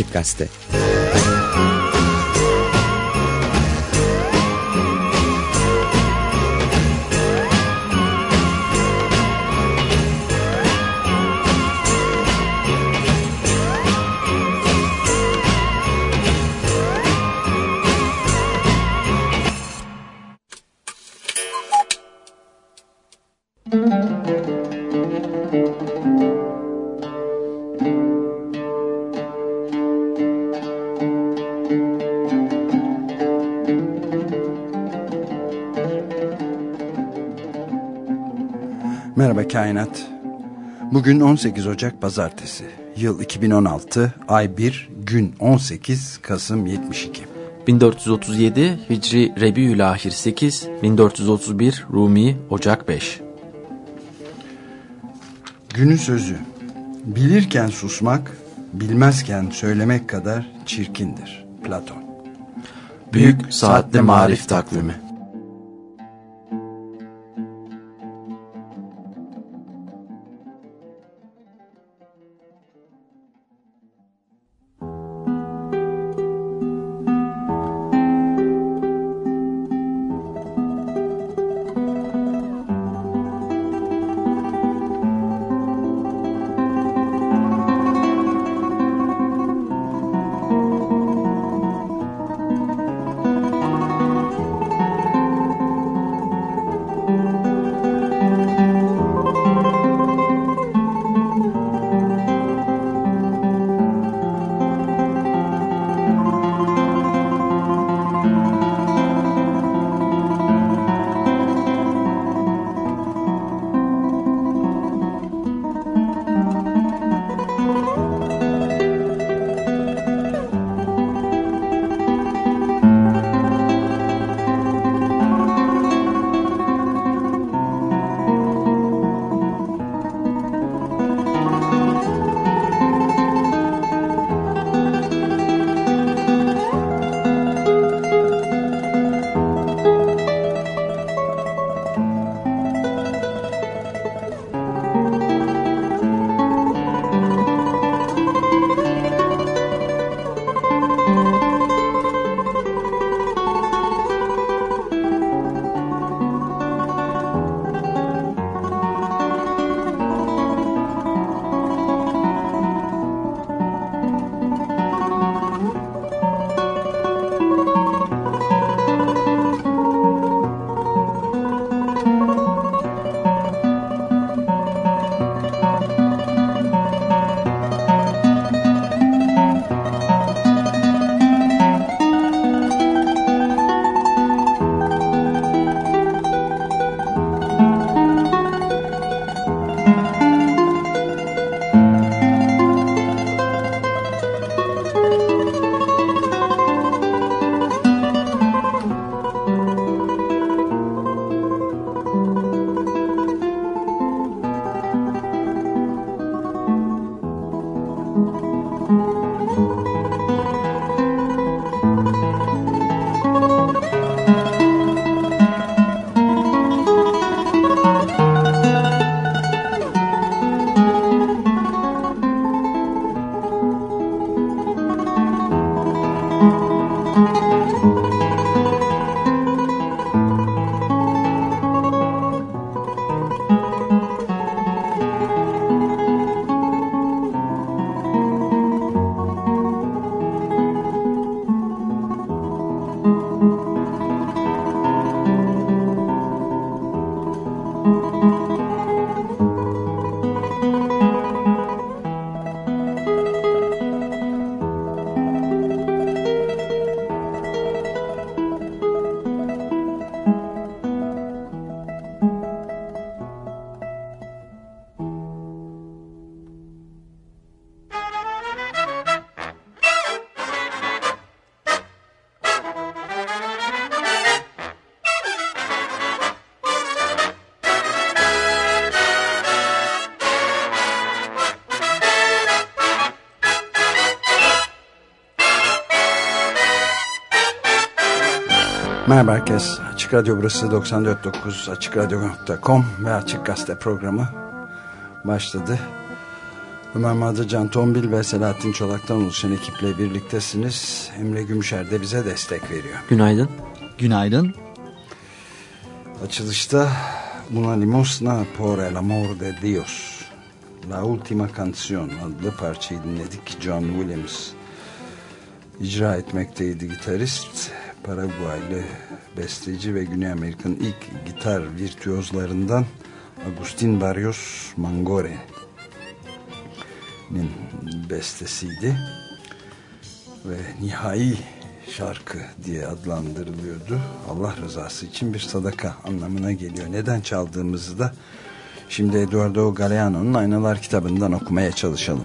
Açık Gazete Kainat. Bugün 18 Ocak Pazartesi. Yıl 2016, ay 1, gün 18, Kasım 72. 1437 Hicri Rebiülahir 8, 1431 Rumi Ocak 5. Günün sözü. Bilirken susmak, bilmezken söylemek kadar çirkindir. Platon. Büyük Saatli Marif Takvimi Açık Radyo burası 94.9 AçıkRadyo.com ve Açık Gazete programı başladı. Ömer Madra, Can Tombil ve Selahattin Çolak'tan oluşan ekiple birliktesiniz. Emre Gümüşer de bize destek veriyor. Günaydın. Günaydın. Açılışta Una limosna por el amor de Dios. La Ultima Canción adlı parçayı dinledik. John Williams icra etmekteydi gitarist. Paraguaylı besteci ve Güney Amerika'nın ilk gitar virtüozlarından Agustin Barrios Mangore'nin bestesiydi. Ve nihai şarkı diye adlandırılıyordu. Allah rızası için bir sadaka anlamına geliyor. Neden çaldığımızı da şimdi Eduardo Galeano'nun Aynalar kitabından okumaya çalışalım.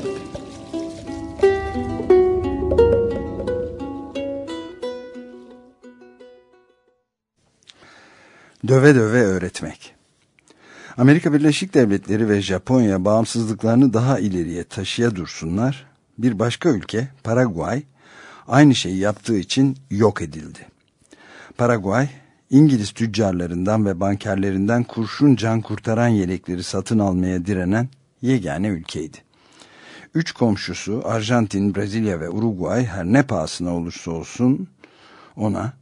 Döve döve öğretmek Amerika Birleşik Devletleri ve Japonya bağımsızlıklarını daha ileriye taşıya dursunlar. Bir başka ülke Paraguay aynı şeyi yaptığı için yok edildi. Paraguay İngiliz tüccarlarından ve bankerlerinden kurşun can kurtaran yelekleri satın almaya direnen yegane ülkeydi. Üç komşusu Arjantin, Brezilya ve Uruguay her ne pahasına olursa olsun ona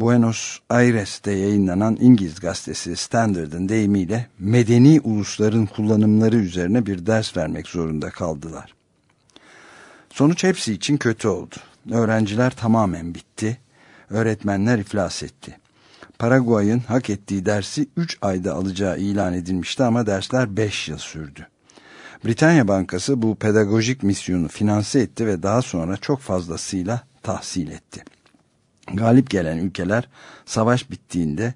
Buenos Aires'te yayınlanan İngiliz gazetesi Standard'ın deyimiyle medeni ulusların kullanımları üzerine bir ders vermek zorunda kaldılar. Sonuç hepsi için kötü oldu. Öğrenciler tamamen bitti. Öğretmenler iflas etti. Paraguay'ın hak ettiği dersi 3 ayda alacağı ilan edilmişti ama dersler 5 yıl sürdü. Britanya Bankası bu pedagojik misyonu finanse etti ve daha sonra çok fazlasıyla tahsil etti. Galip gelen ülkeler savaş bittiğinde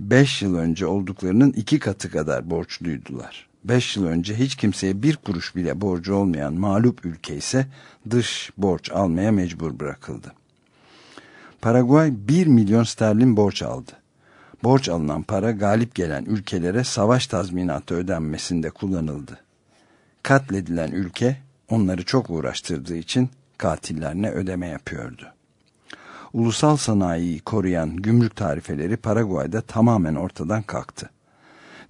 5 yıl önce olduklarının iki katı kadar borçluydular. 5 yıl önce hiç kimseye bir kuruş bile borcu olmayan mağlup ülke ise dış borç almaya mecbur bırakıldı. Paraguay 1 milyon sterlin borç aldı. Borç alınan para galip gelen ülkelere savaş tazminatı ödenmesinde kullanıldı. Katledilen ülke onları çok uğraştırdığı için katillerine ödeme yapıyordu ulusal sanayiyi koruyan gümrük tarifeleri Paraguay'da tamamen ortadan kalktı.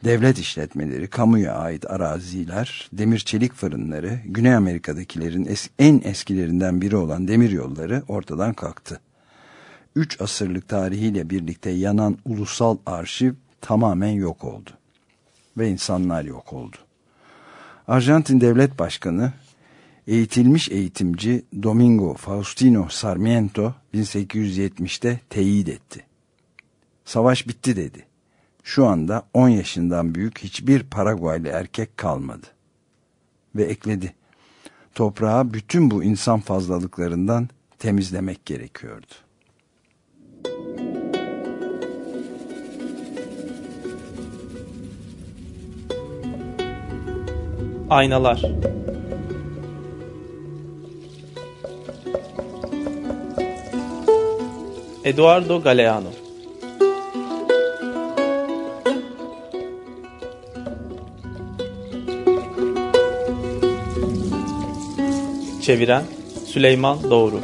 Devlet işletmeleri, kamuya ait araziler, demir çelik fırınları, Güney Amerika'dakilerin es en eskilerinden biri olan demir yolları ortadan kalktı. Üç asırlık tarihiyle birlikte yanan ulusal arşiv tamamen yok oldu. Ve insanlar yok oldu. Arjantin Devlet Başkanı eğitilmiş eğitimci Domingo Faustino Sarmiento 1870'te teyit etti. Savaş bitti dedi. Şu anda 10 yaşından büyük hiçbir Paraguaylı erkek kalmadı. Ve ekledi. Toprağı bütün bu insan fazlalıklarından temizlemek gerekiyordu. Aynalar Eduardo Galeano. Çeviren Süleyman Doğru.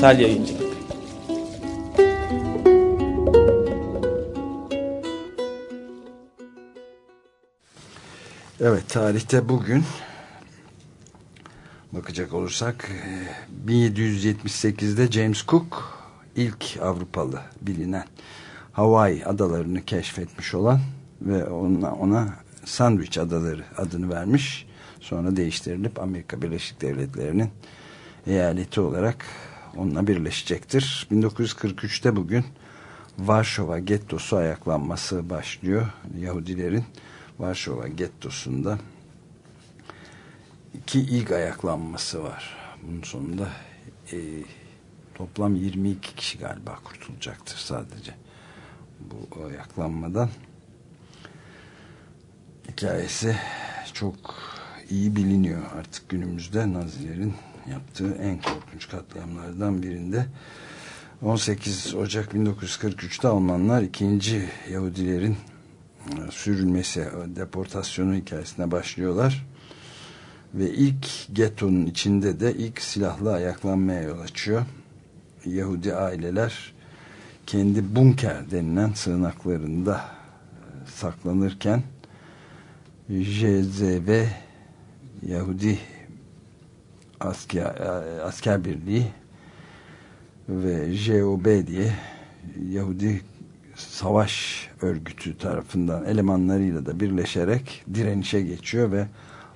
Sel Yayıncı Evet tarihte bugün bakacak olursak 1778'de James Cook ilk Avrupalı bilinen Hawaii adalarını keşfetmiş olan ve ona, ona Sandwich Adaları adını vermiş. Sonra değiştirilip Amerika Birleşik Devletleri'nin eyaleti olarak onunla birleşecektir. 1943'te bugün Varşova gettosu ayaklanması başlıyor. Yahudilerin Varşova gettosunda iki ilk ayaklanması var. Bunun sonunda e, Toplam 22 kişi galiba kurtulacaktır sadece bu ayaklanmadan. Hikayesi çok iyi biliniyor artık günümüzde Nazilerin yaptığı en korkunç katliamlardan birinde. 18 Ocak 1943'te Almanlar ikinci Yahudilerin e, sürülmesi, deportasyonu hikayesine başlıyorlar. Ve ilk getonun içinde de ilk silahlı ayaklanmaya yol açıyor. Yahudi aileler kendi bunker denilen sığınaklarında e, saklanırken JZV Yahudi asker, e, asker birliği ve JOB diye Yahudi savaş örgütü tarafından elemanlarıyla da birleşerek direnişe geçiyor ve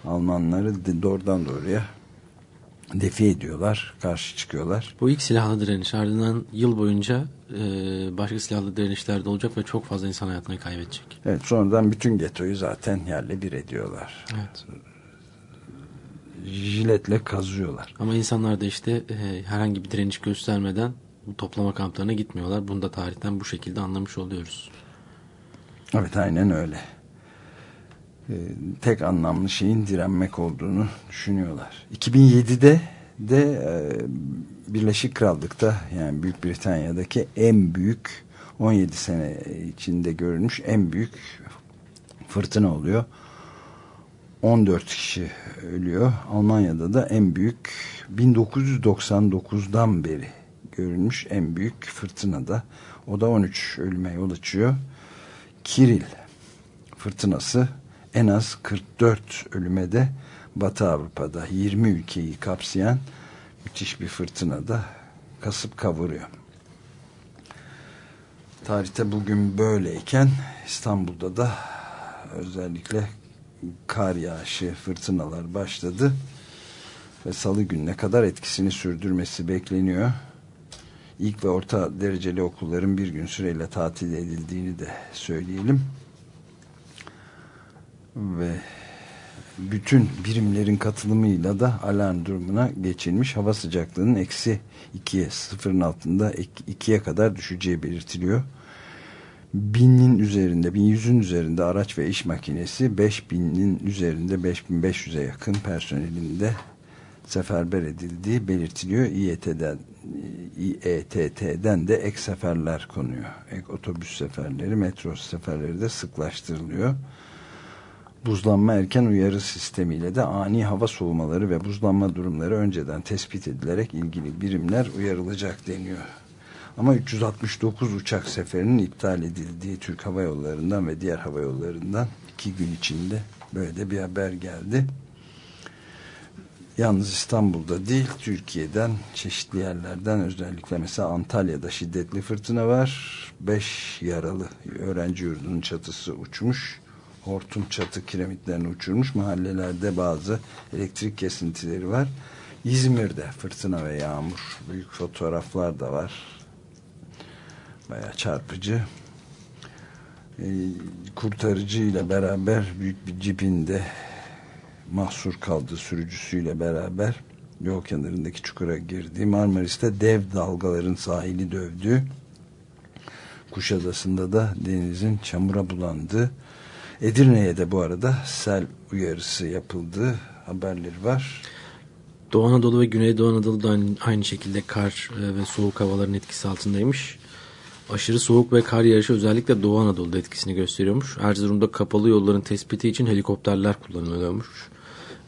Almanları doğrudan doğruya defi ediyorlar, karşı çıkıyorlar. Bu ilk silahlı direniş ardından yıl boyunca e, başka silahlı direnişler de olacak ve çok fazla insan hayatını kaybedecek. Evet sonradan bütün getoyu zaten yerle bir ediyorlar. Evet. Jiletle kazıyorlar. Ama insanlar da işte e, herhangi bir direniş göstermeden bu toplama kamplarına gitmiyorlar. Bunu da tarihten bu şekilde anlamış oluyoruz. Evet aynen öyle. Ee, tek anlamlı şeyin direnmek olduğunu düşünüyorlar. 2007'de de e, Birleşik Krallık'ta yani Büyük Britanya'daki en büyük 17 sene içinde görülmüş en büyük fırtına oluyor. 14 kişi ölüyor. Almanya'da da en büyük 1999'dan beri görülmüş en büyük fırtınada. O da 13 ölüme yol açıyor. Kiril fırtınası en az 44 ölüme de Batı Avrupa'da 20 ülkeyi kapsayan müthiş bir fırtınada kasıp kavuruyor. Tarihte bugün böyleyken İstanbul'da da özellikle kar yağışı, fırtınalar başladı ve salı gününe kadar etkisini sürdürmesi bekleniyor. İlk ve orta dereceli okulların bir gün süreyle tatil edildiğini de söyleyelim ve bütün birimlerin katılımıyla da alarm durumuna geçilmiş. Hava sıcaklığının eksi 2'ye sıfırın altında 2'ye kadar düşeceği belirtiliyor. Binin üzerinde, bin yüzün üzerinde araç ve iş makinesi, beş binin üzerinde 5500'e yakın personelinde seferber edildiği belirtiliyor. İET'den İETT'den de ek seferler konuyor. Ek otobüs seferleri, metro seferleri de sıklaştırılıyor buzlanma erken uyarı sistemiyle de ani hava soğumaları ve buzlanma durumları önceden tespit edilerek ilgili birimler uyarılacak deniyor. Ama 369 uçak seferinin iptal edildiği Türk Hava Yolları'ndan ve diğer hava yollarından iki gün içinde böyle de bir haber geldi. Yalnız İstanbul'da değil Türkiye'den çeşitli yerlerden özellikle mesela Antalya'da şiddetli fırtına var. Beş yaralı öğrenci yurdunun çatısı uçmuş hortum çatı kiremitlerini uçurmuş. Mahallelerde bazı elektrik kesintileri var. İzmir'de fırtına ve yağmur. Büyük fotoğraflar da var. Baya çarpıcı. Ee, kurtarıcı ile beraber büyük bir cipinde mahsur kaldığı sürücüsüyle beraber yol kenarındaki çukura girdi. Marmaris'te dev dalgaların sahili dövdü. Kuşadası'nda da denizin çamura bulandığı Edirne'ye de bu arada sel uyarısı yapıldığı haberleri var. Doğu Anadolu ve Güneydoğu Anadolu'da aynı şekilde kar e, ve soğuk havaların etkisi altındaymış. Aşırı soğuk ve kar yağışı özellikle Doğu Anadolu'da etkisini gösteriyormuş. Erzurum'da kapalı yolların tespiti için helikopterler kullanılıyormuş.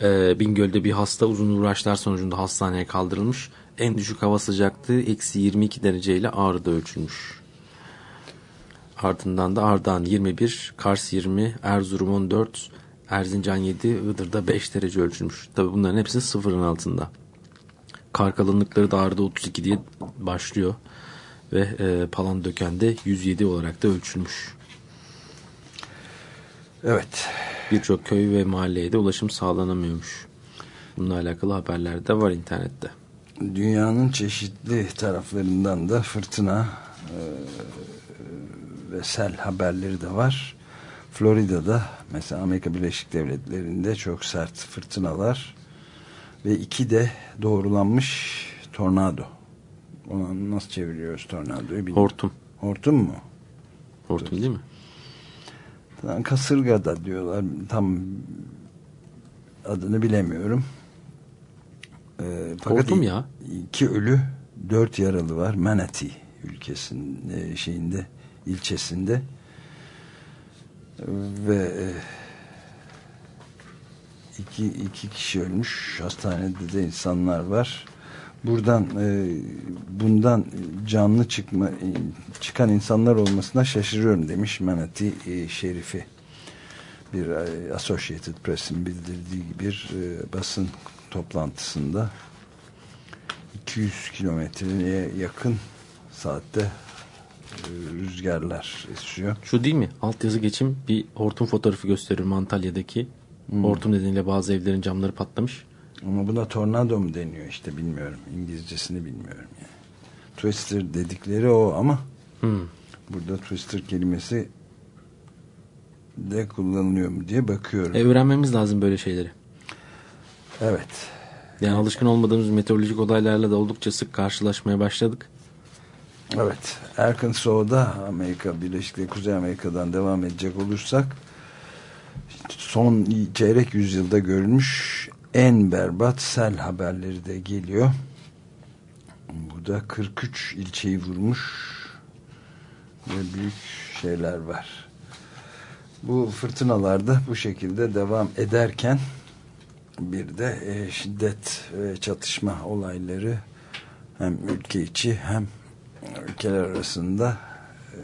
Ee, Bingöl'de bir hasta uzun uğraşlar sonucunda hastaneye kaldırılmış. En düşük hava sıcaklığı eksi 22 dereceyle Ağrı'da ölçülmüş. Ardından da Ardahan 21, Kars 20, Erzurum 14, Erzincan 7, Iğdır'da 5 derece ölçülmüş. Tabi bunların hepsi sıfırın altında. Kar kalınlıkları da Ağrı'da 32 diye başlıyor. Ve e, Palandöken'de 107 olarak da ölçülmüş. Evet. Birçok köy ve mahalleye de ulaşım sağlanamıyormuş. Bununla alakalı haberler de var internette. Dünyanın çeşitli taraflarından da fırtına, e, ve sel haberleri de var. Florida'da mesela Amerika Birleşik Devletleri'nde çok sert fırtınalar ve iki de doğrulanmış tornado Onu nasıl çeviriyoruz tornadoyu bilmiyorum. Hortum. Hortum mu? Hortum değil mi? Kasırga da diyorlar. Tam adını bilemiyorum. Ee, fakat Hortum ya. iki ölü, dört yaralı var. Manatee ülkesinin e, şeyinde, ilçesinde. Ve e, iki, iki kişi ölmüş. Hastanede de insanlar var. Buradan e, bundan canlı çıkma e, çıkan insanlar olmasına şaşırıyorum demiş Manatee e, Şerifi. Bir Associated Press'in bildirdiği bir basın toplantısında 200 kilometreye yakın saatte rüzgarlar esiyor. Şu değil mi? Altyazı geçim bir hortum fotoğrafı gösteriyor Antalya'daki. Hortum nedeniyle bazı evlerin camları patlamış. Ama buna tornado mu deniyor işte bilmiyorum. İngilizcesini bilmiyorum yani. Twister dedikleri o ama Hmm. burada twister kelimesi de kullanılıyor mu diye bakıyorum. E, öğrenmemiz lazım böyle şeyleri. Evet. Yani alışkın olmadığımız meteorolojik olaylarla da oldukça sık karşılaşmaya başladık. Evet. Arkansas'da Amerika Birleşik Kuzey Amerika'dan devam edecek olursak son çeyrek yüzyılda görülmüş en berbat sel haberleri de geliyor. Bu da 43 ilçeyi vurmuş ve büyük şeyler var. Bu fırtınalarda bu şekilde devam ederken bir de e, şiddet ve çatışma olayları hem ülke içi hem ülkeler arasında e,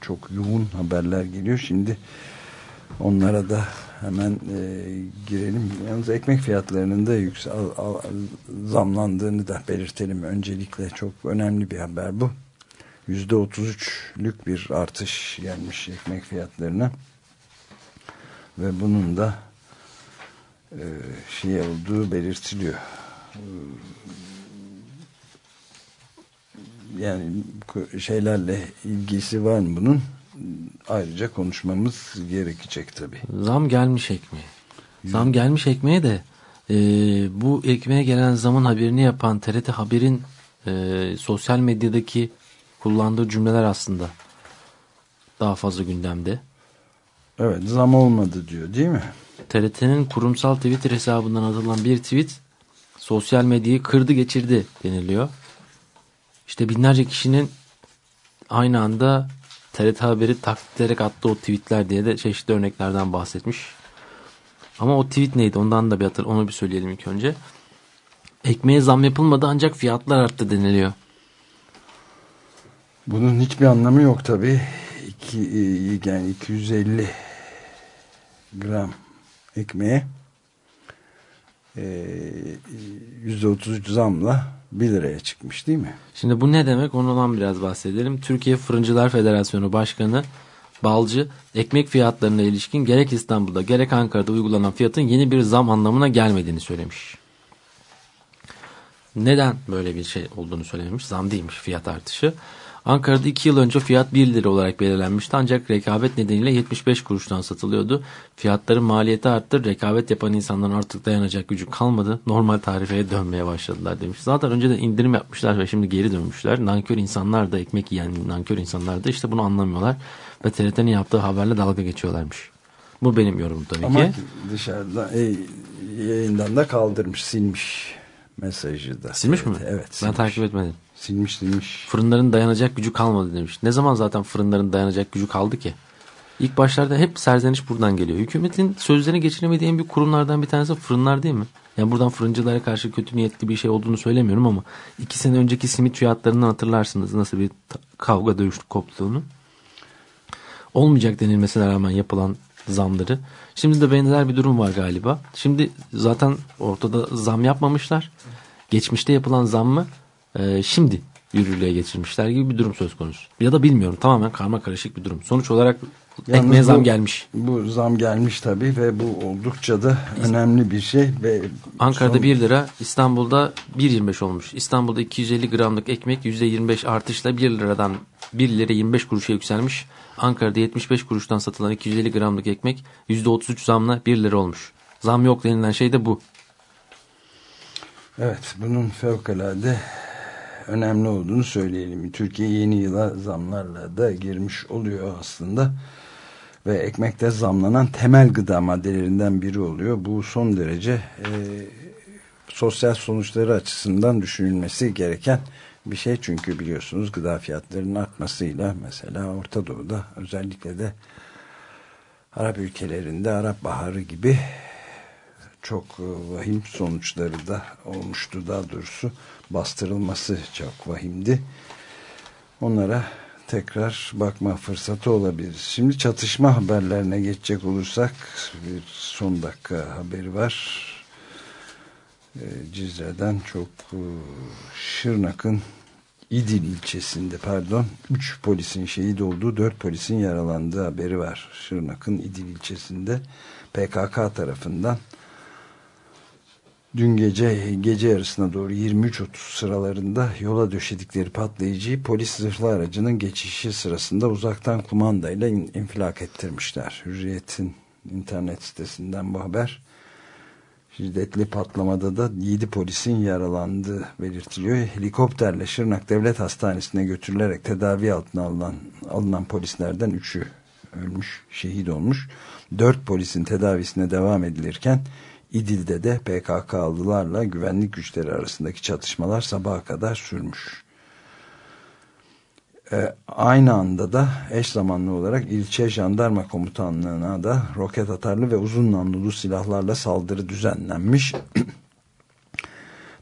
çok yoğun haberler geliyor. Şimdi onlara da hemen e, girelim. Yalnız ekmek fiyatlarının da yüksel, al- al- zamlandığını da belirtelim. Öncelikle çok önemli bir haber bu. %33'lük bir artış gelmiş ekmek fiyatlarına. Ve bunun da e, şey olduğu belirtiliyor. Yani şeylerle ilgisi var mı bunun? Ayrıca konuşmamız gerekecek tabii. Zam gelmiş ekmeğe. Zam gelmiş ekmeğe de e, bu ekmeğe gelen zamın haberini yapan TRT Haber'in e, sosyal medyadaki kullandığı cümleler aslında daha fazla gündemde. Evet zam olmadı diyor değil mi? TRT'nin kurumsal Twitter hesabından atılan bir tweet sosyal medyayı kırdı geçirdi deniliyor. İşte binlerce kişinin aynı anda TRT Haber'i taklit ederek attığı o tweetler diye de çeşitli örneklerden bahsetmiş. Ama o tweet neydi ondan da bir hatır onu bir söyleyelim ilk önce. Ekmeğe zam yapılmadı ancak fiyatlar arttı deniliyor. Bunun hiçbir anlamı yok tabii. İki, e, yani 250 gram ekmeğe e, %33 zamla 1 liraya çıkmış değil mi? Şimdi bu ne demek ondan biraz bahsedelim. Türkiye Fırıncılar Federasyonu Başkanı Balcı ekmek fiyatlarına ilişkin gerek İstanbul'da gerek Ankara'da uygulanan fiyatın yeni bir zam anlamına gelmediğini söylemiş. Neden böyle bir şey olduğunu söylemiş? Zam değilmiş fiyat artışı. Ankara'da 2 yıl önce fiyat 1 lira olarak belirlenmişti ancak rekabet nedeniyle 75 kuruştan satılıyordu. Fiyatların maliyeti arttı. Rekabet yapan insanların artık dayanacak gücü kalmadı. Normal tarifeye dönmeye başladılar demiş. Zaten önce de indirim yapmışlar ve şimdi geri dönmüşler. Nankör insanlar da ekmek yiyen nankör insanlar da işte bunu anlamıyorlar. Ve TRT'nin yaptığı haberle dalga geçiyorlarmış. Bu benim yorumum tabii Ama ki. dışarıda e, yayından da kaldırmış, silmiş mesajı da. Silmiş evet, mi? Evet. Ben silmiş. takip etmedim. Silmiş silmiş. Fırınların dayanacak gücü kalmadı demiş. Ne zaman zaten fırınların dayanacak gücü kaldı ki? İlk başlarda hep serzeniş buradan geliyor. Hükümetin sözlerini geçiremediği en büyük kurumlardan bir tanesi fırınlar değil mi? Yani buradan fırıncılara karşı kötü niyetli bir şey olduğunu söylemiyorum ama iki sene önceki simit fiyatlarından hatırlarsınız nasıl bir kavga dövüş koptuğunu. Olmayacak denilmesine rağmen yapılan zamları. Şimdi de benzer bir durum var galiba. Şimdi zaten ortada zam yapmamışlar. Geçmişte yapılan zammı e, şimdi yürürlüğe geçirmişler gibi bir durum söz konusu. Ya da bilmiyorum tamamen karma karışık bir durum. Sonuç olarak Yalnız ekmeğe zam gelmiş. Bu zam gelmiş tabii ve bu oldukça da önemli bir şey. ve Ankara'da son- 1 lira, İstanbul'da 1.25 olmuş. İstanbul'da 250 gramlık ekmek %25 artışla 1 liradan 1 lira 25 kuruşa yükselmiş. Ankara'da 75 kuruştan satılan 250 gramlık ekmek %33 zamla 1 lira olmuş. Zam yok denilen şey de bu. Evet bunun fevkalade önemli olduğunu söyleyelim. Türkiye yeni yıla zamlarla da girmiş oluyor aslında. Ve ekmekte zamlanan temel gıda maddelerinden biri oluyor. Bu son derece e, sosyal sonuçları açısından düşünülmesi gereken bir şey. Çünkü biliyorsunuz gıda fiyatlarının artmasıyla mesela Orta Doğu'da özellikle de Arap ülkelerinde Arap Baharı gibi çok e, vahim sonuçları da olmuştu daha doğrusu bastırılması çok vahimdi. Onlara tekrar bakma fırsatı olabilir. Şimdi çatışma haberlerine geçecek olursak bir son dakika haberi var. E, Cizre'den çok e, Şırnak'ın İdil ilçesinde pardon 3 polisin şehit olduğu 4 polisin yaralandığı haberi var. Şırnak'ın İdil ilçesinde PKK tarafından dün gece gece yarısına doğru 23.30 sıralarında yola döşedikleri patlayıcıyı polis zırhlı aracının geçişi sırasında uzaktan kumandayla infilak ettirmişler. Hürriyet'in internet sitesinden bu haber. Şiddetli patlamada da 7 polisin yaralandığı belirtiliyor. Helikopterle Şırnak Devlet Hastanesi'ne götürülerek tedavi altına alınan, alınan polislerden 3'ü ölmüş, şehit olmuş. 4 polisin tedavisine devam edilirken İdil'de de PKK'lılarla güvenlik güçleri arasındaki çatışmalar sabaha kadar sürmüş. Ee, aynı anda da eş zamanlı olarak ilçe jandarma komutanlığına da roket atarlı ve uzun namlulu silahlarla saldırı düzenlenmiş.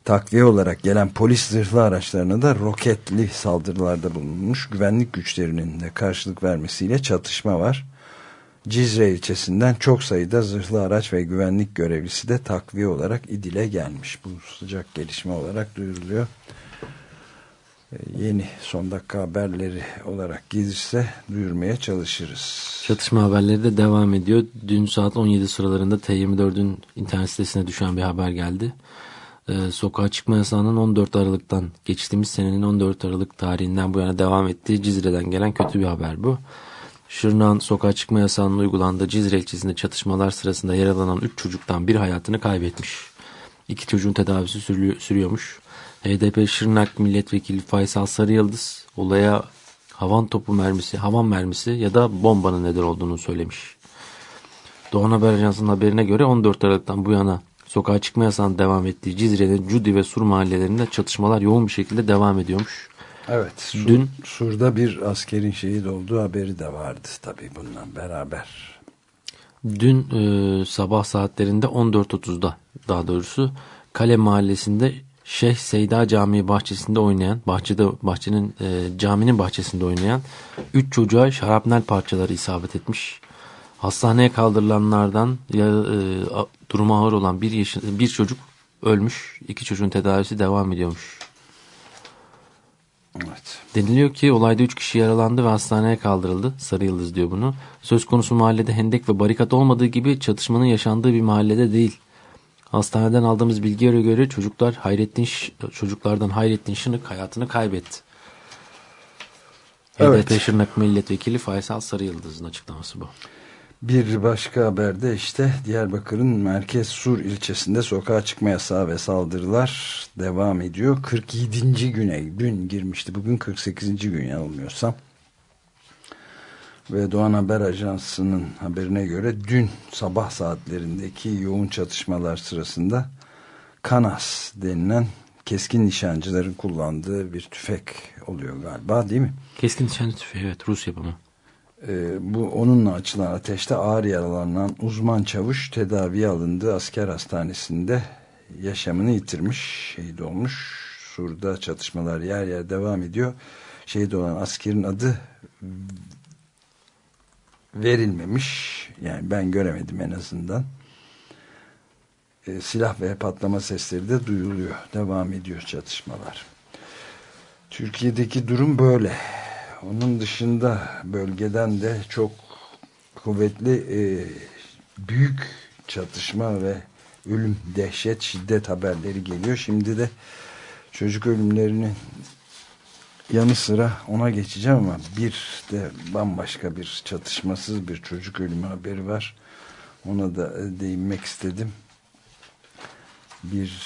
Takviye olarak gelen polis zırhlı araçlarına da roketli saldırılarda bulunmuş. Güvenlik güçlerinin de karşılık vermesiyle çatışma var. Cizre ilçesinden çok sayıda zırhlı araç ve güvenlik görevlisi de takviye olarak İdil'e gelmiş. Bu sıcak gelişme olarak duyuruluyor. Ee, yeni son dakika haberleri olarak gelirse duyurmaya çalışırız. Çatışma haberleri de devam ediyor. Dün saat 17 sıralarında T24'ün internet sitesine düşen bir haber geldi. Ee, sokağa çıkma yasağının 14 Aralık'tan geçtiğimiz senenin 14 Aralık tarihinden bu yana devam ettiği Cizre'den gelen kötü bir haber bu. Şırnak'ın sokağa çıkma yasağının uygulandığı Cizre ilçesinde çatışmalar sırasında yaralanan 3 çocuktan bir hayatını kaybetmiş. İki çocuğun tedavisi sürüyormuş. HDP Şırnak Milletvekili Faysal Sarıyıldız olaya havan topu mermisi, havan mermisi ya da bombanın neden olduğunu söylemiş. Doğan Haber Ajansı'nın haberine göre 14 Aralık'tan bu yana sokağa çıkma yasağının devam ettiği Cizre'nin Cudi ve Sur mahallelerinde çatışmalar yoğun bir şekilde devam ediyormuş. Evet. Sur, Dün Sur'da bir askerin şehit olduğu haberi de vardı tabii bundan beraber. Dün e, sabah saatlerinde 14.30'da daha doğrusu Kale Mahallesi'nde Şeyh Seyda Camii bahçesinde oynayan, bahçede bahçenin e, caminin bahçesinde oynayan 3 çocuğa şarapnel parçaları isabet etmiş. Hastaneye kaldırılanlardan ya, e, durumu ağır olan bir, yaşın, bir çocuk ölmüş. iki çocuğun tedavisi devam ediyormuş. Evet. Deniliyor ki olayda 3 kişi yaralandı ve hastaneye kaldırıldı. Sarı Yıldız diyor bunu. Söz konusu mahallede hendek ve barikat olmadığı gibi çatışmanın yaşandığı bir mahallede değil. Hastaneden aldığımız bilgiye göre çocuklar Hayrettin çocuklardan Hayrettin Şınık hayatını kaybetti. Evet. HDP Şırnak Milletvekili Faysal Sarı Yıldız'ın açıklaması bu. Bir başka haberde işte Diyarbakır'ın Merkez Sur ilçesinde sokağa çıkma yasağı ve saldırılar devam ediyor. 47. güne dün girmişti. Bugün 48. gün yanılmıyorsam. Ve Doğan Haber Ajansı'nın haberine göre dün sabah saatlerindeki yoğun çatışmalar sırasında Kanas denilen keskin nişancıların kullandığı bir tüfek oluyor galiba değil mi? Keskin nişancı tüfeği evet Rus yapımı. Ee, bu onunla açılan ateşte ağır yaralanan uzman çavuş tedaviye alındığı asker hastanesinde yaşamını yitirmiş, şehit olmuş. Sur'da çatışmalar yer yer devam ediyor. Şehit olan askerin adı verilmemiş. Yani ben göremedim en azından. E, silah ve patlama sesleri de duyuluyor. Devam ediyor çatışmalar. Türkiye'deki durum böyle. Onun dışında bölgeden de çok kuvvetli e, büyük çatışma ve ölüm, dehşet, şiddet haberleri geliyor. Şimdi de çocuk ölümlerinin yanı sıra ona geçeceğim ama bir de bambaşka bir çatışmasız bir çocuk ölümü haberi var. Ona da değinmek istedim. Bir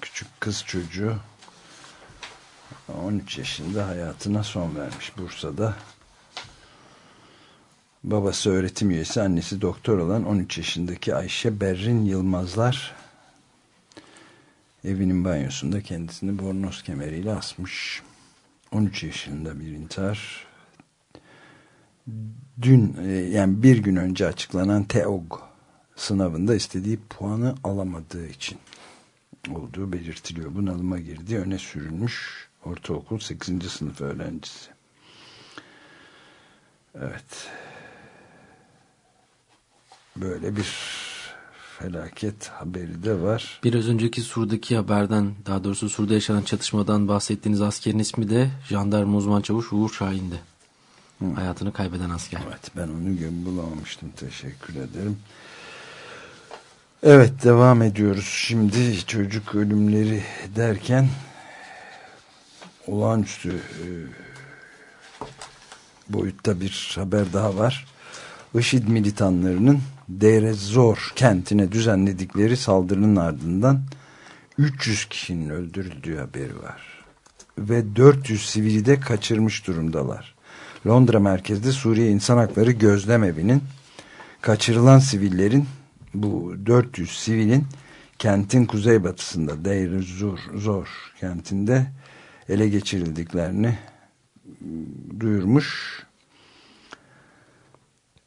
küçük kız çocuğu 13 yaşında hayatına son vermiş Bursa'da. Babası öğretim üyesi, annesi doktor olan 13 yaşındaki Ayşe Berrin Yılmazlar evinin banyosunda kendisini bornoz kemeriyle asmış. 13 yaşında bir intihar. Dün e, yani bir gün önce açıklanan TEOG sınavında istediği puanı alamadığı için olduğu belirtiliyor. Bunalıma girdi, öne sürülmüş ortaokul 8. sınıf öğrencisi. Evet. Böyle bir felaket haberi de var. Biraz önceki Sur'daki haberden daha doğrusu Sur'da yaşanan çatışmadan bahsettiğiniz askerin ismi de jandarma uzman çavuş Uğur Şahin'di. Hı. Hayatını kaybeden asker. Evet ben onu bulamamıştım. Teşekkür ederim. Evet devam ediyoruz. Şimdi çocuk ölümleri derken olağanüstü e, boyutta bir haber daha var. IŞİD militanlarının Deir Zor kentine düzenledikleri saldırının ardından 300 kişinin öldürüldüğü haberi var. Ve 400 sivili de kaçırmış durumdalar. Londra merkezde Suriye İnsan Hakları Gözlem Evi'nin kaçırılan sivillerin bu 400 sivilin kentin kuzeybatısında Deir Zor, Zor kentinde ele geçirildiklerini duyurmuş.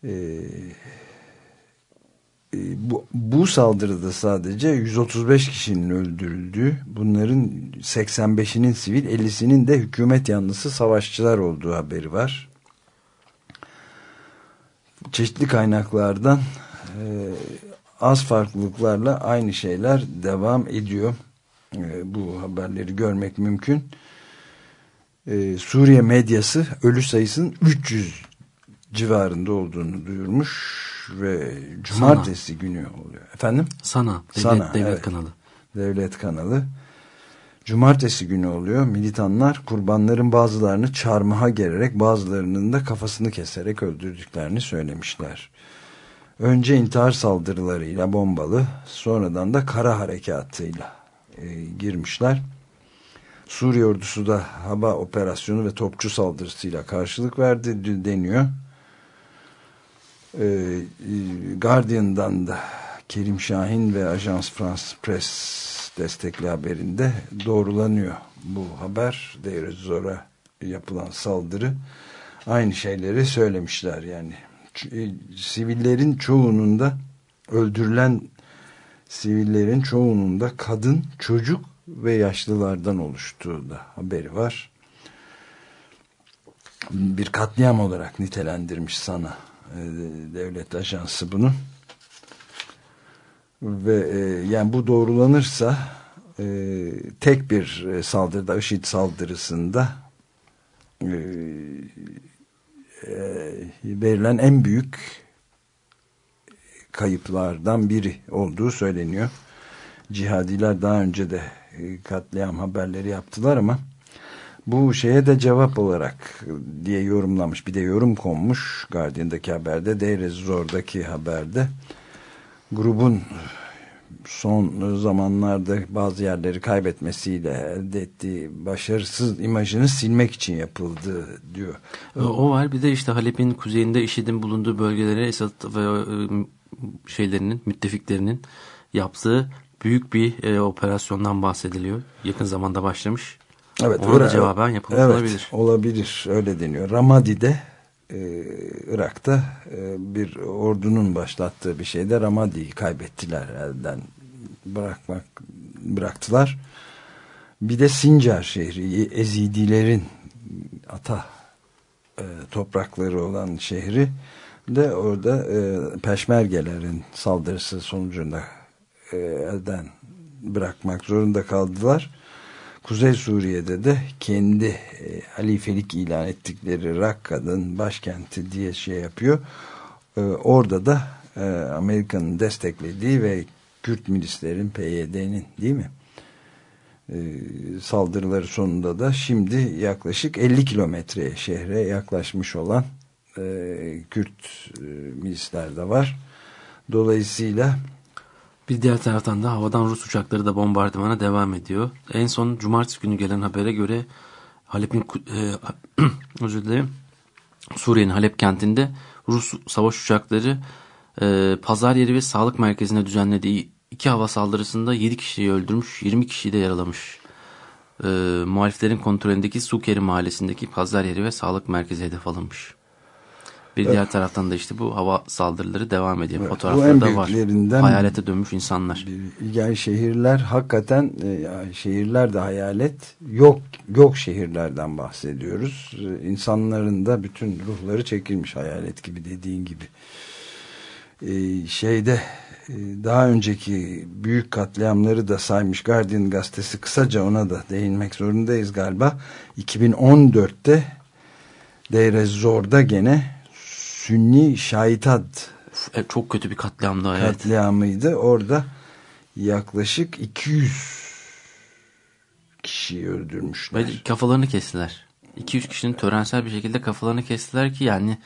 Ee, e, bu, bu saldırıda sadece 135 kişinin öldürüldüğü, bunların 85'inin sivil, 50'sinin de hükümet yanlısı savaşçılar olduğu haberi var. Çeşitli kaynaklardan e, az farklılıklarla aynı şeyler devam ediyor. E, bu haberleri görmek mümkün. E, Suriye medyası ölü sayısının 300 civarında olduğunu duyurmuş ve cumartesi Sana. günü oluyor. Efendim? Sana. Devlet, Sana, devlet evet. kanalı. Devlet kanalı. Cumartesi günü oluyor. Militanlar kurbanların bazılarını çarmıha gererek bazılarının da kafasını keserek öldürdüklerini söylemişler. Önce intihar saldırılarıyla bombalı sonradan da kara harekatıyla e, girmişler. Suriye ordusu da hava operasyonu ve topçu saldırısıyla karşılık verdi deniyor. Ee, Guardian'dan da Kerim Şahin ve Ajans France Press destekli haberinde doğrulanıyor bu haber. Deir Zor'a yapılan saldırı aynı şeyleri söylemişler yani. E, sivillerin çoğunun da öldürülen sivillerin çoğunun da kadın, çocuk ve yaşlılardan oluştuğu da haberi var. Bir katliam olarak nitelendirmiş sana e, devlet ajansı bunu. Ve e, yani bu doğrulanırsa e, tek bir saldırıda IŞİD saldırısında verilen en büyük kayıplardan biri olduğu söyleniyor. Cihadiler daha önce de katliam haberleri yaptılar ama bu şeye de cevap olarak diye yorumlamış. Bir de yorum konmuş Guardian'daki haberde. Deir Zor'daki haberde. Grubun son zamanlarda bazı yerleri kaybetmesiyle elde ettiği başarısız imajını silmek için yapıldı diyor. O var bir de işte Halep'in kuzeyinde IŞİD'in bulunduğu bölgelere Esad ve e, şeylerinin müttefiklerinin yaptığı büyük bir e, operasyondan bahsediliyor. Yakın zamanda başlamış. Evet, Ona da cevaben yapılmış evet, olabilir. Olabilir öyle deniyor. Ramadi'de e, Irak'ta e, bir ordunun başlattığı bir şeyde Ramadi'yi kaybettiler elden bırakmak bıraktılar. Bir de Sincar şehri Ezidilerin ata e, toprakları olan şehri de orada e, peşmergelerin saldırısı sonucunda e, elden bırakmak zorunda kaldılar. Kuzey Suriye'de de kendi e, halifelik ilan ettikleri Rakka'nın başkenti diye şey yapıyor. E, orada da e, Amerika'nın desteklediği ve Kürt milislerin PYD'nin değil mi? E, saldırıları sonunda da şimdi yaklaşık 50 kilometreye şehre yaklaşmış olan e, Kürt e, milisler de var. Dolayısıyla bir diğer taraftan da havadan Rus uçakları da bombardımana devam ediyor. En son cumartesi günü gelen habere göre Halep'in e, özür dilerim. Suriye'nin Halep kentinde Rus savaş uçakları e, pazar yeri ve sağlık merkezine düzenlediği iki hava saldırısında 7 kişiyi öldürmüş, 20 kişiyi de yaralamış. E, muhaliflerin kontrolündeki Sukeri mahallesindeki pazar yeri ve sağlık merkezi hedef alınmış. Bir diğer taraftan da işte bu hava saldırıları devam ediyor. Evet, Fotoğraflarda da var. Hayalete dönmüş insanlar. Yani şehirler hakikaten e, şehirler de hayalet. Yok yok şehirlerden bahsediyoruz. E, insanların da bütün ruhları çekilmiş hayalet gibi dediğin gibi. E, şeyde daha önceki büyük katliamları da saymış Guardian gazetesi kısaca ona da değinmek zorundayız galiba. 2014'te Deir Zor'da gene Sünni Şahitat çok kötü bir katliamdı. Evet. Katliamıydı. Orada yaklaşık 200 kişiyi öldürmüşler. Ve kafalarını kestiler. 200 kişinin törensel bir şekilde kafalarını kestiler ki yani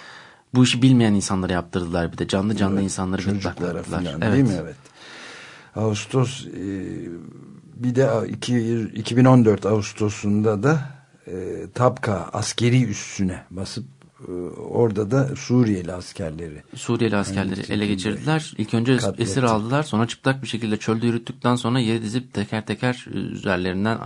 bu işi bilmeyen insanlara yaptırdılar bir de. Canlı canlı evet, insanları gırtlaklattılar. Falan, evet. Değil mi? Evet. Ağustos e, bir de 2014 Ağustos'unda da e, Tabka askeri üssüne basıp orada da Suriyeli askerleri. Suriyeli askerleri yani ele geçirdiler. İlk önce katletti. esir aldılar. Sonra çıplak bir şekilde çölde yürüttükten sonra yere dizip teker teker e, üzerlerinden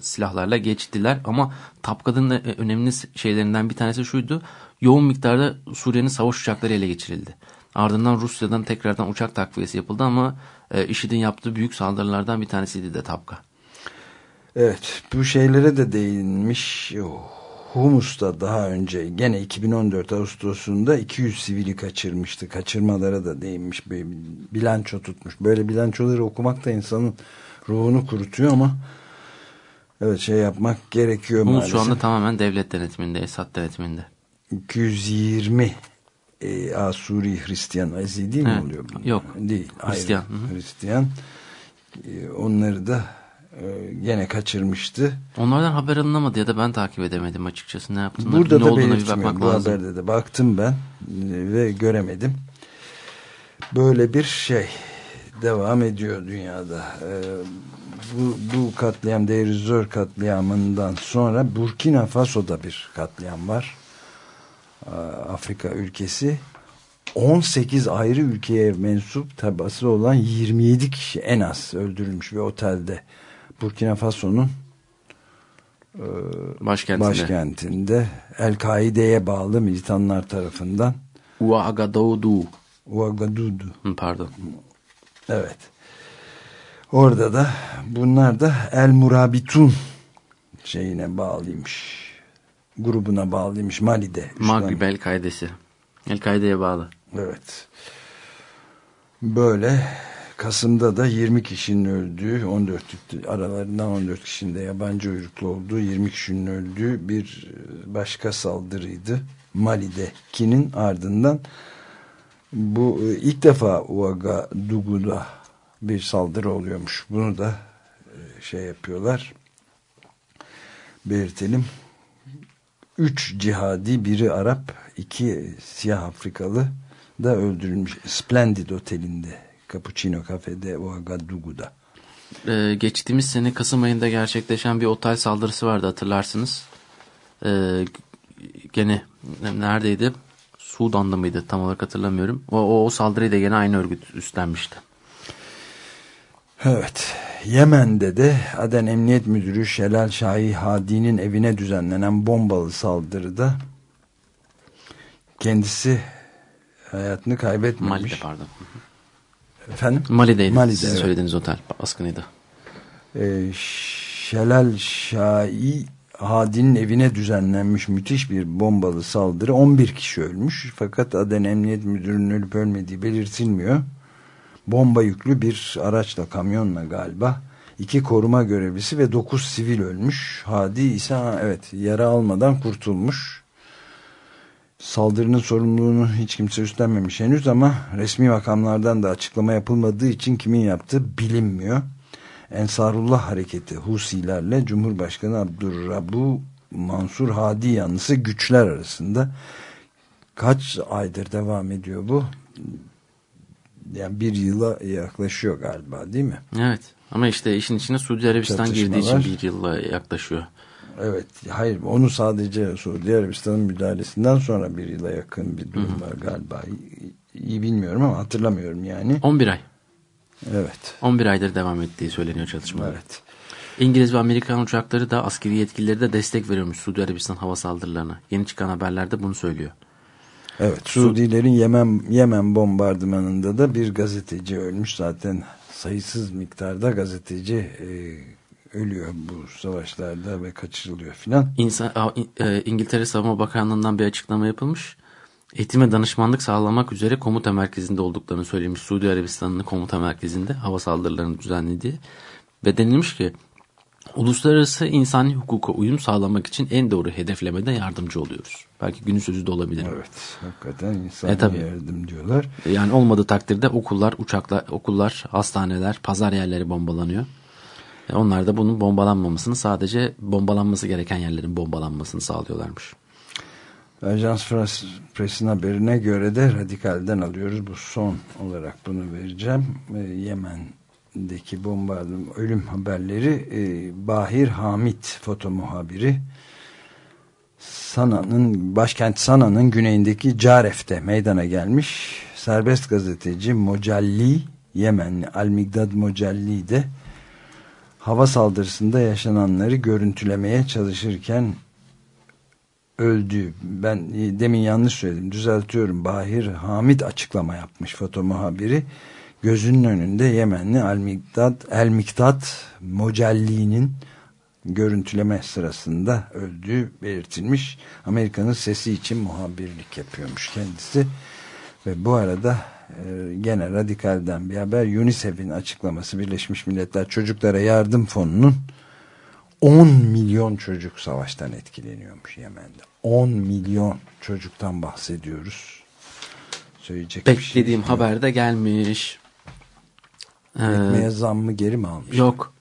silahlarla geçtiler. Ama Tapkad'ın önemli şeylerinden bir tanesi şuydu. Yoğun miktarda Suriye'nin savaş uçakları ele geçirildi. Ardından Rusya'dan tekrardan uçak takviyesi yapıldı ama e, IŞİD'in yaptığı büyük saldırılardan bir tanesiydi de Tapka. Evet bu şeylere de değinmiş. Oh Humus'ta daha önce gene 2014 Ağustos'unda 200 sivili kaçırmıştı. Kaçırmalara da değinmiş. Bir bilanço tutmuş. Böyle bilançoları okumak da insanın ruhunu kurutuyor ama evet şey yapmak gerekiyor Humus maalesef. şu anda tamamen devlet denetiminde, Esad denetiminde. 220 e, Asuri Hristiyan Ezidi mi oluyor? Yok. Değil. Hristiyan. Hristiyan. E, onları da gene kaçırmıştı. Onlardan haber alınamadı ya da ben takip edemedim açıkçası ne yaptığını. Burada ne da belirtmiyor. Bu lazım. haberde de baktım ben e, ve göremedim. Böyle bir şey devam ediyor dünyada. E, bu, bu katliam Deirizör katliamından sonra Burkina Faso'da bir katliam var. Afrika ülkesi 18 ayrı ülkeye mensup tabası olan 27 kişi en az öldürülmüş bir otelde Burkina Faso'nun e, başkentinde. başkentinde El-Kaide'ye bağlı militanlar tarafından. Ouagadougou. Ouagadougou. Pardon. Evet. Orada da bunlar da El Murabitun şeyine bağlıymış grubuna bağlıymış Mali'de Maghrib El-Kaide'si. El-Kaide'ye bağlı. Evet. Böyle Kasım'da da 20 kişinin öldüğü 14 aralarından 14 kişinin de yabancı uyruklu olduğu 20 kişinin öldüğü bir e, başka saldırıydı. Mali'dekinin ardından bu e, ilk defa Ouagadougou'da bir saldırı oluyormuş. Bunu da e, şey yapıyorlar. Belirtelim. Üç cihadi, biri Arap, iki siyah Afrikalı da öldürülmüş. Splendid Oteli'nde Cappuccino Cafe'de Ouagadougou'da. Ee, geçtiğimiz sene Kasım ayında gerçekleşen bir otel saldırısı vardı hatırlarsınız. Ee, gene neredeydi? Sudan'da mıydı? Tam olarak hatırlamıyorum. O, o, o saldırıyı da gene aynı örgüt üstlenmişti. Evet. Yemen'de de Aden Emniyet Müdürü Şelal Şahi Hadi'nin evine düzenlenen bombalı saldırıda kendisi hayatını kaybetmemiş. Mali'de pardon. Efendim? Mali'deydi. Mali'de, Sizin evet. söylediğiniz otel baskınıydı. Ee, Şelal Şai Hadi'nin evine düzenlenmiş müthiş bir bombalı saldırı. 11 kişi ölmüş. Fakat Aden Emniyet Müdürü'nün ölüp ölmediği belirtilmiyor. Bomba yüklü bir araçla, kamyonla galiba. iki koruma görevlisi ve 9 sivil ölmüş. Hadi ise evet yara almadan kurtulmuş. Saldırının sorumluluğunu hiç kimse üstlenmemiş henüz ama resmi makamlardan da açıklama yapılmadığı için kimin yaptığı bilinmiyor. Ensarullah hareketi Husilerle Cumhurbaşkanı Abdurrabu Mansur Hadi yanlısı güçler arasında kaç aydır devam ediyor bu? Yani bir yıla yaklaşıyor galiba değil mi? Evet ama işte işin içine Suudi Arabistan girdiği için bir yıla yaklaşıyor. Evet, hayır onu sadece Suudi Arabistan'ın müdahalesinden sonra bir yıla yakın bir durum var galiba. İyi, bilmiyorum ama hatırlamıyorum yani. 11 ay. Evet. 11 aydır devam ettiği söyleniyor çalışmalar. Evet. İngiliz ve Amerikan uçakları da askeri yetkilileri de destek veriyormuş Suudi Arabistan hava saldırılarına. Yeni çıkan haberlerde bunu söylüyor. Evet, Suudilerin Yemen Yemen bombardımanında da bir gazeteci ölmüş zaten sayısız miktarda gazeteci e, ölüyor bu savaşlarda ve kaçırılıyor filan. İnsan, e, İngiltere Savunma Bakanlığı'ndan bir açıklama yapılmış. Eğitim ve danışmanlık sağlamak üzere komuta merkezinde olduklarını söylemiş. Suudi Arabistan'ın komuta merkezinde hava saldırılarını düzenlediği. Ve denilmiş ki uluslararası insani hukuka uyum sağlamak için en doğru hedeflemede yardımcı oluyoruz. Belki günün sözü de olabilir. Evet, hakikaten insani E, tabii. yardım diyorlar. Yani olmadığı takdirde okullar, uçaklar, okullar, hastaneler, pazar yerleri bombalanıyor. E, onlar da bunun bombalanmamasını sadece bombalanması gereken yerlerin bombalanmasını sağlıyorlarmış. Ajans France Press'in haberine göre de radikalden alıyoruz. Bu son olarak bunu vereceğim. E, Yemen'deki bombardıman ölüm haberleri e, Bahir Hamit foto muhabiri Sana'nın başkent Sana'nın güneyindeki Caref'te meydana gelmiş. Serbest gazeteci Mocalli Yemenli Al-Migdad Mocalli de hava saldırısında yaşananları görüntülemeye çalışırken öldü. Ben e, demin yanlış söyledim. Düzeltiyorum. Bahir Hamid açıklama yapmış foto muhabiri. Gözünün önünde Yemenli El-Miktat El -Miktat Mocelli'nin görüntüleme sırasında öldüğü belirtilmiş. Amerika'nın sesi için muhabirlik yapıyormuş kendisi. Ve bu arada e, gene radikalden bir haber UNICEF'in açıklaması Birleşmiş Milletler Çocuklara Yardım Fonu'nun 10 milyon çocuk savaştan etkileniyormuş Yemen'de. 10 milyon çocuktan bahsediyoruz. Söyleyecek şey Beklediğim yok. haberde gelmiş. Ee, Ekmeğe zam mı geri mi almış? yok.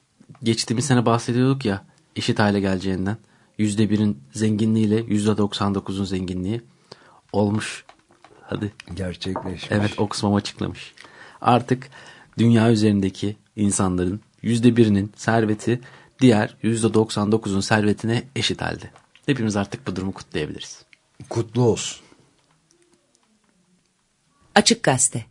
Geçtiğimiz sene bahsediyorduk ya eşit hale geleceğinden. %1'in zenginliğiyle %99'un zenginliği olmuş. Hadi. Gerçekleşmiş. Evet Oxfam açıklamış. Artık dünya üzerindeki insanların %1'inin serveti diğer %99'un servetine eşit halde. Hepimiz artık bu durumu kutlayabiliriz. Kutlu olsun. Açık Gazete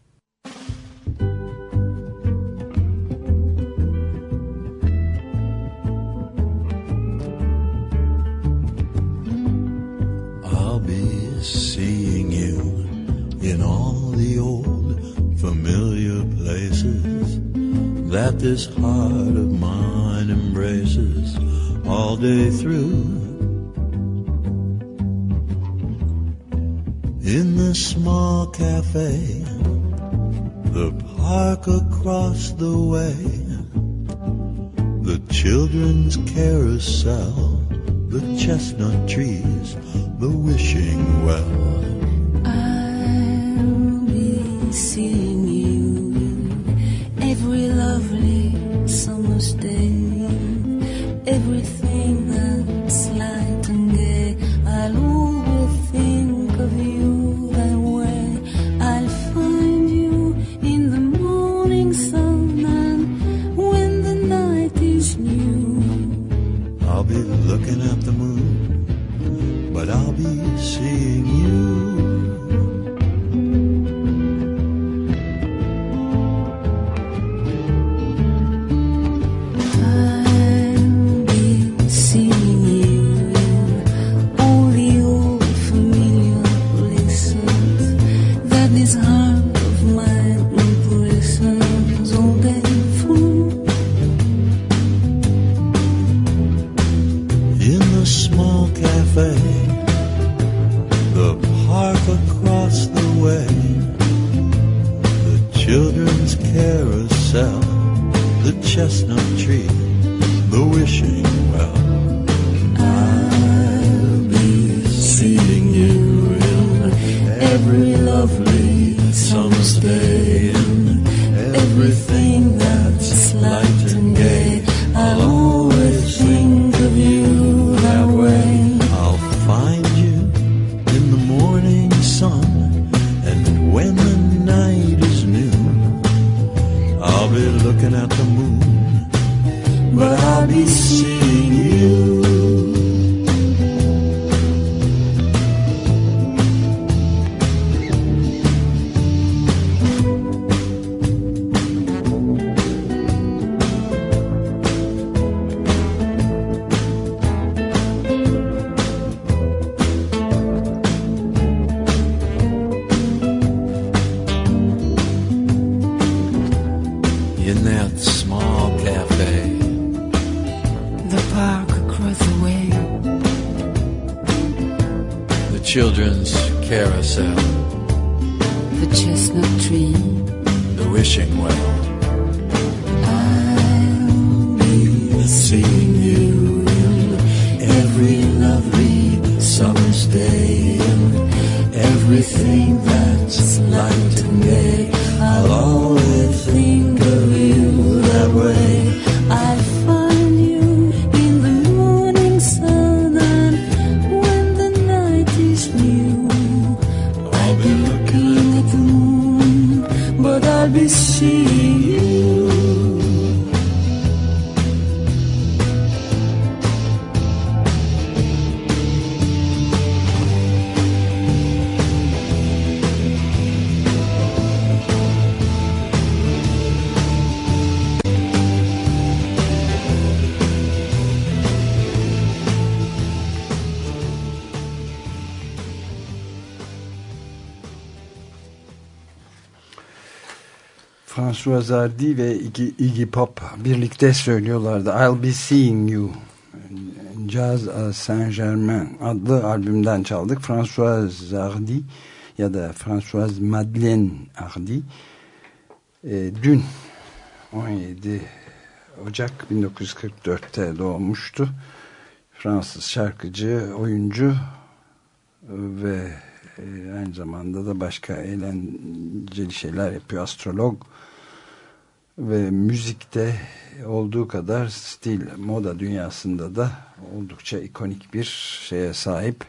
that this heart of mine embraces all day through. In the small cafe, the park across the way, the children's carousel, the chestnut trees, the wishing well. I'll be seeing every lovely summer's day. Everything that's carousel, the chestnut tree, the wishing Hardy ve Iggy, Pop birlikte söylüyorlardı. I'll Be Seeing You. Jazz Saint Germain adlı albümden çaldık. François Hardy ya da Françoise Madeleine Hardy e, dün 17 Ocak 1944'te doğmuştu. Fransız şarkıcı, oyuncu e, ve e, aynı zamanda da başka eğlenceli şeyler yapıyor. Astrolog ve müzikte olduğu kadar stil, moda dünyasında da oldukça ikonik bir şeye sahip.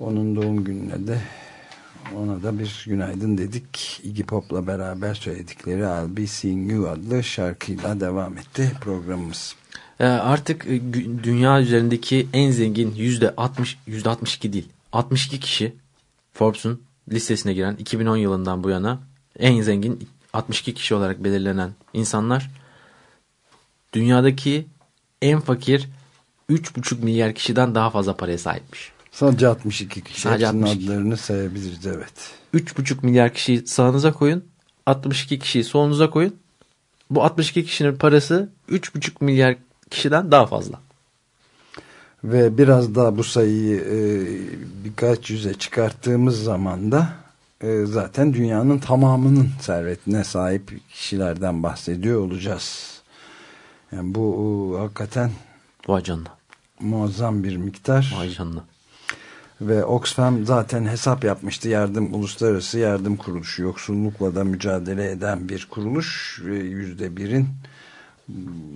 Onun doğum gününe de ona da bir günaydın dedik. Iggy Pop'la beraber söyledikleri I'll Be Seeing You adlı şarkıyla devam etti programımız. Ee, artık e, dünya üzerindeki en zengin yüzde 60 yüzde 62 değil 62 kişi Forbes'un listesine giren 2010 yılından bu yana en zengin 62 kişi olarak belirlenen insanlar dünyadaki en fakir 3,5 milyar kişiden daha fazla paraya sahipmiş. Sadece 62 kişi. Sadece Hepsinin 62. adlarını sayabiliriz evet. 3,5 milyar kişiyi sağınıza koyun 62 kişiyi solunuza koyun bu 62 kişinin parası 3,5 milyar kişiden daha fazla. Ve biraz daha bu sayıyı e, birkaç yüze çıkarttığımız zaman da zaten dünyanın tamamının servetine sahip kişilerden bahsediyor olacağız. Yani bu e, hakikaten Vay canına. muazzam bir miktar. Vay canına. Ve Oxfam zaten hesap yapmıştı. Yardım Uluslararası Yardım Kuruluşu. Yoksullukla da mücadele eden bir kuruluş. Yüzde birin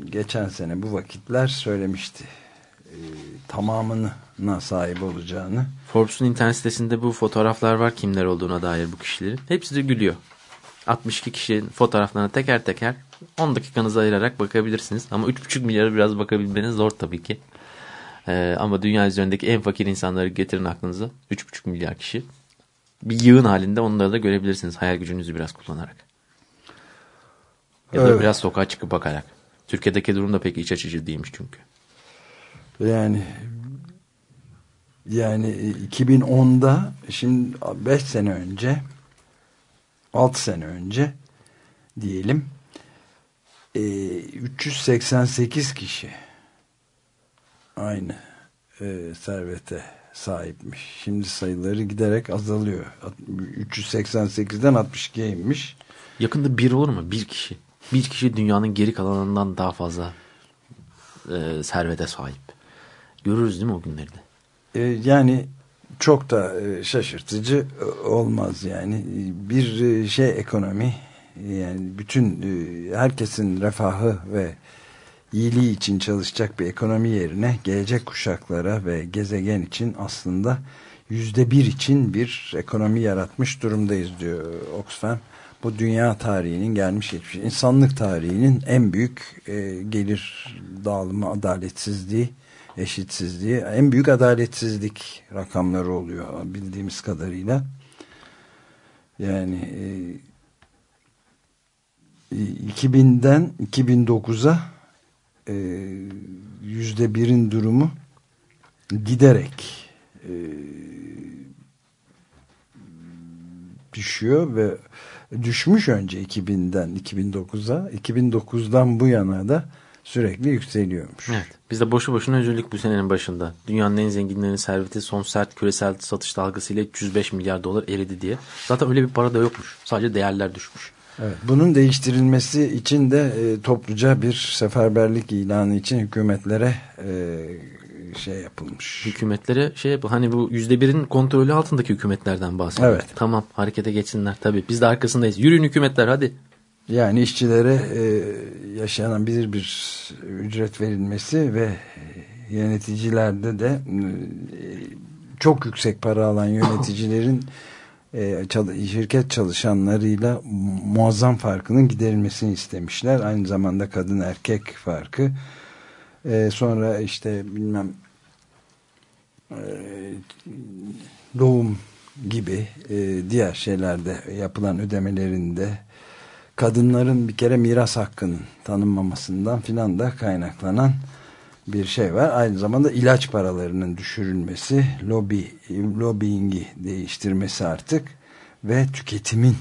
geçen sene bu vakitler söylemişti. E, tamamına sahip olacağını. Forbes'un internet sitesinde bu fotoğraflar var kimler olduğuna dair bu kişilerin. Hepsi de gülüyor. 62 kişinin fotoğraflarına teker teker 10 dakikanızı ayırarak bakabilirsiniz. Ama 3,5 milyara biraz bakabilmeniz zor tabii ki. Ee, ama dünya üzerindeki en fakir insanları getirin aklınıza. 3,5 milyar kişi. Bir yığın halinde onları da görebilirsiniz hayal gücünüzü biraz kullanarak. Ya da Evet. biraz sokağa çıkıp bakarak. Türkiye'deki durum da pek iç açıcı değilmiş çünkü. Yani yani 2010'da şimdi 5 sene önce 6 sene önce diyelim e, 388 kişi aynı e, servete sahipmiş. Şimdi sayıları giderek azalıyor. 388'den 62'ye inmiş. Yakında bir olur mu? Bir kişi. Bir kişi dünyanın geri kalanından daha fazla e, servete sahip. Görürüz değil mi o günleri de? E, yani çok da e, şaşırtıcı e, olmaz yani bir şey ekonomi yani bütün herkesin refahı ve iyiliği için çalışacak bir ekonomi yerine gelecek kuşaklara ve gezegen için aslında yüzde bir için bir ekonomi yaratmış durumdayız diyor Oxfam. Bu dünya tarihinin gelmiş geçmiş insanlık tarihinin en büyük gelir dağılımı adaletsizliği eşitsizliği en büyük adaletsizlik rakamları oluyor bildiğimiz kadarıyla. Yani e, 2000'den 2009'a e, yüzde birin durumu giderek e, düşüyor ve düşmüş önce 2000'den 2009'a 2009'dan bu yana da sürekli yükseliyormuş. Evet. Biz de boşu boşuna üzüldük bu senenin başında. Dünyanın en zenginlerinin serveti son sert küresel satış dalgasıyla 305 milyar dolar eridi diye. Zaten öyle bir para da yokmuş. Sadece değerler düşmüş. Evet, bunun değiştirilmesi için de e, topluca bir seferberlik ilanı için hükümetlere e, şey yapılmış. Hükümetlere şey yap hani bu yüzde birin kontrolü altındaki hükümetlerden bahsediyor. Evet. Tamam harekete geçsinler tabii. Biz de arkasındayız. Yürüyün hükümetler hadi. Yani işçilere e, yaşanan bir bir ücret verilmesi ve yöneticilerde de e, çok yüksek para alan yöneticilerin e, çal- şirket çalışanlarıyla muazzam farkının giderilmesini istemişler. Aynı zamanda kadın erkek farkı. E, sonra işte bilmem e, doğum gibi e, diğer şeylerde yapılan ödemelerinde kadınların bir kere miras hakkının tanınmamasından filan da kaynaklanan bir şey var. Aynı zamanda ilaç paralarının düşürülmesi, lobi, lobbyingi değiştirmesi artık ve tüketimin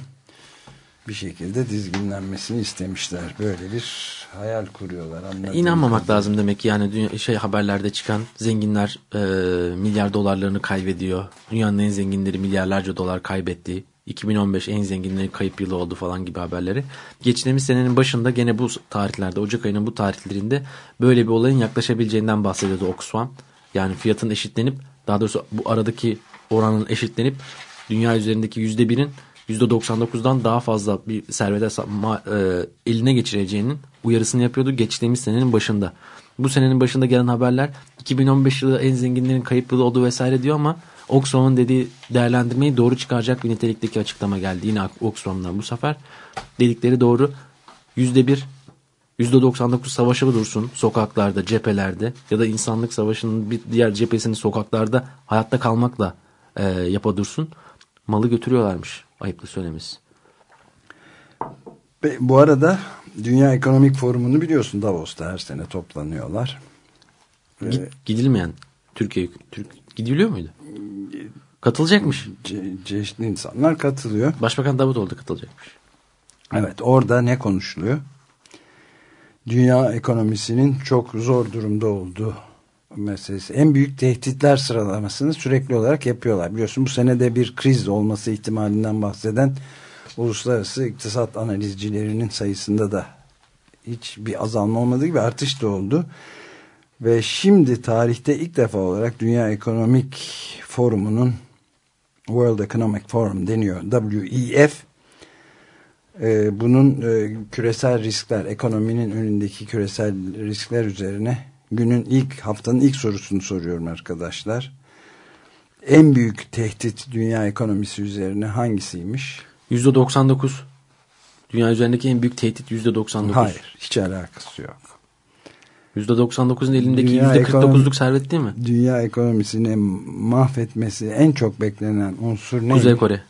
bir şekilde dizginlenmesini istemişler. Böyle bir hayal kuruyorlar. İnanmamak kadarıyla. lazım demek yani dünya, şey haberlerde çıkan zenginler e, milyar dolarlarını kaybediyor. Dünyanın en zenginleri milyarlarca dolar kaybetti. 2015 en zenginlerin kayıp yılı oldu falan gibi haberleri. Geçtiğimiz senenin başında gene bu tarihlerde Ocak ayının bu tarihlerinde böyle bir olayın yaklaşabileceğinden bahsediyordu Oxfam. Yani fiyatın eşitlenip daha doğrusu bu aradaki oranın eşitlenip dünya üzerindeki %1'in %99'dan daha fazla bir servete e, eline geçireceğinin uyarısını yapıyordu geçtiğimiz senenin başında. Bu senenin başında gelen haberler 2015 yılı en zenginlerin kayıp yılı oldu vesaire diyor ama Oxfam'ın dediği değerlendirmeyi doğru çıkaracak bir nitelikteki açıklama geldi. Yine Oxfam'dan bu sefer dedikleri doğru %1 %99 savaşa dursun sokaklarda, cephelerde ya da insanlık savaşının bir diğer cephesini sokaklarda hayatta kalmakla e, yapa dursun. Malı götürüyorlarmış. Ayıplı söylemesi. Bu arada Dünya Ekonomik Forumu'nu biliyorsun Davos'ta her sene toplanıyorlar. Gidilmeyen Türkiye Türk gidiliyor muydu? Katılacakmış. Ce- çeşitli insanlar katılıyor. Başbakan Davutoğlu da katılacakmış. Evet orada ne konuşuluyor? Dünya ekonomisinin çok zor durumda olduğu meselesi. En büyük tehditler sıralamasını sürekli olarak yapıyorlar. Biliyorsun bu senede bir kriz olması ihtimalinden bahseden uluslararası iktisat analizcilerinin sayısında da hiç bir azalma olmadığı gibi artış da oldu. Ve şimdi tarihte ilk defa olarak Dünya Ekonomik Forumu'nun World Economic Forum deniyor. WEF e, bunun e, küresel riskler, ekonominin önündeki küresel riskler üzerine günün ilk haftanın ilk sorusunu soruyorum arkadaşlar. En büyük tehdit dünya ekonomisi üzerine hangisiymiş? %99 Dünya üzerindeki en büyük tehdit %99. Hayır, hiç alakası yok. %99'un elindeki Dünya %49'luk ekonomi- servet değil mi? Dünya ekonomisini mahvetmesi en çok beklenen unsur ne? Kuzey Kore.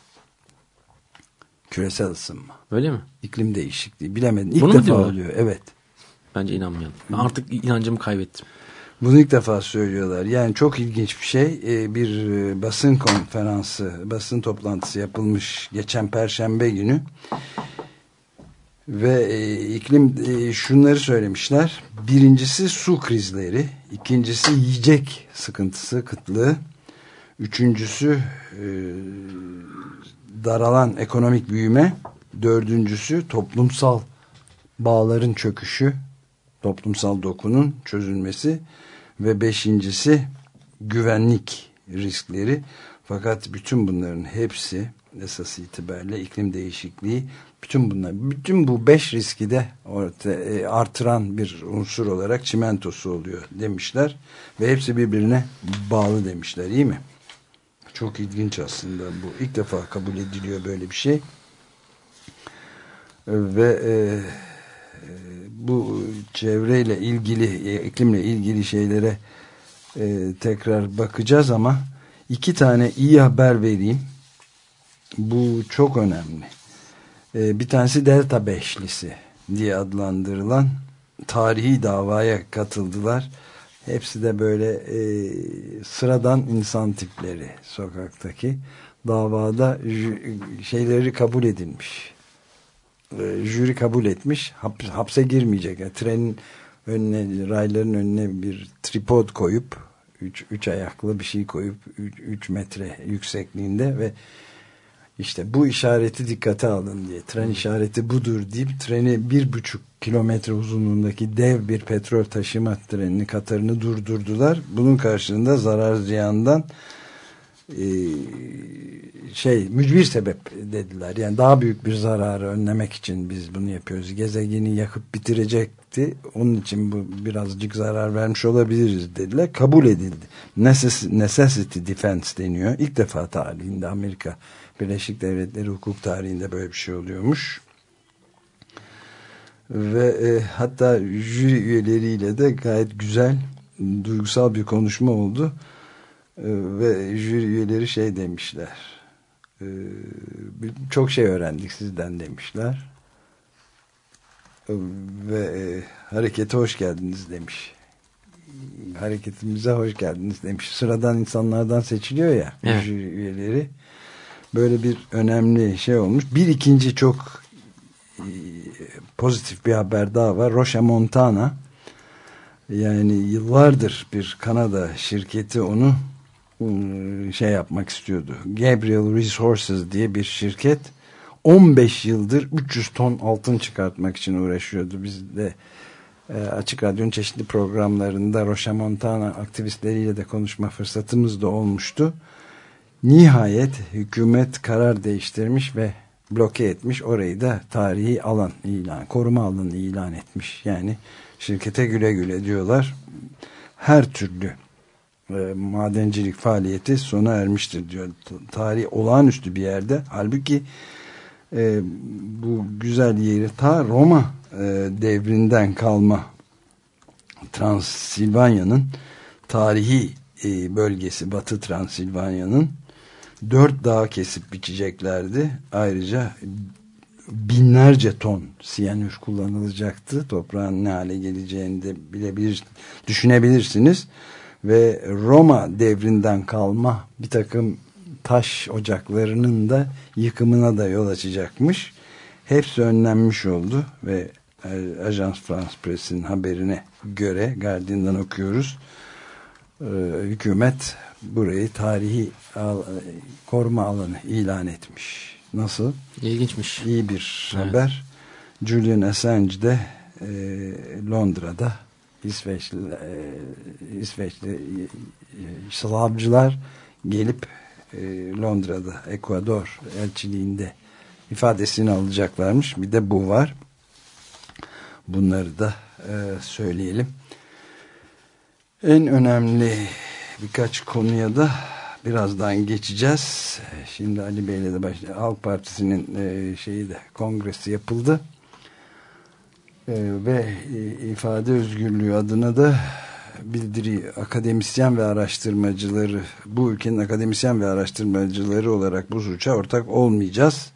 Küresel ısınma. Öyle mi? İklim değişikliği. Bilemedin. İlk Bunu defa diyorlar? oluyor. Evet. Bence inanmayalım. Ben artık inancımı kaybettim. Bunu ilk defa söylüyorlar. Yani çok ilginç bir şey. Ee, Bir e, basın konferansı, basın toplantısı yapılmış geçen perşembe günü. Ve e, iklim e, şunları söylemişler. Birincisi su krizleri. ikincisi yiyecek sıkıntısı, kıtlığı. Üçüncüsü e, daralan ekonomik büyüme. Dördüncüsü toplumsal bağların çöküşü toplumsal dokunun çözülmesi ve beşincisi güvenlik riskleri. Fakat bütün bunların hepsi esas itibariyle iklim değişikliği bütün bunlar bütün bu beş riski de orta, e, artıran bir unsur olarak çimentosu oluyor demişler ve hepsi birbirine bağlı demişler iyi mi? Çok ilginç aslında bu ilk defa kabul ediliyor böyle bir şey ve e, bu çevreyle ilgili, e, iklimle ilgili şeylere e, tekrar bakacağız ama iki tane iyi haber vereyim. Bu çok önemli. E, bir tanesi Delta Beşlisi diye adlandırılan tarihi davaya katıldılar. Hepsi de böyle e, sıradan insan tipleri sokaktaki davada şeyleri kabul edilmiş e, jüri kabul etmiş. Hap, hapse girmeyecek. Yani trenin önüne rayların önüne bir tripod koyup üç, üç ayaklı bir şey koyup 3 metre yüksekliğinde ve işte bu işareti dikkate alın diye tren işareti budur deyip treni bir buçuk kilometre uzunluğundaki dev bir petrol taşıma trenini Katar'ını durdurdular. Bunun karşılığında zarar ziyandan e, şey mücbir sebep dediler. Yani daha büyük bir zararı önlemek için biz bunu yapıyoruz. Gezegeni yakıp bitirecekti. Onun için bu birazcık zarar vermiş olabiliriz dediler. Kabul edildi. Necessity defense deniyor. İlk defa tarihinde Amerika Birleşik Devletleri hukuk tarihinde böyle bir şey oluyormuş. Ve e, hatta jüri üyeleriyle de gayet güzel duygusal bir konuşma oldu. E, ve jüri üyeleri şey demişler. E, çok şey öğrendik sizden demişler. E, ve e, harekete hoş geldiniz demiş. Hareketimize hoş geldiniz demiş. Sıradan insanlardan seçiliyor ya evet. jüri üyeleri böyle bir önemli şey olmuş. Bir ikinci çok e, pozitif bir haber daha var. Rocha Montana yani yıllardır bir Kanada şirketi onu e, şey yapmak istiyordu. Gabriel Resources diye bir şirket 15 yıldır 300 ton altın çıkartmak için uğraşıyordu. Biz de e, Açık Radyo'nun çeşitli programlarında Rocha Montana aktivistleriyle de konuşma fırsatımız da olmuştu. Nihayet hükümet karar değiştirmiş ve bloke etmiş. Orayı da tarihi alan ilan, koruma alanı ilan etmiş. Yani şirkete güle güle diyorlar. Her türlü e, madencilik faaliyeti sona ermiştir diyor. Tarih olağanüstü bir yerde. Halbuki e, bu güzel yeri ta Roma e, devrinden kalma Transilvanya'nın tarihi e, bölgesi Batı Transilvanya'nın dört dağ kesip biçeceklerdi. Ayrıca binlerce ton siyanür kullanılacaktı. Toprağın ne hale geleceğini de bilebilir, düşünebilirsiniz. Ve Roma devrinden kalma bir takım taş ocaklarının da yıkımına da yol açacakmış. Hepsi önlenmiş oldu ve Ajans France Press'in haberine göre Guardian'dan okuyoruz. Ee, hükümet burayı tarihi al, koruma alanı ilan etmiş. Nasıl? İlginçmiş. İyi bir evet. haber. Julian Assange de e, Londra'da İsveçli, e, İsveçli e, Slavcılar gelip e, Londra'da Ekvador elçiliğinde ifadesini alacaklarmış. Bir de bu var. Bunları da e, söyleyelim. En önemli birkaç konuya da birazdan geçeceğiz. Şimdi Ali Bey'le de başlayalım. Halk Partisi'nin e, şeyi de kongresi yapıldı. E, ve e, ifade özgürlüğü adına da bildiri akademisyen ve araştırmacıları bu ülkenin akademisyen ve araştırmacıları olarak bu suça ortak olmayacağız.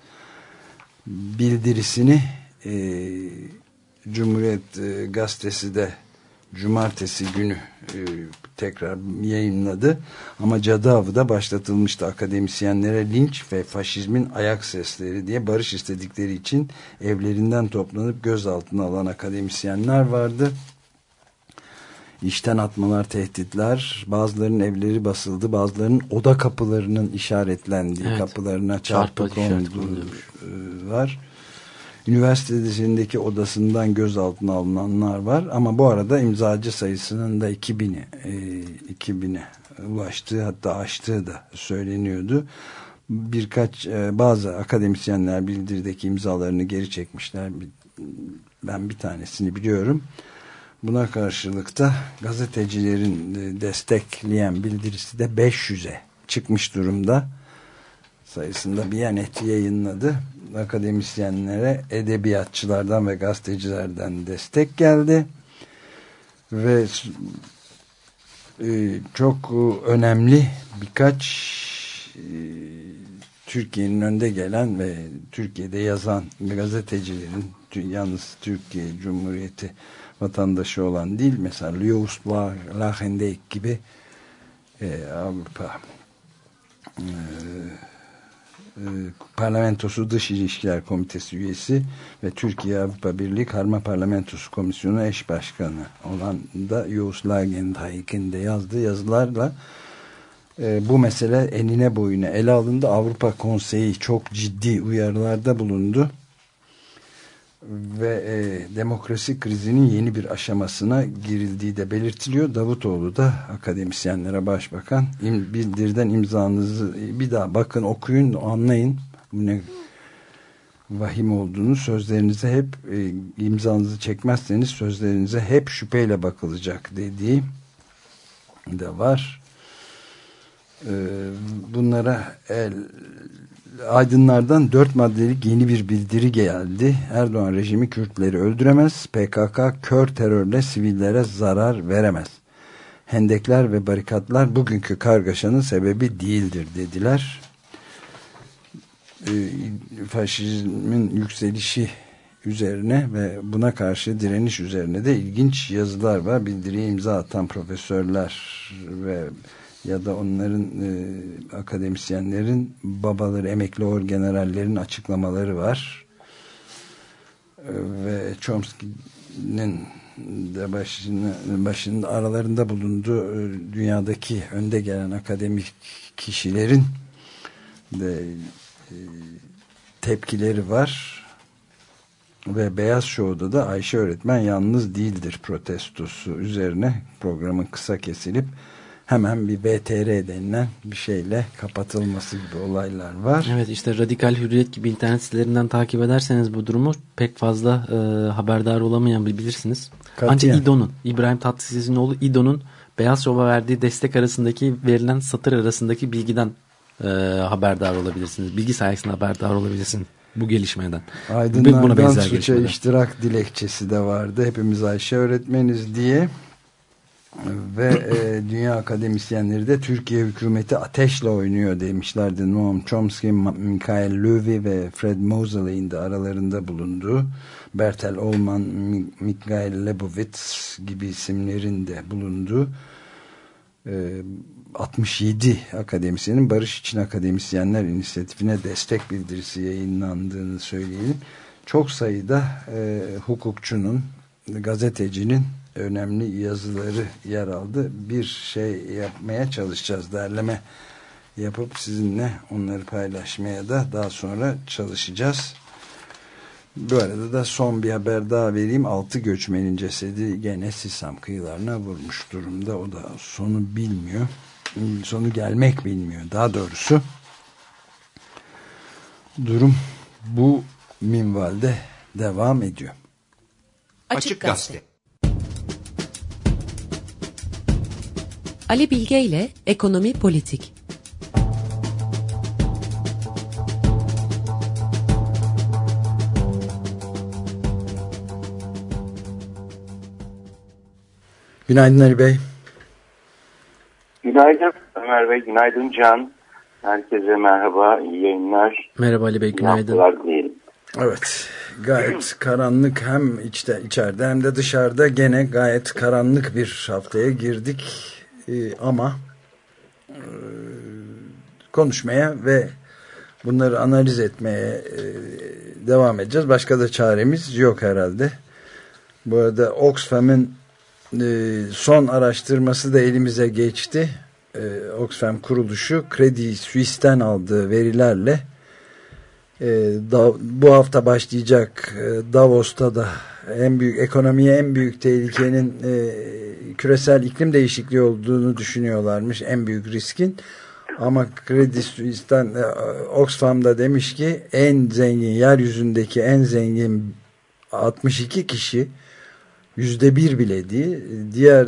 Bildirisini e, Cumhuriyet e, Gazetesi de cumartesi günü e, tekrar yayınladı. Ama cadı avı da başlatılmıştı. Akademisyenlere linç ve faşizmin ayak sesleri diye barış istedikleri için evlerinden toplanıp gözaltına alan akademisyenler vardı. İşten atmalar, tehditler, bazılarının evleri basıldı, bazılarının oda kapılarının işaretlendiği evet. kapılarına çarpı konduğu e, var üniversitesindeki odasından gözaltına alınanlar var. Ama bu arada imzacı sayısının da 2000'e e, 2000'e ulaştığı hatta aştığı da söyleniyordu. Birkaç e, bazı akademisyenler bildirdeki imzalarını geri çekmişler. Ben bir tanesini biliyorum. Buna karşılık da gazetecilerin e, destekleyen bildirisi de 500'e çıkmış durumda. Sayısında bir yanet yayınladı akademisyenlere edebiyatçılardan ve gazetecilerden destek geldi. Ve e, çok önemli birkaç e, Türkiye'nin önde gelen ve Türkiye'de yazan gazetecilerin yalnız Türkiye Cumhuriyeti vatandaşı olan değil mesela Lewis Lachendijk gibi e, Avrupa Parlamentosu Dış İlişkiler Komitesi üyesi ve Türkiye Avrupa Birliği Karma Parlamentosu Komisyonu eş başkanı olan da Yavuz Lagendijk'in de yazdığı yazılarla e, bu mesele enine boyuna ele alındı. Avrupa Konseyi çok ciddi uyarılarda bulundu ve e, demokrasi krizinin yeni bir aşamasına girildiği de belirtiliyor. Davutoğlu da akademisyenlere başbakan im, bildirden imzanızı bir daha bakın okuyun anlayın bu ne vahim olduğunu sözlerinize hep e, imzanızı çekmezseniz sözlerinize hep şüpheyle bakılacak dediği de var. E, bunlara el aydınlardan dört maddelik yeni bir bildiri geldi. Erdoğan rejimi Kürtleri öldüremez. PKK kör terörle sivillere zarar veremez. Hendekler ve barikatlar bugünkü kargaşanın sebebi değildir dediler. Ee, faşizmin yükselişi üzerine ve buna karşı direniş üzerine de ilginç yazılar var. Bildiriye imza atan profesörler ve ya da onların e, akademisyenlerin babaları, emekli orgenerallerin açıklamaları var. Ve Chomsky'nin de başını, başında aralarında bulunduğu e, dünyadaki önde gelen akademik kişilerin de e, tepkileri var. Ve Beyaz Show'da da Ayşe öğretmen yalnız değildir protestosu üzerine programın kısa kesilip hemen bir BTR denilen bir şeyle kapatılması gibi olaylar var. Evet işte Radikal Hürriyet gibi internet sitelerinden takip ederseniz bu durumu pek fazla e, haberdar olamayan bilirsiniz. Katiyen. Ancak İdo'nun, İbrahim Tatlıses'in oğlu İdo'nun Beyaz Şov'a verdiği destek arasındaki verilen satır arasındaki bilgiden e, haberdar olabilirsiniz. Bilgi sayesinde haberdar olabilirsiniz bu gelişmeden. Buna Aydınlardan benzer suça gelişmeler. iştirak dilekçesi de vardı. Hepimiz Ayşe öğretmeniz diye. Ve e, dünya akademisyenleri de Türkiye hükümeti ateşle oynuyor demişlerdi. Noam Chomsky, Mikhail Levy ve Fred Moseley'in de aralarında bulunduğu Bertel Olman, Mi- Mikhail Lebovitz gibi isimlerin de bulunduğu e, 67 akademisyenin Barış İçin Akademisyenler İnisiyatifine destek bildirisi yayınlandığını söyleyelim. Çok sayıda e, hukukçunun, gazetecinin önemli yazıları yer aldı. Bir şey yapmaya çalışacağız. Derleme yapıp sizinle onları paylaşmaya da daha sonra çalışacağız. Bu arada da son bir haber daha vereyim. Altı göçmenin cesedi gene Sisam kıyılarına vurmuş durumda. O da sonu bilmiyor. Sonu gelmek bilmiyor. Daha doğrusu durum bu minvalde devam ediyor. Açık Gazete. Ali Bilge ile Ekonomi Politik. Günaydın Ali Bey. Günaydın Ömer Bey, günaydın Can. Herkese merhaba, iyi yayınlar. Merhaba Ali Bey günaydın. Evet gayet karanlık hem içte içeride hem de dışarıda gene gayet karanlık bir haftaya girdik Ee, ama e, konuşmaya ve bunları analiz etmeye e, devam edeceğiz. Başka da çaremiz yok herhalde. Bu arada Oxfam'ın e, son araştırması da elimize geçti. E, Oxfam kuruluşu Kredi Suisse'ten aldığı verilerle bu hafta başlayacak Davos'ta da en büyük ekonomiye en büyük tehlikenin e, küresel iklim değişikliği olduğunu düşünüyorlarmış en büyük riskin ama Kredi Suisse'ten e, Oxfam'da demiş ki en zengin yeryüzündeki en zengin 62 kişi yüzde bir bile değil diğer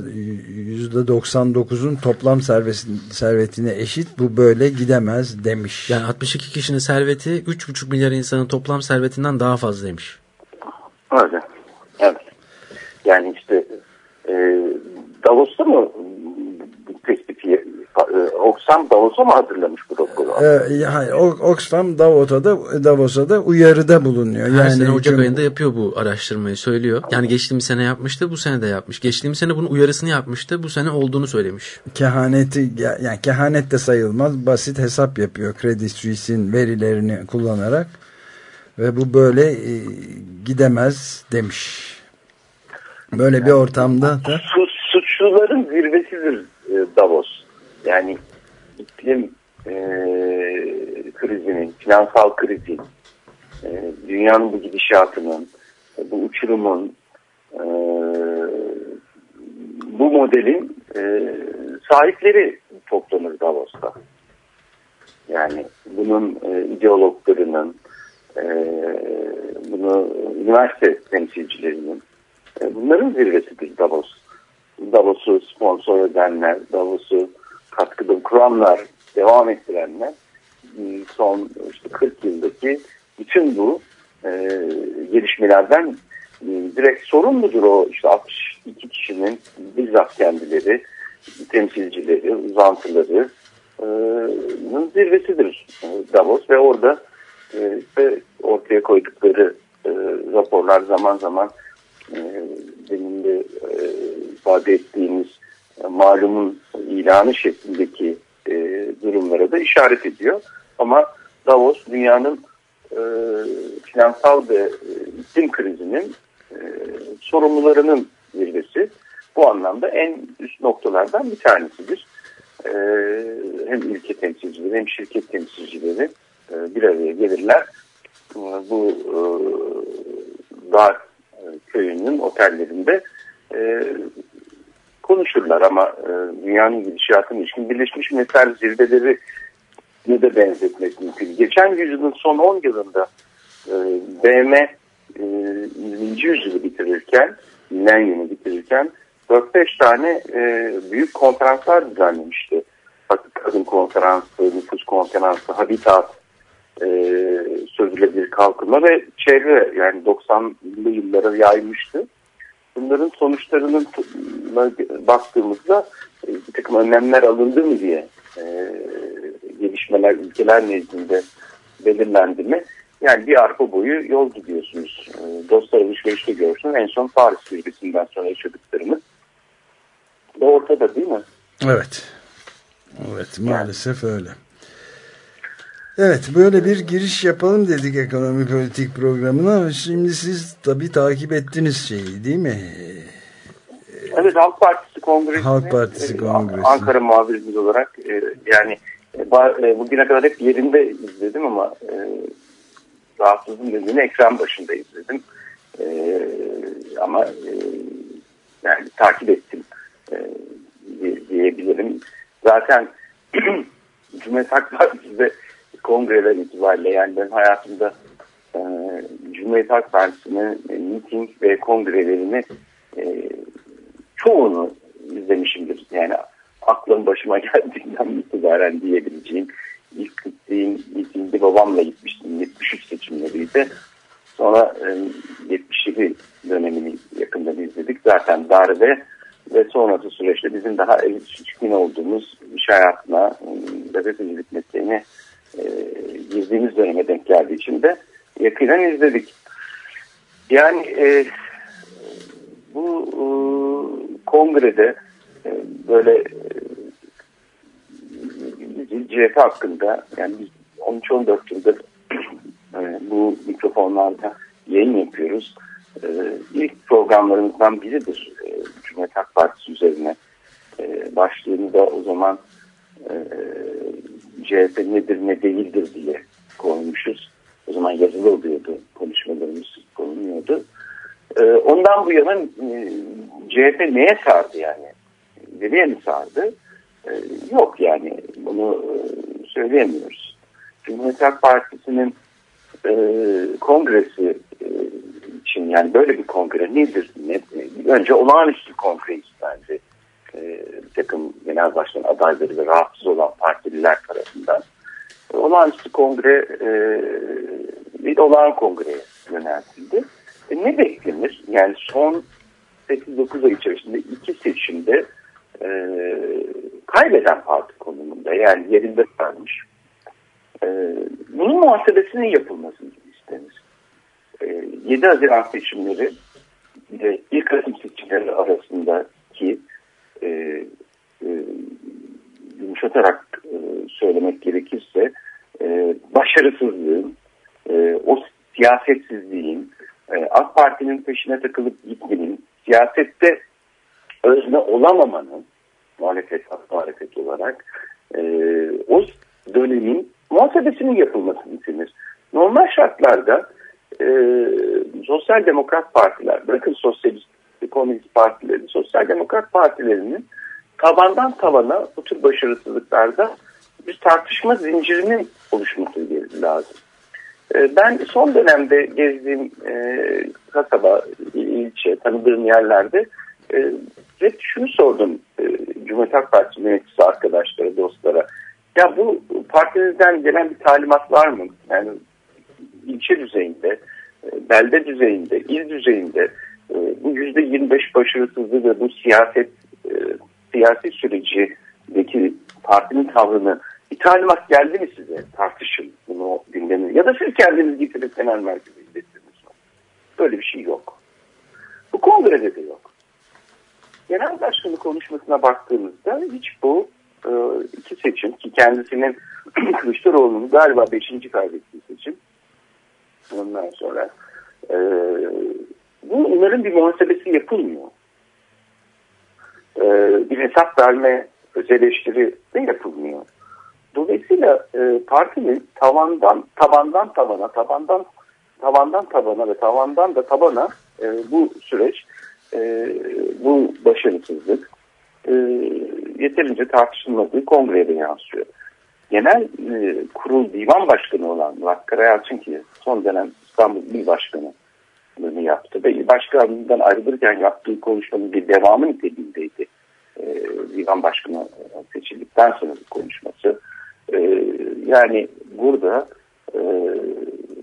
yüzde 99'un toplam servetin, servetine eşit bu böyle gidemez demiş. Yani 62 kişinin serveti 3,5 milyar insanın toplam servetinden daha fazlaymış. Öyle. Evet. Yani işte e, Davos'ta mı bu tespiti e, Oxfam Davos'a mı hazırlamış bu raporu? Ee, hayır, Oxfam Davos'a da, Davos'a da uyarıda bulunuyor. Her sene Ocak hüküm- ayında yapıyor bu araştırmayı söylüyor. Yani geçtiğimiz sene yapmıştı bu sene de yapmış. Geçtiğimiz sene bunun uyarısını yapmıştı bu sene olduğunu söylemiş. kehaneti yani kehanet de sayılmaz basit hesap yapıyor Credit Suisse'in verilerini kullanarak ve bu böyle e, gidemez demiş. Böyle bir ortamda da Su- suçluların zirvesidir e, Davos. Yani iklim e, krizinin, finansal krizin, e, dünyanın bu gidişatının, e, bu uçurumun, e, bu modelin e, sahipleri toplanır Davos'ta. Yani bunun e, ideologlarının, bunu üniversite temsilcilerinin, e, bunların zirvesidir Davos. Davos'u sponsor edenler, Davos'u katkıda kuranlar, devam ettirenler e, son işte 40 yıldaki bütün bu e, gelişmelerden e, direkt sorumludur o işte 62 kişinin bizzat kendileri, temsilcileri, uzantıları e, zirvesidir Davos ve orada e, işte ortaya koydukları e, raporlar zaman zaman e, de e, ifade ettiğimiz e, malumun ilanı şeklindeki e, durumlara da işaret ediyor. Ama Davos dünyanın finansal ve iklim krizinin sorumlularının zirvesi. Bu anlamda en üst noktalardan bir tanesidir. E, hem ülke temsilcileri hem şirket temsilcileri e, bir araya gelirler. E, bu e, dağ e, köyünün otellerinde konuşurlar ama dünyanın gidişatına ilişkin Birleşmiş Milletler zirveleri ne de benzetmek mümkün. Geçen yüzyılın son 10 yılında BM e, 20. yüzyılı bitirirken, milenyumu bitirirken 4-5 tane büyük konferanslar düzenlemişti. Kadın Konferansı, Nüfus Konferansı, Habitat, e, sürdürülebilir kalkınma ve çevre yani 90'lı yıllara yaymıştı. Bunların sonuçlarının baktığımızda e, bir takım önlemler alındı mı diye e, gelişmeler ülkeler nezdinde belirlendi mi? Yani bir arpa boyu yol gidiyorsunuz. E, dostlar alışverişte görsün. En son Paris zirvesinden sonra yaşadıklarımız da ortada değil mi? evet. Evet maalesef öyle. Evet böyle bir giriş yapalım dedik ekonomi politik programına. Şimdi siz tabii takip ettiniz şeyi değil mi? Evet Halk Partisi Kongresi. Halk Partisi e, Kongresi. Ankara muhabirimiz olarak e, yani e, e, bugüne kadar hep yerinde izledim ama rahatsızım dediğini ekran başında izledim. Ama yani takip ettim diye- diyebilirim. Zaten Cumhuriyet Halk Partisi'de kongreler itibariyle yani ben hayatımda e, Cumhuriyet Halk Partisi'nin e, miting ve kongrelerini e, çoğunu izlemişimdir. Yani aklım başıma geldiğinden itibaren diyebileceğim ilk gittiğim mitingde babamla gitmiştim. 73 seçimleriydi. Sonra e, 77 dönemini yakından izledik. Zaten darbe ve sonrası süreçte bizim daha erişkin olduğumuz iş hayatına, e, gazetecilik mesleğine e, girdiğimiz döneme denk geldiği için de yakından izledik. Yani e, bu e, kongrede e, böyle e, CHP hakkında yani biz 13-14 yıldır e, bu mikrofonlarda yayın yapıyoruz. E, ilk programlarımızdan biridir e, Cumhuriyet Halk Partisi üzerine. E, başlığını da o zaman e, CHP nedir ne değildir diye koymuşuz. O zaman yazılı oluyordu konuşmalarımız konuluyordu. Ee, ondan bu yana e, CHP neye sardı yani? Nereye mi sardı? Ee, yok yani bunu e, söyleyemiyoruz. Cumhuriyet Halk Partisi'nin e, kongresi e, için yani böyle bir kongre nedir? Ne, önce olağanüstü kongreyiz bence. E, bir takım genel başkan adayları ve rahatsız olan partililer tarafından. Olağanüstü kongre e, bir olağan kongreye yöneltildi. E, ne beklenir? Yani son 8-9 ay içerisinde iki seçimde e, kaybeden parti konumunda yani yerinde kalmış. E, bunun muhasebesinin yapılmasını istenir. E, 7 Haziran seçimleri ile 1 Kasım seçimleri arasındaki e, e, yumuşatarak e, söylemek gerekirse e, başarısızlığın, e, o siyasetsizliğin, e, AK Parti'nin peşine takılıp gitmenin, siyasette özne olamamanın muhalefet, muhalefet olarak e, o dönemin muhasebesinin yapılmasını istenir. Normal şartlarda e, sosyal demokrat partiler, bırakın sosyalist, komünist partileri, sosyal demokrat partilerinin tabandan tabana bu tür başarısızlıklarda bir tartışma zincirinin oluşması lazım. E, ben son dönemde gezdiğim e, kasaba, ilçe, tanıdığım yerlerde e, hep şunu sordum e, Cumhuriyet Halk Partisi yöneticisi arkadaşlara, dostlara. Ya bu partinizden gelen bir talimat var mı? Yani ilçe düzeyinde, belde düzeyinde, il düzeyinde e, bu yüzde 25 başarısızlığı ve bu siyaset e, siyasi sürecideki partinin tavrını bir talimat geldi mi size? Tartışın bunu gündemi. Ya da siz kendiniz getirip genel merkeze ilettiniz mi? Böyle bir şey yok. Bu kongrede de yok. Genel başkanı konuşmasına baktığımızda hiç bu e, iki seçim ki kendisinin Kılıçdaroğlu'nun galiba beşinci kaybettiği seçim. Ondan sonra e, bunların bir muhasebesi yapılmıyor. E, bir hesap verme öz de yapılmıyor. Dolayısıyla e, partinin tavandan tabandan tabana, tabandan tavandan tabana ve tavandan da tabana e, bu süreç, e, bu başarısızlık yeterince tartışılmadığı kongrede yansıyor. Genel kurul divan başkanı olan Murat Karayalçın ki son dönem İstanbul İl Başkanı yaptı ve başkanlığından ayrılırken yaptığı konuşmanın bir devamı niteliğindeydi. E, başkanı seçildikten sonra konuşması. E, yani burada e,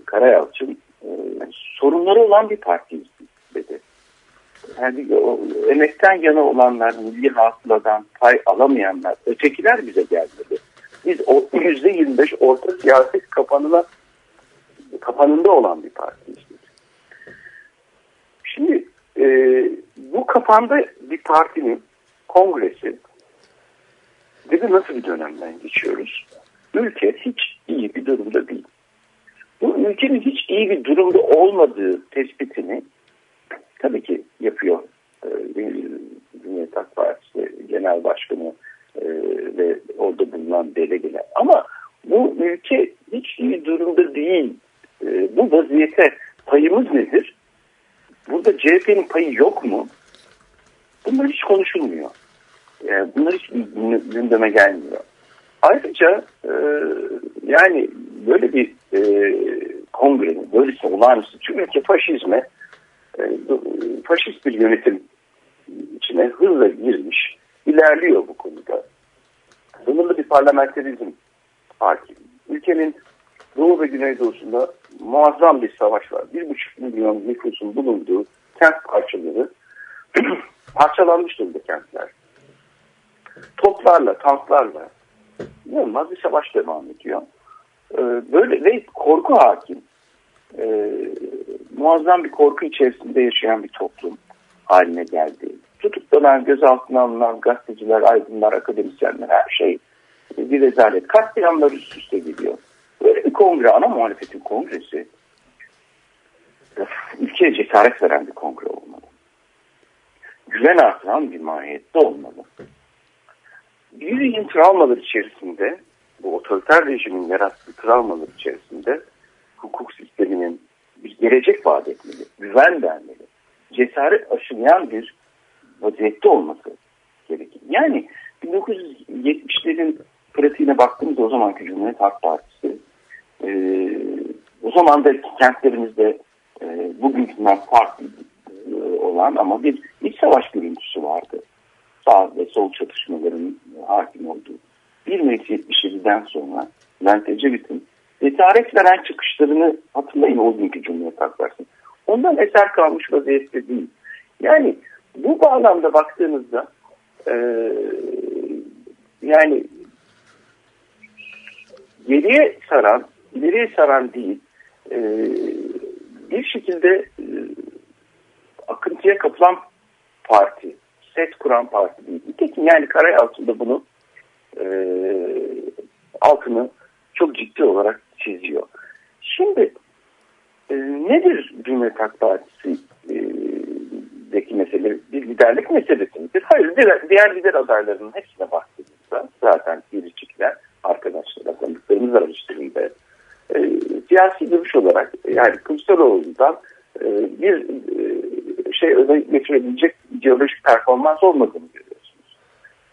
Karayalçın e, sorunları olan bir partiyiz dedi. Yani emekten yana olanlar, milli hasıladan pay alamayanlar, ötekiler bize gelmedi. Biz o yüzde 25 orta siyaset kapanına kapanında olan bir partiyiz. Şimdi e, bu kafanda bir partinin kongresi dedi nasıl bir dönemden geçiyoruz? Ülke hiç iyi bir durumda değil. Bu ülkenin hiç iyi bir durumda olmadığı tespitini tabii ki yapıyor e, Cumhuriyet Halk Partisi Genel Başkanı e, ve orada bulunan delegeler. Ama bu ülke hiç iyi durumda değil. E, bu vaziyete payımız nedir? Burada CHP'nin payı yok mu? Bunlar hiç konuşulmuyor. Yani bunlar hiç gündeme gelmiyor. Ayrıca e, yani böyle bir e, kongrenin, böylesi olağanüstü tüm ülke faşizme, e, faşist bir yönetim içine hızla girmiş, ilerliyor bu konuda. Sınırlı bir parlamenterizm hakim. Ülkenin Doğu ve Güneydoğu'sunda muazzam bir savaş var. Bir buçuk milyon nüfusun bulunduğu kent parçaları parçalanmış durumda kentler. Toplarla, tanklarla inanılmaz bir savaş devam ediyor. Ee, böyle ve korku hakim. Ee, muazzam bir korku içerisinde yaşayan bir toplum haline geldi. Tutuklanan, gözaltına alınan gazeteciler, aydınlar, akademisyenler her şey bir rezalet. Katliamlar üst üste gidiyor. Kongre, ana muhalefetin kongresi ülkeye cesaret veren bir kongre olmalı. Güven artıran bir mahiyette olmalı. Yıl travmalar içerisinde, bu otoriter rejimin yarattığı travmalar içerisinde hukuk sisteminin bir gelecek vaat etmeli, güven vermeli, cesaret aşılayan bir vaziyette olması gerekir. Yani 1970'lerin pratiğine baktığımızda o zamanki Cumhuriyet Halk Partisi e, o zaman da kentlerimizde e, bugünkünden farklı e, olan ama bir iç savaş görüntüsü vardı. Sağ ve sol çatışmaların hakim olduğu. 1 Mayıs 77'den sonra Bülent Ecevit'in cesaret veren çıkışlarını hatırlayın o günkü Cumhuriyet Halk Partisi. Ondan eser kalmış vaziyette değil. Yani bu bağlamda baktığınızda e, yani geriye saran, ileriye saran değil, e, bir şekilde e, akıntıya kapılan parti, set kuran parti değil. Nitekim yani karay altında bunu e, altını çok ciddi olarak çiziyor. Şimdi e, nedir Cumhuriyet Halk Partisi e, deki mesele bir liderlik meselesi midir? Hayır, diğer, diğer lider adaylarının hepsine baktığımızda zaten biricikler, arkadaşlar, tanıdıklarımız araştırında e, siyasi görüş olarak yani Kılıçdaroğlu'ndan e, bir e, şey öne getirebilecek ideolojik performans olmadığını görüyorsunuz.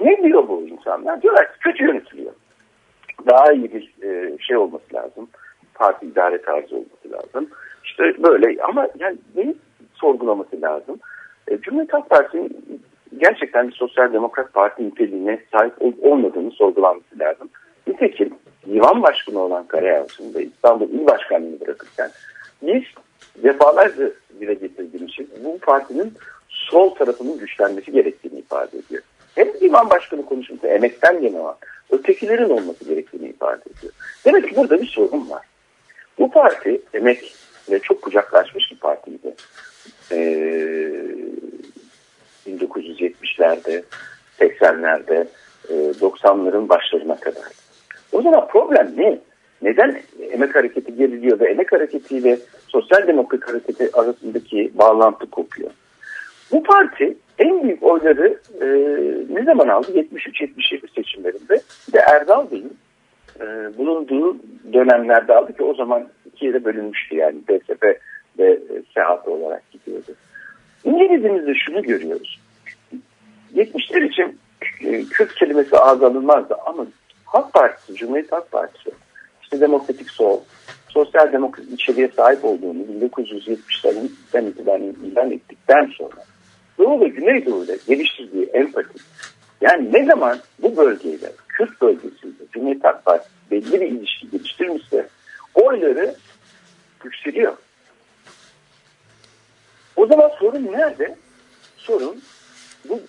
Ne diyor bu insanlar? Diyorlar ki kötü yönetiliyor. Daha iyi bir e, şey olması lazım. Parti idare tarzı olması lazım. İşte böyle ama yani neyi sorgulaması lazım? E, Cumhuriyet Halk Partisi'nin gerçekten bir sosyal demokrat parti niteliğine sahip olmadığını sorgulanması lazım. Nitekim divan başkanı olan Karayalçı'nda İstanbul İl Başkanlığı'nı bırakırken biz defalarca dile getirdiğimiz bu partinin sol tarafının güçlenmesi gerektiğini ifade ediyor. Hem divan başkanı konuşması emekten gene var. Ötekilerin olması gerektiğini ifade ediyor. Demek ki burada bir sorun var. Bu parti emekle çok kucaklaşmış bir partiydi. Ee, 1970'lerde, 80'lerde, e, 90'ların başlarına kadar. O zaman problem ne? Neden emek hareketi geriliyor ve emek hareketiyle sosyal demokrat hareketi arasındaki bağlantı kopuyor? Bu parti en büyük oyları e, ne zaman aldı? 73-77 seçimlerinde. De Erdal Bey'in e, bulunduğu dönemlerde aldı ki o zaman ikiye de bölünmüştü yani DSP ve SEHAT olarak gidiyordu. İngilizimizde şunu görüyoruz. 70'ler için e, Kürt kelimesi ağza alınmazdı ama Halk Partisi, Cumhuriyet Halk Partisi, işte Demokratik Sol, sosyal demokrat içeriğe sahip olduğunu 1970'lerden itibaren ilan ettikten sonra Doğu ve Güneydoğu'yla geliştirdiği empati, yani ne zaman bu bölgeyle, Kürt bölgesiyle Cumhuriyet Halk Partisi belli bir ilişki geliştirmişse oyları yükseliyor. O zaman sorun nerede? Sorun bu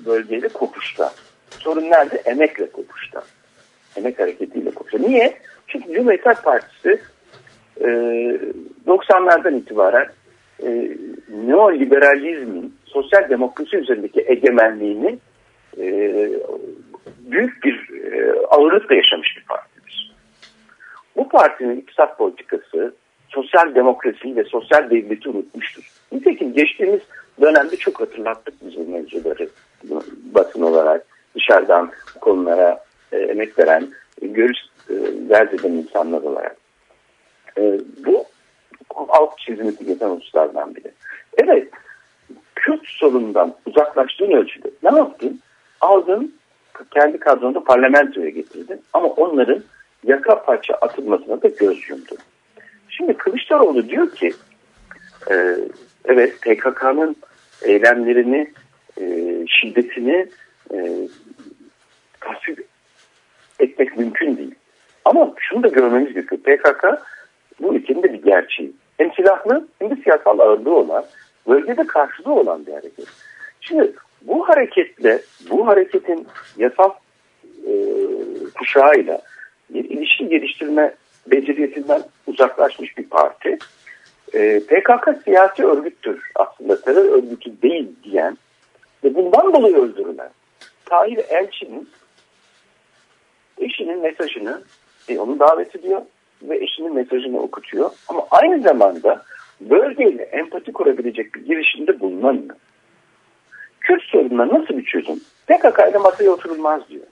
bölgeyle kopuşta. Sorun nerede? Emekle kopuşta. Emek hareketiyle kopuşta. Niye? Çünkü Cumhuriyet Halk Partisi e, 90'lardan itibaren e, neoliberalizmin sosyal demokrasi üzerindeki egemenliğini e, büyük bir e, ağırlıkla yaşamış bir partidir. Bu partinin iktisat politikası sosyal demokrasiyi ve sosyal devleti unutmuştur. Nitekim geçtiğimiz dönemde çok hatırlattık biz bu mevzuları basın olarak dışarıdan konulara e, emek veren, görüş e, dert eden insanlar olarak. E, bu alt çizimi tüketen hususlardan biri. Evet, Kürt sorunundan uzaklaştığın ölçüde ne yaptın? Aldın, kendi kadronda parlamentoya getirdin ama onların yaka parça atılmasına da göz yumdun. Şimdi Kılıçdaroğlu diyor ki e, evet PKK'nın eylemlerini e, şiddetini e, tasvip etmek mümkün değil. Ama şunu da görmemiz gerekiyor. PKK bu ülkenin de bir gerçeği. Hem silahlı hem de siyasal ağırlığı olan, bölgede karşılığı olan bir hareket. Şimdi bu hareketle, bu hareketin yasal e, kuşağıyla bir ilişki geliştirme beceriyetinden uzaklaşmış bir parti. E, PKK siyasi örgüttür aslında terör örgütü değil diyen ve bundan dolayı öldürülen Tahir Elçi'nin eşinin mesajını e, onu davet ediyor ve eşinin mesajını okutuyor. Ama aynı zamanda bölgeyle empati kurabilecek bir girişimde bulunamıyor. Kürt sorununa nasıl bir çözüm? PKK ile masaya oturulmaz diyor.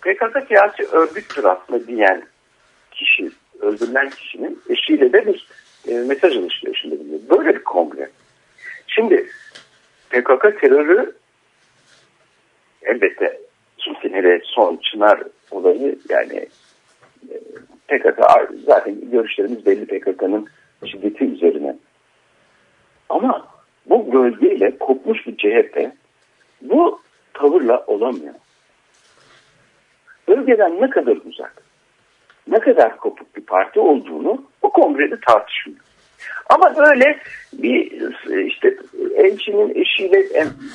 PKK siyasi örgüttür aslında diyen kişi, öldürülen kişinin eşiyle de bir e, mesaj alışverişinde bulunuyor. Böyle bir kongre. Şimdi PKK terörü elbette kimse nereye son çınar olayı yani e, PKK zaten görüşlerimiz belli PKK'nın şiddeti üzerine. Ama bu bölgeyle kopmuş bir CHP bu tavırla olamıyor. Bölgeden ne kadar uzak, ne kadar kopuk bir parti olduğunu bu kongrede tartışılıyor. Ama böyle bir işte elçinin eşiyle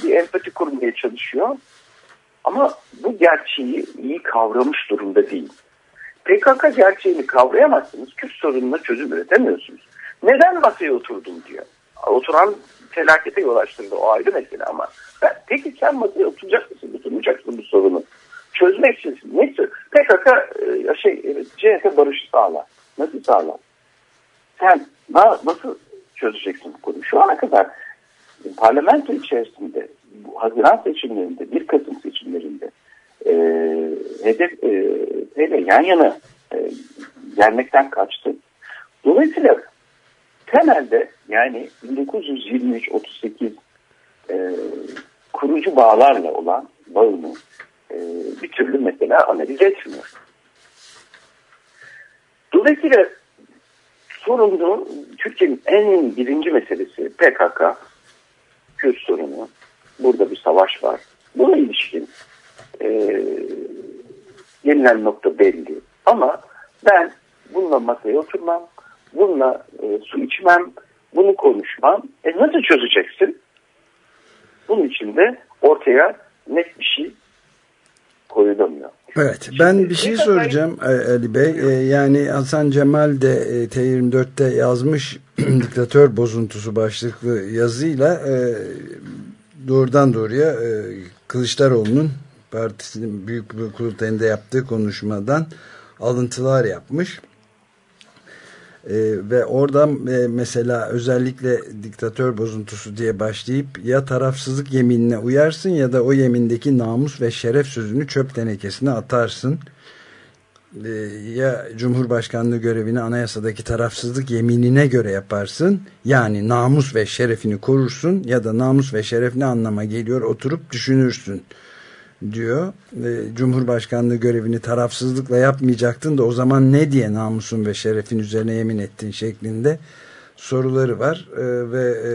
bir empati kurmaya çalışıyor. Ama bu gerçeği iyi kavramış durumda değil. PKK gerçeğini kavrayamazsınız. Kürt sorununa çözüm üretemiyorsunuz. Neden masaya oturdun diyor. Oturan felakete yol açtırdı o ayrı mesele ama. Ben, peki sen masaya oturacak mısın? Oturmayacaksın bu sorunu. Çözmek için neyse PKK şey CHP barışı sağlar. Nasıl sağlar? Sen na- nasıl çözeceksin bu konuyu? Şu ana kadar parlamento içerisinde bu Haziran seçimlerinde, 1 Kasım seçimlerinde e, hedef e, hele yan yana e, gelmekten kaçtı. Dolayısıyla temelde yani 1923-38 e, kurucu bağlarla olan bağını e, bir türlü mesela analiz etmiyor. Dolayısıyla sorunun Türkiye'nin en birinci meselesi PKK, Kürt sorunu. Burada bir savaş var. Buna ilişkin e, gelinen nokta belli. Ama ben bununla masaya oturmam, bununla e, su içmem, bunu konuşmam. E nasıl çözeceksin? Bunun için de ortaya net bir şey koyulamıyor. Evet ben bir şey soracağım e, Ali Bey. E, Yani Hasan Cemal de e, T24'te yazmış diktatör bozuntusu başlıklı yazıyla e, doğrudan doğruya e, Kılıçdaroğlu'nun partisinin büyük bir kurultayında yaptığı konuşmadan alıntılar yapmış. Ee, ve orada e, mesela özellikle diktatör bozuntusu diye başlayıp ya tarafsızlık yeminine uyarsın ya da o yemindeki namus ve şeref sözünü çöp tenekesine atarsın. Ee, ya Cumhurbaşkanlığı görevini anayasadaki tarafsızlık yeminine göre yaparsın. Yani namus ve şerefini korursun ya da namus ve şeref ne anlama geliyor oturup düşünürsün diyor. E, Cumhurbaşkanlığı görevini tarafsızlıkla yapmayacaktın da o zaman ne diye namusun ve şerefin üzerine yemin ettin şeklinde soruları var. E, ve e,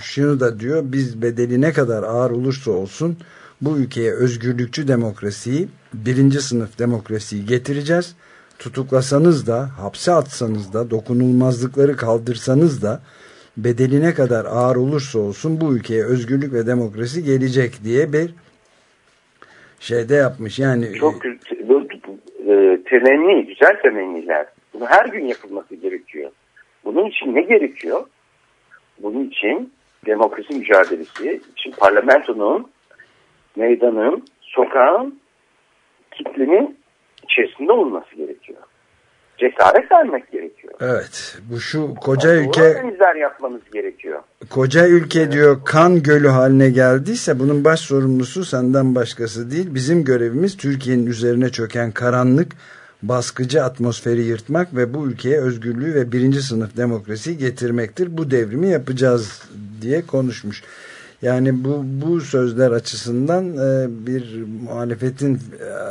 şunu da diyor biz bedeli ne kadar ağır olursa olsun bu ülkeye özgürlükçü demokrasiyi birinci sınıf demokrasiyi getireceğiz. Tutuklasanız da hapse atsanız da dokunulmazlıkları kaldırsanız da bedeli ne kadar ağır olursa olsun bu ülkeye özgürlük ve demokrasi gelecek diye bir şeyde yapmış. Yani Çok bu, bu, e, temenni, güzel temenniler. Bunu her gün yapılması gerekiyor. Bunun için ne gerekiyor? Bunun için demokrasi mücadelesi için parlamentonun, meydanın, sokağın, kitlenin içerisinde olması gerekiyor. Cesaret vermek gerekiyor. evet bu şu koca Doğru ülke analizler yapmanız gerekiyor. koca ülke diyor kan gölü haline geldiyse bunun baş sorumlusu senden başkası değil. Bizim görevimiz Türkiye'nin üzerine çöken karanlık baskıcı atmosferi yırtmak ve bu ülkeye özgürlüğü ve birinci sınıf demokrasiyi getirmektir. Bu devrimi yapacağız diye konuşmuş. Yani bu, bu sözler açısından e, bir muhalefetin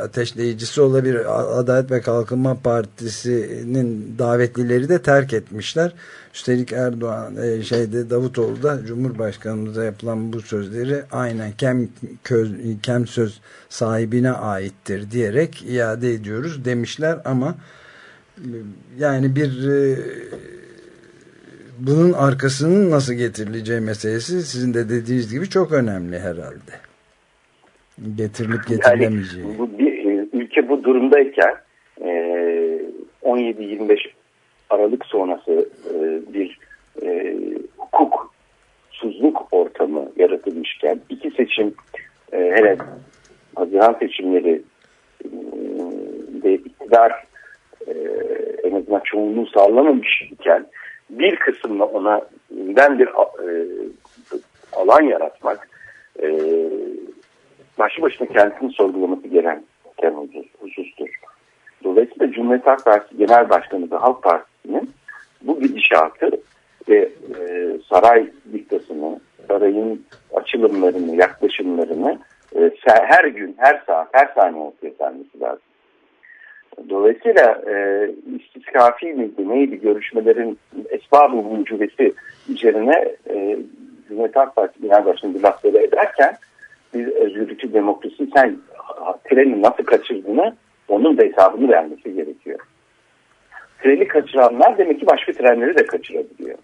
ateşleyicisi olabilir. Adalet ve Kalkınma Partisi'nin davetlileri de terk etmişler. Üstelik Erdoğan e, şeyde Davutoğlu da Cumhurbaşkanımıza yapılan bu sözleri aynen kem, köz, kem söz sahibine aittir diyerek iade ediyoruz demişler ama e, yani bir e, bunun arkasının nasıl getirileceği meselesi sizin de dediğiniz gibi çok önemli herhalde. Getirilip getirilemeyeceği. Yani bu bir, e, ülke bu durumdayken e, 17-25 Aralık sonrası e, bir e, hukuksuzluk ortamı yaratılmışken iki seçim e, hele Haziran seçimleri e, de iktidar e, en azından çoğunluğu sağlamamış iken bir kısımla ona ben bir e, alan yaratmak e, başlı başına kendisini sorgulaması gereken husus, husustur. Dolayısıyla Cumhuriyet Halk Partisi Genel Başkanı da Halk Partisi'nin bu gidişatı ve e, saray diktasını, sarayın açılımlarını, yaklaşımlarını e, her gün, her saat, her saniye ortaya sermesi lazım. Dolayısıyla e, istiskafi miydi, neydi görüşmelerin esbab-ı üzerine e, Cumhuriyet Halk Partisi Genel Başkanı bir lafları ederken bir özgürlükçü demokrasi sen treni nasıl kaçırdığını onun da hesabını vermesi gerekiyor. Treni kaçıranlar demek ki başka trenleri de kaçırabiliyor.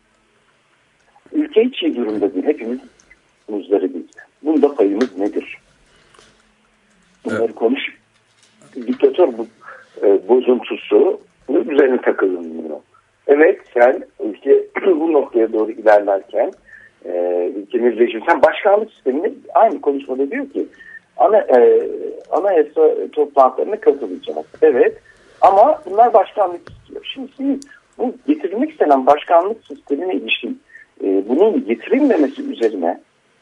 Ülke hiç iyi durumda değil. Hepimiz muzdarı değil. Bunda payımız nedir? bunları konuş. Diktatör bu e, bozuntusu üzerine takılınmıyor. Evet sen ülke bu noktaya doğru ilerlerken e, ülkenin rejimi sen başkanlık sistemini aynı konuşmada diyor ki ana, e, anayasa toplantılarına katılacağız. Evet ama bunlar başkanlık istiyor. Şimdi siz bu getirilmek istenen başkanlık sistemine ilişkin e, bunun getirilmemesi üzerine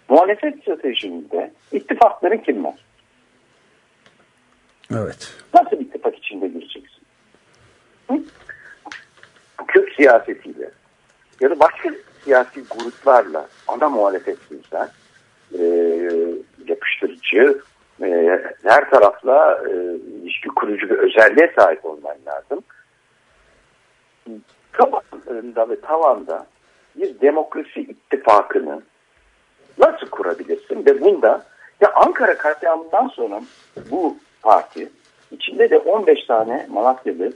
muhalefet stratejimizde ittifakların kimler? Evet. Nasıl bir ittifak içinde gireceksin? Hı? Kök siyasetiyle ya da başka siyasi gruplarla ana muhalefetsizler e, yapıştırıcı e, her tarafla e, ilişki kurucu bir özelliğe sahip olman lazım. Tabanında ve tavanda bir demokrasi ittifakını nasıl kurabilirsin ve bunda ya Ankara katliamından sonra bu parti içinde de 15 tane Malatya'da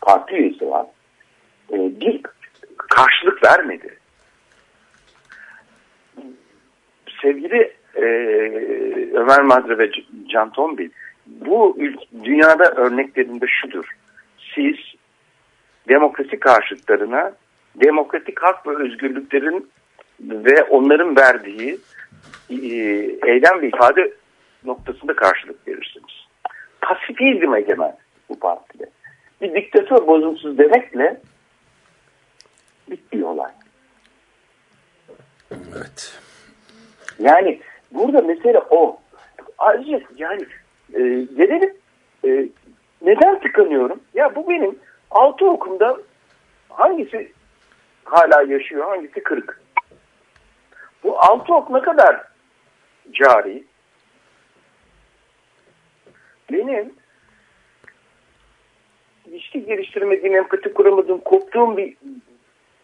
parti üyesi var. E, bir karşılık vermedi. Sevgili e, Ömer Madre ve Can Tombil bu dünyada örneklerinde şudur. Siz demokrasi karşıtlarına demokratik hak ve özgürlüklerin ve onların verdiği e, eylem ve ifade noktasında karşılık verirsiniz. Pasifizm egemen bu partide. Bir diktatör bozumsuz demekle bitmiyor olay. Evet. Yani burada mesele o. Ayrıca yani e, gelelim e, neden tıkanıyorum? Ya bu benim altı okumda hangisi hala yaşıyor hangisi kırık? Bu altı ok ne kadar cari? Benim ilişki geliştirmediğim, empati kuramadığım, koptuğum bir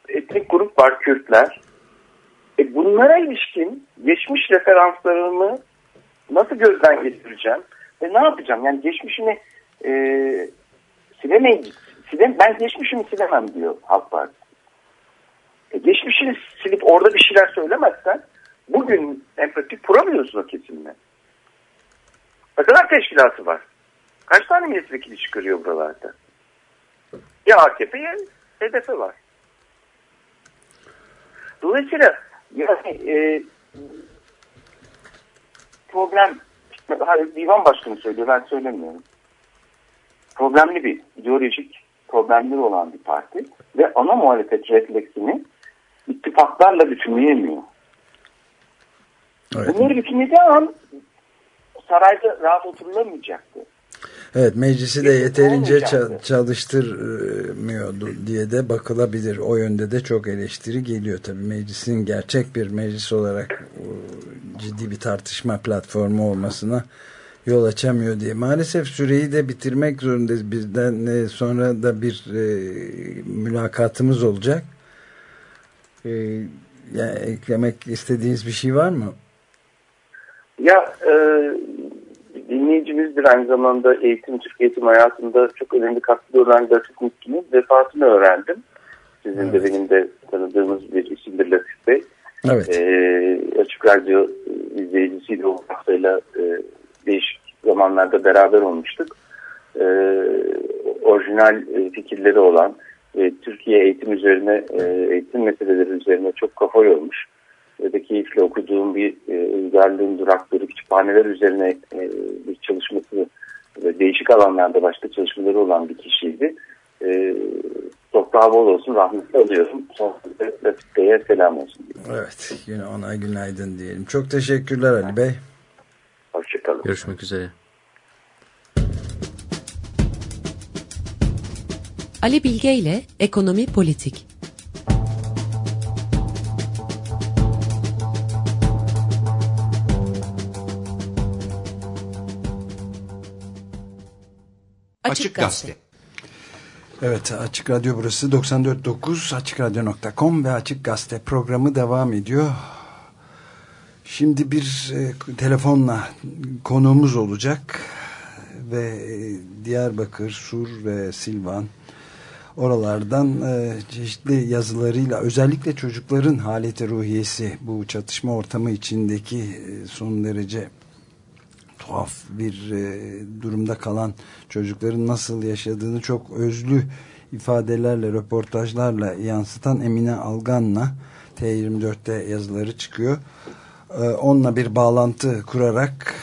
etnik grup var Kürtler. E bunlara ilişkin geçmiş referanslarımı nasıl gözden geçireceğim ve ne yapacağım? Yani geçmişini e, silemeyiz. Silem, ben geçmişimi silemem diyor Halk Partisi. E, geçmişini silip orada bir şeyler söylemezsen bugün empati kuramıyorsun o kesimle. Ne kadar teşkilatı var? Kaç tane milletvekili çıkarıyor buralarda? Ya AKP ya HDP var. Dolayısıyla yani e, problem hayır, divan başkanı söylüyor ben söylemiyorum. Problemli bir ideolojik problemleri olan bir parti ve ana muhalefet refleksini ittifaklarla bütünleyemiyor. Evet. Bunları bütünlediği an sarayda rahat oturulamayacaktı. Evet meclisi de yeterince çalıştırmıyordu diye de bakılabilir. O yönde de çok eleştiri geliyor tabii. Meclisin gerçek bir meclis olarak e, ciddi bir tartışma platformu olmasına yol açamıyor diye. Maalesef süreyi de bitirmek zorundayız. Bizden e, sonra da bir e, mülakatımız olacak. Yani eklemek istediğiniz bir şey var mı? Ya e, dinleyicimizdir aynı zamanda eğitim, Türk eğitim hayatında çok önemli katkıda olan Latif Mutlu'nun vefatını öğrendim. Sizin de Evet. benim de tanıdığımız bir isimdir Latif Bey. Evet. E, Açık Radyo izleyicisiydi o haftayla e, değişik zamanlarda beraber olmuştuk. E, orijinal fikirleri olan e, Türkiye eğitim üzerine, e, eğitim meseleleri üzerine çok kafa yormuş ve de keyifle okuduğum bir e, uygarlığın durakları, kütüphaneler üzerine e, bir çalışması ve değişik alanlarda başka çalışmaları olan bir kişiydi. E, toprağı bol olsun, rahmetle alıyorum. Son sözde Latif Bey'e selam olsun. Evet. Yine ona günaydın diyelim. Çok teşekkürler Ali Bey. Hoşçakalın. Görüşmek üzere. Ali Bilge ile Ekonomi Politik. Açık Gazete. Evet Açık Radyo burası 94.9 AçıkRadyo.com ve Açık Gazete programı devam ediyor. Şimdi bir e, telefonla konuğumuz olacak ve e, Diyarbakır, Sur ve Silvan oralardan e, çeşitli yazılarıyla özellikle çocukların haleti ruhiyesi bu çatışma ortamı içindeki e, son derece tuhaf bir e, durumda kalan çocukların nasıl yaşadığını çok özlü ifadelerle, röportajlarla yansıtan Emine Algan'la T24'te yazıları çıkıyor. E, onunla bir bağlantı kurarak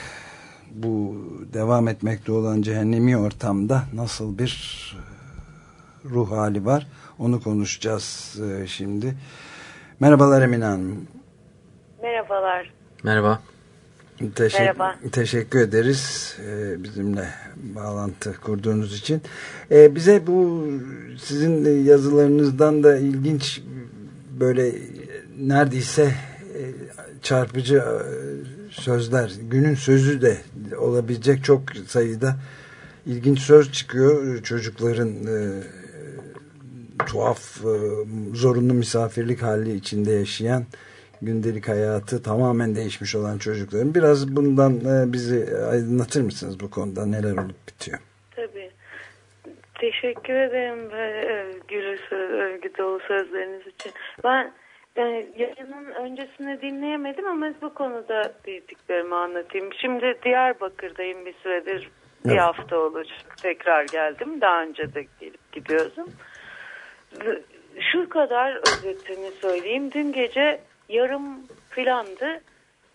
bu devam etmekte olan cehennemi ortamda nasıl bir ruh hali var onu konuşacağız e, şimdi. Merhabalar Emine Hanım. Merhabalar. Merhaba. Teşekkür, Merhaba. teşekkür ederiz e, bizimle bağlantı kurduğunuz için. E, bize bu sizin yazılarınızdan da ilginç böyle neredeyse e, çarpıcı sözler, günün sözü de olabilecek çok sayıda ilginç söz çıkıyor. Çocukların tuhaf, zorunlu misafirlik hali içinde yaşayan gündelik hayatı tamamen değişmiş olan çocukların. Biraz bundan e, bizi aydınlatır mısınız bu konuda neler olup bitiyor? Tabii. Teşekkür ederim e, gülü söz, övgü dolu sözleriniz için. Ben e, yayının öncesini dinleyemedim ama bu konuda bildiklerimi anlatayım. Şimdi Diyarbakır'dayım bir süredir. Bir Evet. hafta olacak. Tekrar geldim. Daha önce de gelip gidiyordum. Şu kadar özetini söyleyeyim. Dün gece yarım filandı.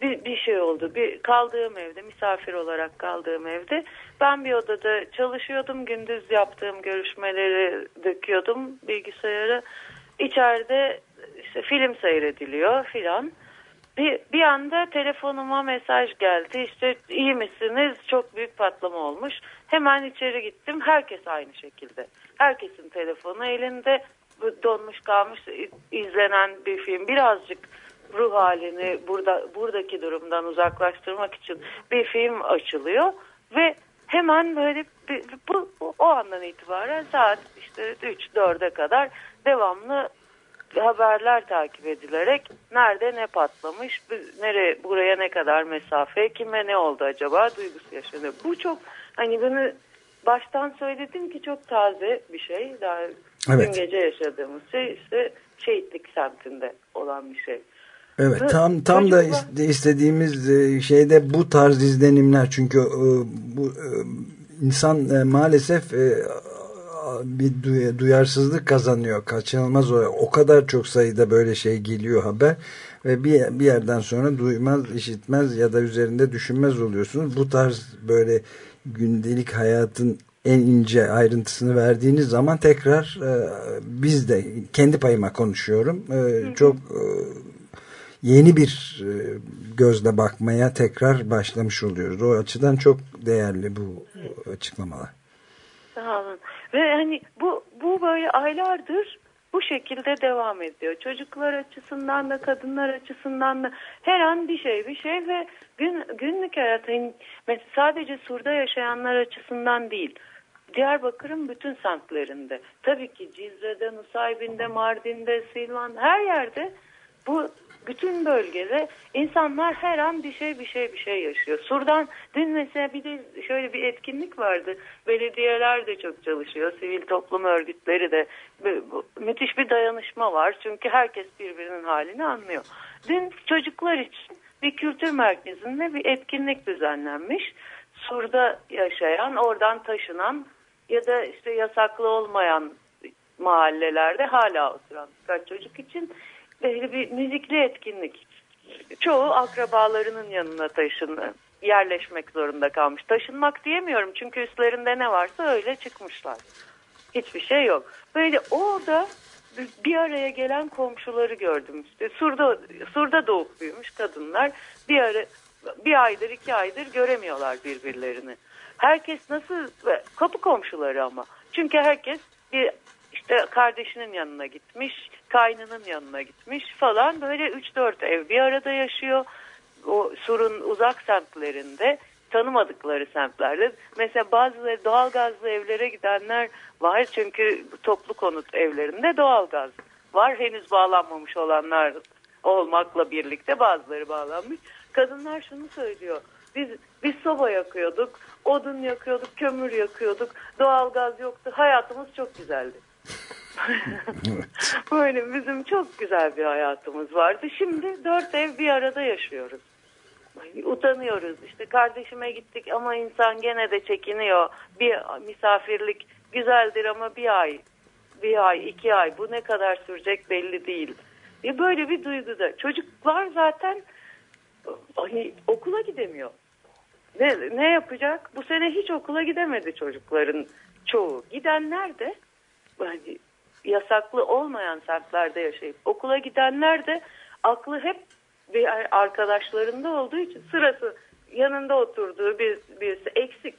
Bir, bir şey oldu. Bir kaldığım evde, misafir olarak kaldığım evde. Ben bir odada çalışıyordum. Gündüz yaptığım görüşmeleri döküyordum bilgisayara. İçeride işte film seyrediliyor filan. Bir, bir anda telefonuma mesaj geldi. İşte iyi misiniz? Çok büyük patlama olmuş. Hemen içeri gittim. Herkes aynı şekilde. Herkesin telefonu elinde. Donmuş kalmış izlenen bir film. Birazcık ruh halini burada buradaki durumdan uzaklaştırmak için bir film açılıyor ve hemen böyle bir, bu, bu- o andan itibaren saat işte 3-4'e kadar devamlı haberler takip edilerek nerede ne patlamış, nere buraya ne kadar mesafe, kime ne oldu acaba duygusu yaşanıyor. Bu çok hani bunu baştan söyledim ki çok taze bir şey. Daha Evet. dün gece yaşadığımız şey işte şehitlik semtinde olan bir şey. Evet Ve tam tam da istediğimiz e, şeyde bu tarz izlenimler. Çünkü e, bu e, insan maalesef bir duy- duyarsızlık kazanıyor. Kaçınılmaz o o kadar çok sayıda böyle şey geliyor haber. Ve bir, bir yerden sonra duymaz işitmez ya da üzerinde düşünmez oluyorsunuz. Bu tarz böyle gündelik hayatın en ince ayrıntısını verdiğiniz zaman tekrar e, biz de kendi payıma konuşuyorum. E, çok e, yeni bir e, gözle bakmaya tekrar başlamış oluyoruz. O açıdan çok değerli bu açıklamalar. Sağ olun. Ve hani bu bu böyle aylardır bu şekilde devam ediyor. Çocuklar açısından da kadınlar açısından da her an bir şey bir şey ve gün, günlük hayat mesela sadece Sur'da yaşayanlar açısından değil. Diyarbakır'ın bütün semtlerinde. Tabii ki Cizre'de, Nusaybin'de, Mardin'de, Silvan her yerde bu bütün bölgede insanlar her an bir şey bir şey bir şey yaşıyor. Sur'dan dün mesela bir de şöyle bir etkinlik vardı. Belediyeler de çok çalışıyor. Sivil toplum örgütleri de müthiş bir dayanışma var. Çünkü herkes birbirinin halini anlıyor. Dün çocuklar için bir kültür merkezinde bir etkinlik düzenlenmiş. Sur'da yaşayan, oradan taşınan ya da işte yasaklı olmayan mahallelerde hala oturan birkaç çocuk için böyle bir müzikli etkinlik. Çoğu akrabalarının yanına taşın yerleşmek zorunda kalmış. Taşınmak diyemiyorum çünkü üstlerinde ne varsa öyle çıkmışlar. Hiçbir şey yok. Böyle orada bir araya gelen komşuları gördüm. İşte Sur'da, Sur'da doğup büyümüş kadınlar bir ara bir aydır iki aydır göremiyorlar birbirlerini. Herkes nasıl kapı komşuları ama. Çünkü herkes bir işte kardeşinin yanına gitmiş, kaynının yanına gitmiş falan böyle 3-4 ev bir arada yaşıyor. O Sur'un uzak semtlerinde tanımadıkları semtlerde mesela bazıları doğalgazlı evlere gidenler var çünkü toplu konut evlerinde doğalgaz var henüz bağlanmamış olanlar olmakla birlikte bazıları bağlanmış. Kadınlar şunu söylüyor. Biz biz soba yakıyorduk, odun yakıyorduk, kömür yakıyorduk, doğalgaz yoktu. Hayatımız çok güzeldi. Böyle bizim çok güzel bir hayatımız vardı. Şimdi dört ev bir arada yaşıyoruz. utanıyoruz. İşte kardeşime gittik ama insan gene de çekiniyor. Bir misafirlik güzeldir ama bir ay, bir ay, iki ay bu ne kadar sürecek belli değil. E böyle bir duyguda. Çocuklar zaten ay, okula gidemiyor. Ne, ne yapacak? Bu sene hiç okula gidemedi çocukların çoğu. Gidenler de hani yasaklı olmayan semtlerde yaşayıp okula gidenler de aklı hep bir arkadaşlarında olduğu için sırası yanında oturduğu bir birisi eksik.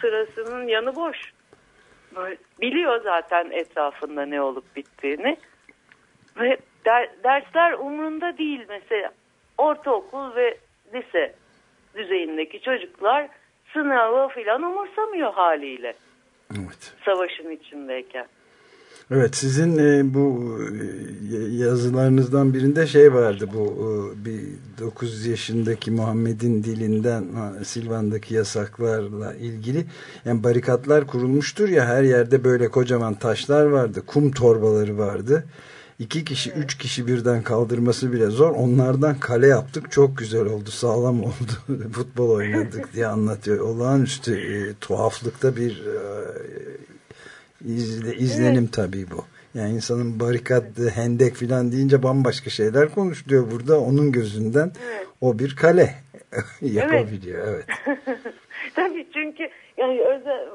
Sırasının yanı boş. Böyle biliyor zaten etrafında ne olup bittiğini. Ve der- dersler umurunda değil mesela. Ortaokul ve lise düzeyindeki çocuklar sınavı filan umursamıyor haliyle Evet. savaşın içindeyken. Evet sizin e, bu e, yazılarınızdan birinde şey vardı bu e, bir 9 yaşındaki Muhammed'in dilinden Silvan'daki yasaklarla ilgili yani barikatlar kurulmuştur ya her yerde böyle kocaman taşlar vardı kum torbaları vardı. İki kişi üç kişi birden kaldırması bile zor. Onlardan kale yaptık çok güzel oldu sağlam oldu. Futbol oynadık diye anlatıyor. Olağanüstü e, tuhaflıkta bir e, izle, izlenim tabii bu. Yani insanın barikat, hendek filan deyince bambaşka şeyler konuşuluyor burada. Onun gözünden o bir kale yapabiliyor. Evet. Tabii çünkü yani özel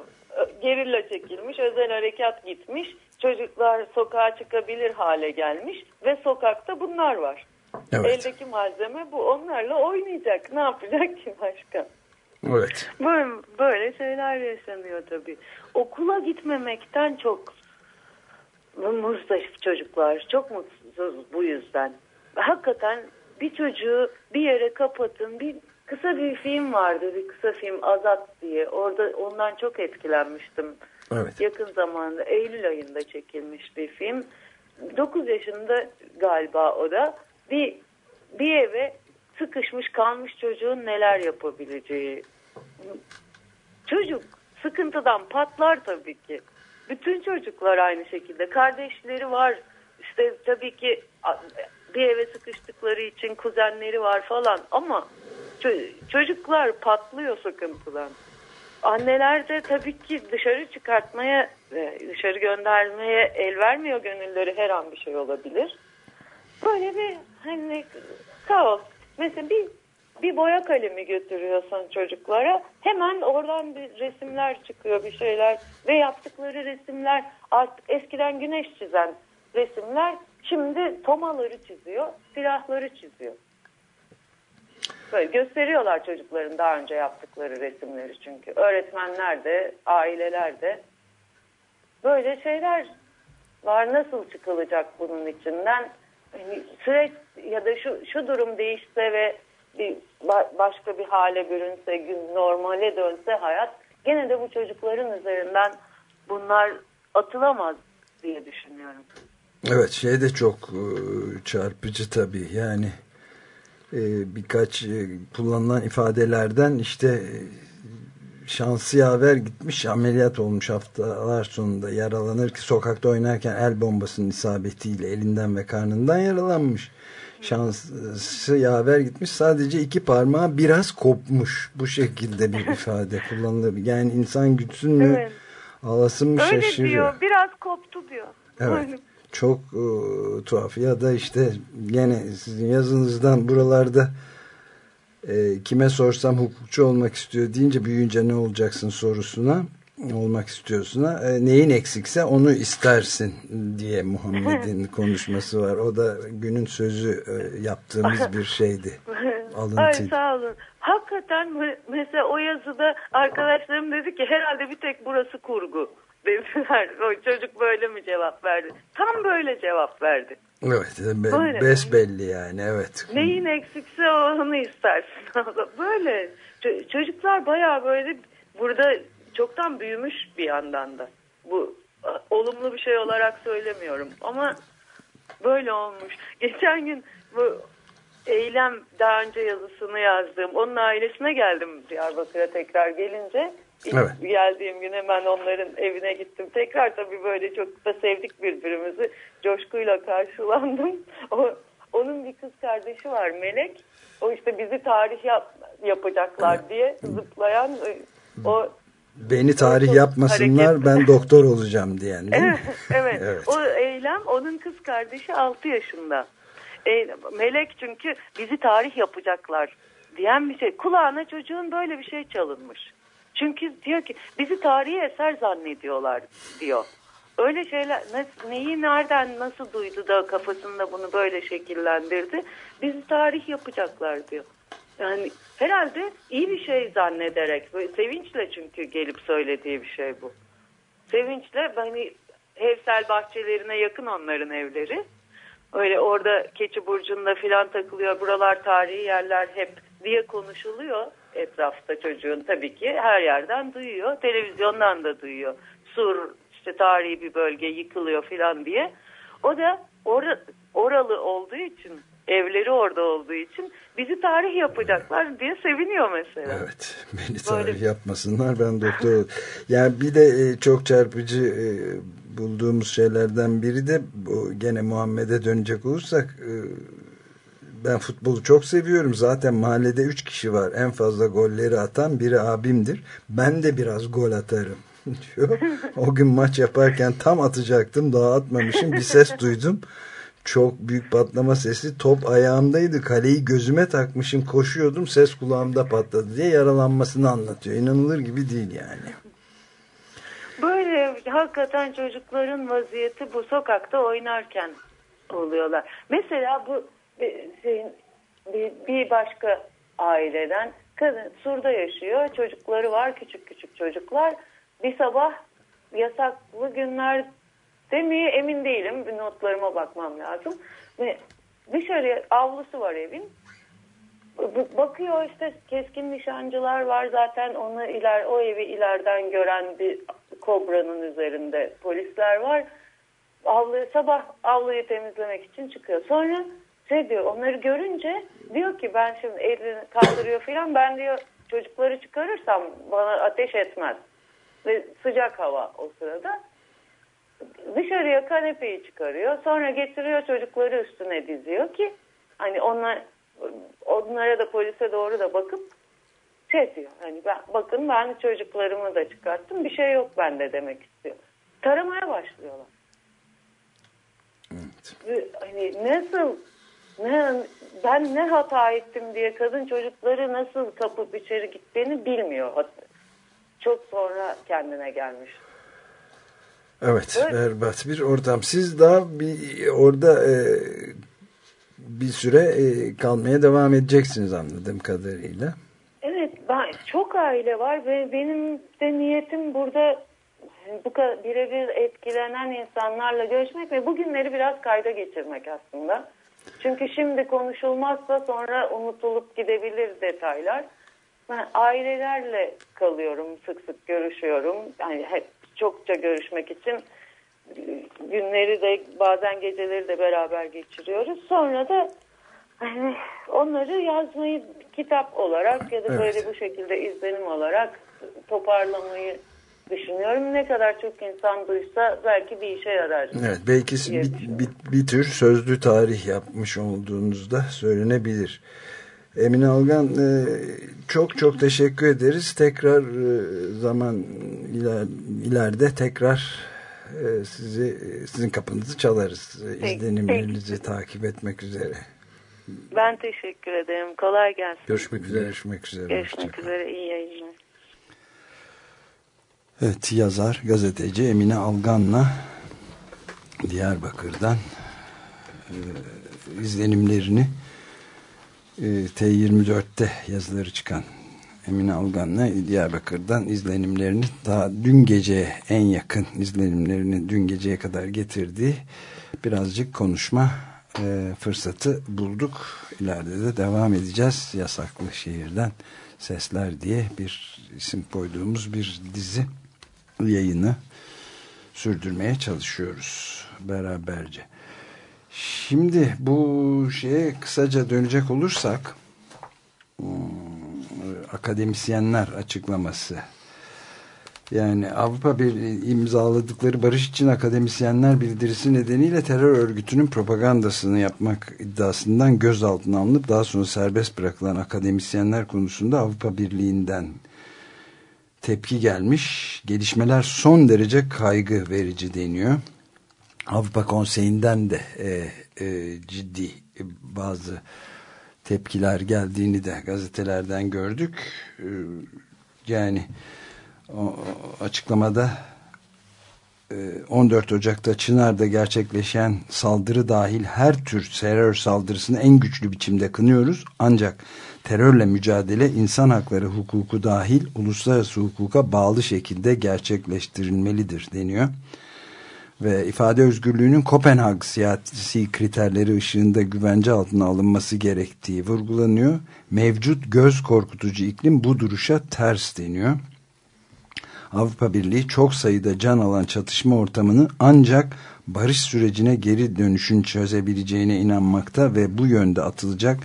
gerilla çekilmiş, özel harekat gitmiş, çocuklar sokağa çıkabilir hale gelmiş ve sokakta bunlar var. Evet. Eldeki malzeme bu. Onlarla oynayacak. Ne yapacak ki başka? Evet. Böyle, böyle şeyler yaşanıyor tabii. Okula gitmemekten çok muzdarip çocuklar. Çok mutsuz bu yüzden. Hakikaten bir çocuğu bir yere kapatın. Bir kısa bir film vardı. Bir kısa film Azat diye. Orada ondan çok etkilenmiştim. Evet. Yakın zamanda Eylül ayında çekilmiş bir film. 9 yaşında galiba o da. Bir, bir eve sıkışmış kalmış çocuğun neler yapabileceği. Çocuk sıkıntıdan patlar tabii ki. Bütün çocuklar aynı şekilde. Kardeşleri var. İşte tabii ki bir eve sıkıştıkları için kuzenleri var falan ama ço- çocuklar patlıyor sıkıntıdan. Anneler de tabii ki dışarı çıkartmaya ve dışarı göndermeye el vermiyor gönülleri her an bir şey olabilir. Böyle bir hani kaos. Mesela bir bir boya kalemi götürüyorsun çocuklara hemen oradan bir resimler çıkıyor bir şeyler ve yaptıkları resimler artık eskiden güneş çizen resimler şimdi tomaları çiziyor silahları çiziyor. Böyle gösteriyorlar çocukların daha önce yaptıkları resimleri çünkü. Öğretmenler de aileler de. Böyle şeyler var. Nasıl çıkılacak bunun içinden? Hani süreç ya da şu şu durum değişse ve bir ba- başka bir hale bürünse, gün normale dönse hayat gene de bu çocukların üzerinden bunlar atılamaz diye düşünüyorum. Evet şey de çok e, çarpıcı tabii yani e, birkaç e, kullanılan ifadelerden işte şansı yaver gitmiş ameliyat olmuş haftalar sonunda yaralanır ki sokakta oynarken el bombasının isabetiyle elinden ve karnından yaralanmış şansı yaver gitmiş. Sadece iki parmağı biraz kopmuş. Bu şekilde bir ifade kullanılır yani insan güçsün mü Evet. ağlasın mı Öyle şaşırıyor diyor, biraz koptu diyor. Evet. Çok e, tuhaf. Ya da işte gene sizin yazınızdan buralarda e, kime sorsam hukukçu olmak istiyor deyince büyüyünce ne olacaksın sorusuna olmak istiyorsuna e, neyin eksikse onu istersin diye Muhammed'in konuşması var. O da günün sözü e, yaptığımız bir şeydi. Ay Alıntı. sağ olun. Hakikaten me- mesela o yazıda arkadaşlarım dedi ki herhalde bir tek burası kurgu dediler. O çocuk böyle mi cevap verdi? Tam böyle cevap verdi. Evet, be, Böyle. besbelli yani evet. Neyin eksikse onu istersin. böyle. Ç- çocuklar bayağı böyle burada çoktan büyümüş bir yandan da. Bu olumlu bir şey olarak söylemiyorum ama böyle olmuş. Geçen gün bu eylem daha önce yazısını yazdığım onun ailesine geldim Diyarbakır'a tekrar gelince. İlk Evet. geldiğim gün hemen onların evine gittim. Tekrar tabii böyle çok da sevdik birbirimizi. Coşkuyla karşılandım. O, o onun bir kız kardeşi var Melek. O işte bizi tarih yap, yapacaklar diye zıplayan e, o Beni tarih yapmasınlar ben doktor olacağım diyen mi? evet. Evet. O eylem onun kız kardeşi 6 yaşında. E, Melek çünkü bizi tarih yapacaklar diyen bir şey. Kulağına çocuğun böyle bir şey çalınmış. Çünkü diyor ki bizi tarihi eser zannediyorlar diyor. Öyle şeyler ne- neyi nereden nasıl duydu da kafasında bunu böyle şekillendirdi. Bizi tarih yapacaklar diyor. Yani herhalde iyi bir şey zannederek sevinçle çünkü gelip söylediği bir şey bu. Sevinçle hani evsel bahçelerine yakın onların evleri. Öyle orada Keçi Burcu'nda filan takılıyor. Buralar tarihi yerler hep diye konuşuluyor etrafta çocuğun tabii ki her yerden duyuyor. Televizyondan da duyuyor. Sur işte tarihi bir bölge yıkılıyor filan diye. O da or oralı olduğu için evleri orada olduğu için bizi tarih yapacaklar diye seviniyor mesela. Evet. Beni Böyle- tarih yapmasınlar ben doktor Yani bir de e, çok çarpıcı e, bulduğumuz şeylerden biri de bu, gene Muhammed'e dönecek olursak e, ben futbolu çok seviyorum. Zaten mahallede 3 kişi var. En fazla golleri atan biri abimdir. Ben de biraz gol atarım diyor. O gün maç yaparken tam atacaktım. Daha atmamışım. Bir ses duydum. Çok büyük patlama sesi. Top ayağımdaydı. Kaleyi gözüme takmışım. Koşuyordum. Ses kulağımda patladı diye yaralanmasını anlatıyor. İnanılır gibi değil yani. Böyle hakikaten çocukların vaziyeti bu sokakta oynarken oluyorlar. Mesela bu bir, bir başka aileden kadın Sur'da yaşıyor. Çocukları var küçük küçük çocuklar. Bir sabah yasaklı günler mi emin değilim. Bir notlarıma bakmam lazım. Ve dışarı avlusu var evin. Bakıyor işte keskin nişancılar var zaten onu iler o evi ileriden gören bir kobranın üzerinde polisler var. Avlu, sabah avluyu temizlemek için çıkıyor. Sonra şey diyor onları görünce diyor ki ben şimdi elini kaldırıyor filan ben diyor çocukları çıkarırsam bana ateş etmez. Ve sıcak hava o sırada. Dışarıya kanepeyi çıkarıyor. Sonra getiriyor çocukları üstüne diziyor ki hani onlar onlara da polise doğru da bakıp şey diyor. Hani ben, bakın ben çocuklarımı da çıkarttım. Bir şey yok bende demek istiyor. Taramaya başlıyorlar. Ve Hani nasıl ne, ben ne hata ettim diye kadın çocukları nasıl kapıp içeri gittiğini bilmiyor. Çok sonra kendine gelmiş. Evet, berbat bir ortam. Siz daha bir orada e, bir süre e, kalmaya devam edeceksiniz anladığım kadarıyla. Evet, ben çok aile var ve benim de niyetim burada bu birebir etkilenen insanlarla görüşmek ve bugünleri biraz kayda geçirmek aslında. Çünkü şimdi konuşulmazsa sonra unutulup gidebilir detaylar. Ben ailelerle kalıyorum, sık sık görüşüyorum. Yani hep çokça görüşmek için günleri de bazen geceleri de beraber geçiriyoruz. Sonra da hani onları yazmayı kitap olarak ya da Evet. böyle bu şekilde izlenim olarak toparlamayı düşünüyorum. Ne kadar çok insan duysa belki bir işe yarar. Evet, belki bir, bir, bir tür sözlü tarih yapmış olduğunuzda söylenebilir. Emine Algan e, çok çok teşekkür ederiz. Tekrar e, zaman iler, ileride tekrar e, sizi sizin kapınızı çalarız. İzlenimlerinizi takip etmek üzere. Ben teşekkür ederim. Kolay gelsin. Görüşmek üzere. Görüşmek üzere. Görüşmek üzere. İyi yayınlar. Evet yazar gazeteci Emine Algan'la Diyarbakır'dan e, izlenimlerini T24'te yazıları çıkan Emine Algan'la Diyarbakır'dan izlenimlerini daha dün geceye en yakın izlenimlerini dün geceye kadar getirdiği birazcık konuşma e, fırsatı bulduk. İleride de devam edeceğiz. Yasaklı Şehirden Sesler diye bir isim koyduğumuz bir dizi yayını sürdürmeye çalışıyoruz beraberce. Şimdi bu şeye kısaca dönecek olursak hmm, akademisyenler açıklaması Yani Avrupa bir imzaladıkları Barış için Akademisyenler bildirisi nedeniyle terör örgütünün propagandasını yapmak iddiasından gözaltına alınıp daha sonra serbest bırakılan akademisyenler konusunda Avrupa Birliği'nden tepki gelmiş. Gelişmeler son derece kaygı verici deniyor. Avrupa Konseyi'nden de e, e, ciddi bazı tepkiler geldiğini de gazetelerden gördük. E, yani o, açıklamada 14 Ocak'ta Çınar'da gerçekleşen saldırı dahil her tür terör saldırısını en güçlü biçimde kınıyoruz. Ancak terörle mücadele insan hakları hukuku dahil uluslararası hukuka bağlı şekilde gerçekleştirilmelidir deniyor. Ve ifade özgürlüğünün Kopenhag siyasi kriterleri ışığında güvence altına alınması gerektiği vurgulanıyor. Mevcut göz korkutucu iklim bu duruşa ters deniyor. Avrupa Birliği çok sayıda can alan çatışma ortamını ancak barış sürecine geri dönüşün çözebileceğine inanmakta ve bu yönde atılacak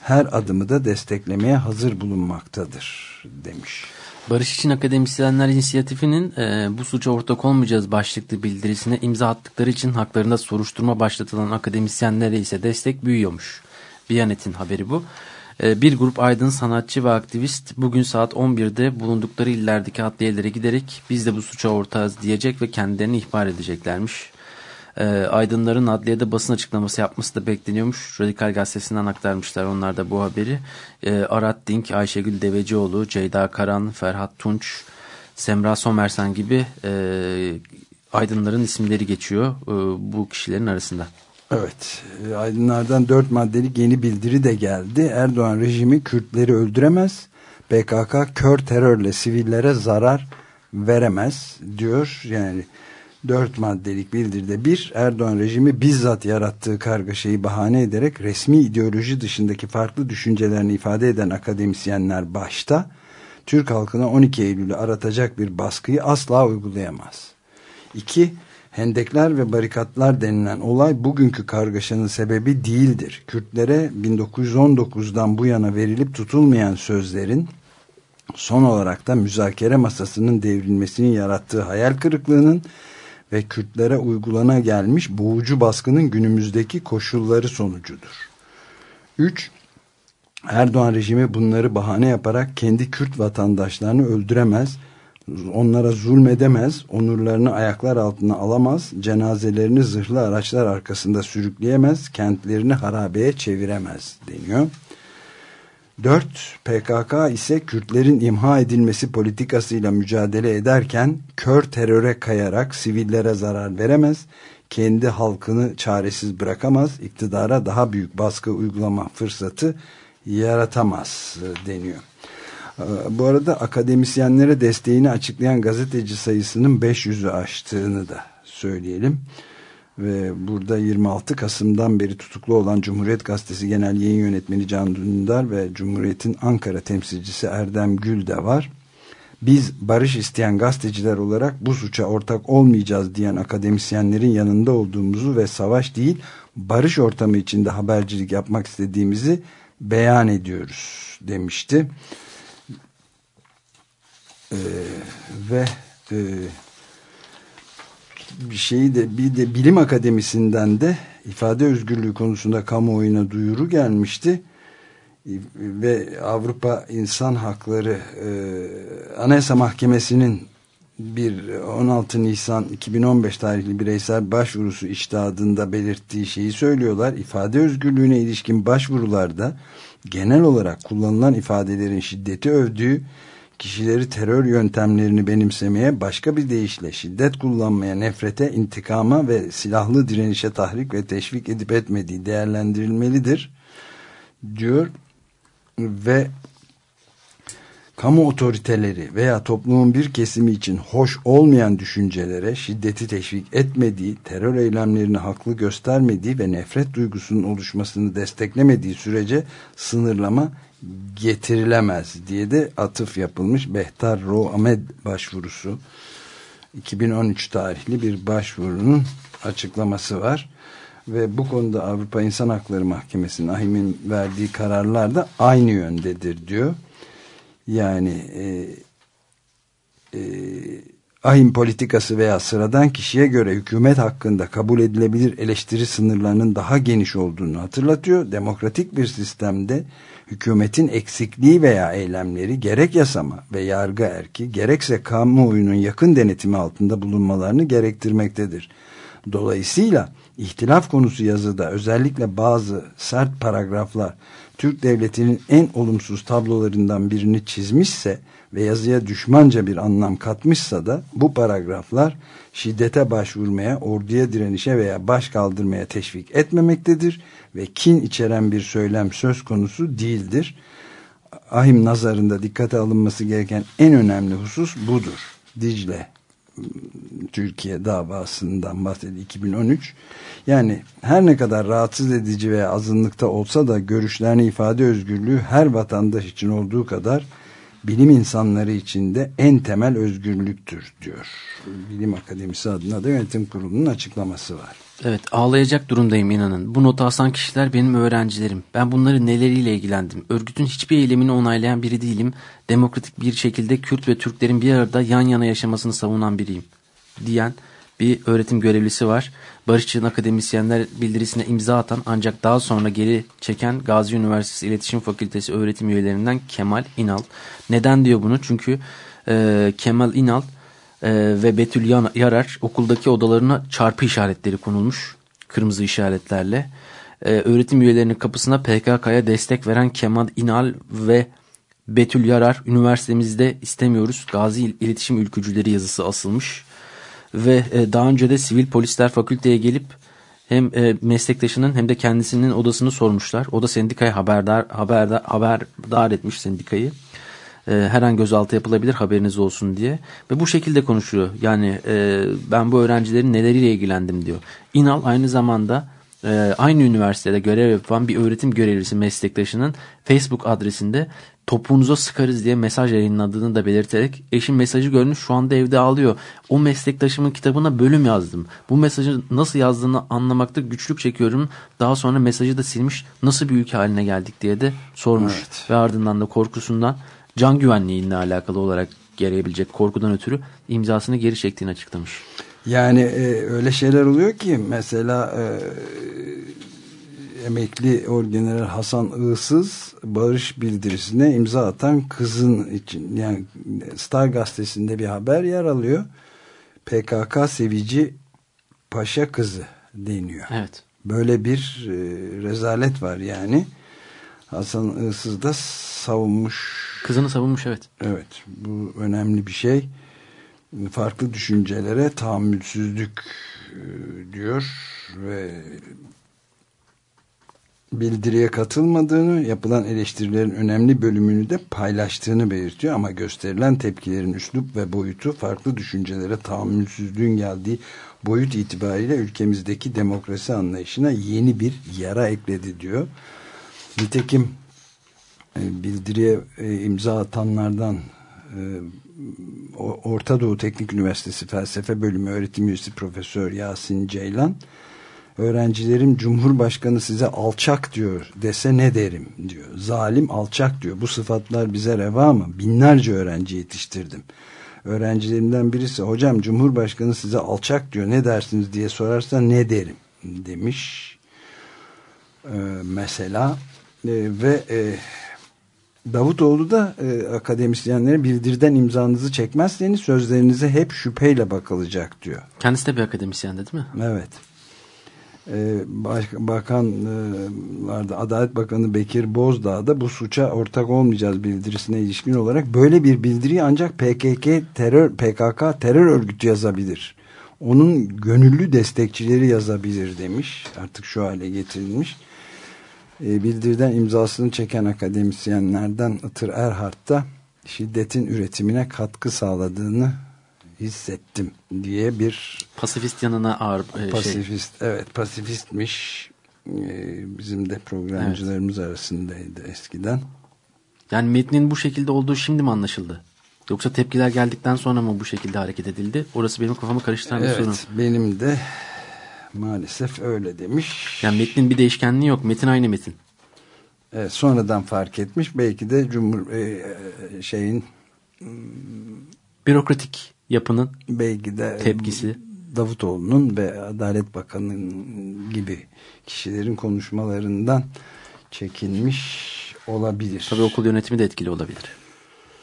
her adımı da desteklemeye hazır bulunmaktadır demiş. Barış için Akademisyenler İnisiyatifi'nin e, bu suça ortak olmayacağız başlıklı bildirisine imza attıkları için haklarında soruşturma başlatılan akademisyenlere ise destek büyüyormuş. Biyanet'in haberi bu. E, bir grup aydın sanatçı ve aktivist bugün saat 11'de bulundukları illerdeki adliyelere giderek biz de bu suça ortağız diyecek ve kendilerini ihbar edeceklermiş. E, aydınların adliyede basın açıklaması yapması da bekleniyormuş. Radikal Gazetesi'nden aktarmışlar onlar da bu haberi. E, Arat Dink, Ayşegül Devecioğlu, Ceyda Karan, Ferhat Tunç, Semra Somersen gibi e, aydınların isimleri geçiyor e, bu kişilerin arasında. Evet, e, aydınlardan dört maddelik yeni bildiri de geldi. Erdoğan rejimi Kürtleri öldüremez, PKK kör terörle sivillere zarar veremez diyor. Yani dört maddelik bildiride bir, Erdoğan rejimi bizzat yarattığı kargaşayı bahane ederek resmi ideoloji dışındaki farklı düşüncelerini ifade eden akademisyenler başta, Türk halkına 12 Eylül'ü aratacak bir baskıyı asla uygulayamaz. İki, Hendekler ve barikatlar denilen olay bugünkü kargaşanın sebebi değildir. Kürtlere 1919'dan bu yana verilip tutulmayan sözlerin son olarak da müzakere masasının devrilmesinin yarattığı hayal kırıklığının ve Kürtlere uygulana gelmiş boğucu baskının günümüzdeki koşulları sonucudur. 3. Erdoğan rejimi bunları bahane yaparak kendi Kürt vatandaşlarını öldüremez onlara zulmedemez, onurlarını ayaklar altına alamaz, cenazelerini zırhlı araçlar arkasında sürükleyemez, kentlerini harabeye çeviremez deniyor. 4. PKK ise Kürtlerin imha edilmesi politikasıyla mücadele ederken kör teröre kayarak sivillere zarar veremez, kendi halkını çaresiz bırakamaz, iktidara daha büyük baskı uygulama fırsatı yaratamaz deniyor. Bu arada akademisyenlere desteğini açıklayan gazeteci sayısının 500'ü aştığını da söyleyelim. Ve burada 26 Kasım'dan beri tutuklu olan Cumhuriyet Gazetesi Genel Yayın Yönetmeni Can Dündar ve Cumhuriyet'in Ankara temsilcisi Erdem Gül de var. Biz barış isteyen gazeteciler olarak bu suça ortak olmayacağız diyen akademisyenlerin yanında olduğumuzu ve savaş değil barış ortamı içinde habercilik yapmak istediğimizi beyan ediyoruz demişti. Ee, ve e, bir şeyi de bir de bilim akademisinden de ifade özgürlüğü konusunda kamuoyuna duyuru gelmişti ve Avrupa İnsan Hakları e, Anayasa Mahkemesi'nin bir 16 Nisan 2015 tarihli bireysel başvurusu iştihadında belirttiği şeyi söylüyorlar. İfade özgürlüğüne ilişkin başvurularda genel olarak kullanılan ifadelerin şiddeti övdüğü kişileri terör yöntemlerini benimsemeye, başka bir deyişle şiddet kullanmaya, nefrete, intikama ve silahlı direnişe tahrik ve teşvik edip etmediği değerlendirilmelidir diyor. Ve kamu otoriteleri veya toplumun bir kesimi için hoş olmayan düşüncelere şiddeti teşvik etmediği, terör eylemlerini haklı göstermediği ve nefret duygusunun oluşmasını desteklemediği sürece sınırlama getirilemez diye de atıf yapılmış Behtar Ro Ahmed başvurusu 2013 tarihli bir başvurunun açıklaması var ve bu konuda Avrupa İnsan Hakları Mahkemesi'nin AHİM'in verdiği kararlar da aynı yöndedir diyor. Yani e, e, ahim politikası veya sıradan kişiye göre hükümet hakkında kabul edilebilir eleştiri sınırlarının daha geniş olduğunu hatırlatıyor. Demokratik bir sistemde hükümetin eksikliği veya eylemleri gerek yasama ve yargı erki gerekse kamuoyunun yakın denetimi altında bulunmalarını gerektirmektedir. Dolayısıyla ihtilaf konusu yazıda özellikle bazı sert paragraflar Türk devletinin en olumsuz tablolarından birini çizmişse ve yazıya düşmanca bir anlam katmışsa da bu paragraflar şiddete başvurmaya, orduya direnişe veya baş kaldırmaya teşvik etmemektedir ve kin içeren bir söylem söz konusu değildir. Ahim nazarında dikkate alınması gereken en önemli husus budur. Dicle Türkiye davasından bahsediyor 2013. Yani her ne kadar rahatsız edici veya azınlıkta olsa da görüşlerini ifade özgürlüğü her vatandaş için olduğu kadar bilim insanları için de en temel özgürlüktür diyor. Bilim Akademisi adına da yönetim kurulunun açıklaması var. Evet ağlayacak durumdayım inanın. Bu notu asan kişiler benim öğrencilerim. Ben bunları neleriyle ilgilendim. Örgütün hiçbir eylemini onaylayan biri değilim. Demokratik bir şekilde Kürt ve Türklerin bir arada yan yana yaşamasını savunan biriyim. Diyen bir öğretim görevlisi var. Barışçı'nın akademisyenler bildirisine imza atan ancak daha sonra geri çeken Gazi Üniversitesi İletişim Fakültesi öğretim üyelerinden Kemal İnal. Neden diyor bunu? Çünkü e, Kemal İnal e, ve Betül Yarar okuldaki odalarına çarpı işaretleri konulmuş. Kırmızı işaretlerle. E, öğretim üyelerinin kapısına PKK'ya destek veren Kemal İnal ve Betül Yarar üniversitemizde istemiyoruz. Gazi İletişim Ülkücüleri yazısı asılmış. Ve e, daha önce de sivil polisler fakülteye gelip hem e, meslektaşının hem de kendisinin odasını sormuşlar. O da sendikaya haberdar, haberdar, haberdar etmiş sendikayı. E, her an gözaltı yapılabilir haberiniz olsun diye. Ve bu şekilde konuşuyor. Yani ben bu öğrencilerin neleriyle ilgilendim diyor. İnal aynı zamanda aynı üniversitede görev yapan bir öğretim görevlisi meslektaşının Facebook adresinde topuğunuza sıkarız diye mesaj yayınladığını da belirterek eşim mesajı görmüş şu anda evde ağlıyor. O meslektaşımın kitabına bölüm yazdım. Bu mesajı nasıl yazdığını anlamakta güçlük çekiyorum. Daha sonra mesajı da silmiş nasıl bir ülke haline geldik diye de sormuş. Evet. Ve ardından da korkusundan can güvenliğiyle alakalı olarak gelebilecek korkudan ötürü imzasını geri çektiğini açıklamış. Yani e, öyle şeyler oluyor ki mesela e, emekli orgeneral Hasan Iğsız barış bildirisine imza atan kızın için yani Star gazetesinde bir haber yer alıyor. PKK sevici paşa kızı deniyor. Evet. Böyle bir e, rezalet var yani. Hasan Iğsız da savunmuş. Kızını savunmuş evet. Evet bu önemli bir şey. Farklı düşüncelere tahammülsüzlük e, diyor ve bildiriye katılmadığını, yapılan eleştirilerin önemli bölümünü de paylaştığını belirtiyor ama gösterilen tepkilerin üslup ve boyutu farklı düşüncelere tahammülsüzlüğün geldiği boyut itibariyle ülkemizdeki demokrasi anlayışına yeni bir yara ekledi diyor. Nitekim e, bildiriye e, imza atanlardan e, Orta Doğu Teknik Üniversitesi Felsefe Bölümü öğretim üyesi Profesör Yasin Ceylan öğrencilerim Cumhurbaşkanı size alçak diyor dese ne derim diyor. Zalim alçak diyor. Bu sıfatlar bize reva mı? Binlerce öğrenci yetiştirdim. Öğrencilerimden birisi hocam Cumhurbaşkanı size alçak diyor ne dersiniz diye sorarsa ne derim demiş. Ee, mesela e, ve e, Davutoğlu da e, akademisyenlere bildirden imzanızı çekmezseniz sözlerinize hep şüpheyle bakılacak diyor. Kendisi de bir akademisyen değil mi? Evet. Ee, baş, bakanlarda Adalet Bakanı Bekir Bozdağ da bu suça ortak olmayacağız bildirisine ilişkin olarak böyle bir bildiriyi ancak PKK terör PKK terör örgütü yazabilir. Onun gönüllü destekçileri yazabilir demiş. Artık şu hale getirilmiş. Ee, bildiriden imzasını çeken akademisyenlerden Itır Erhard da şiddetin üretimine katkı sağladığını hissettim diye bir pasifist yanına ağır e, pasifist şey. evet pasifistmiş ee, bizim de programcılarımız evet. arasındaydı eskiden. Yani metnin bu şekilde olduğu şimdi mi anlaşıldı? Yoksa tepkiler geldikten sonra mı bu şekilde hareket edildi? Orası benim kafamı karıştıran bir evet, sorun. benim de maalesef öyle demiş. Yani metnin bir değişkenliği yok. Metin aynı metin. Evet, sonradan fark etmiş. Belki de Cumhur e, şeyin bürokratik yapının belki de tepkisi. Davutoğlu'nun ve Adalet Bakanı'nın gibi kişilerin konuşmalarından çekinmiş olabilir. Tabii okul yönetimi de etkili olabilir.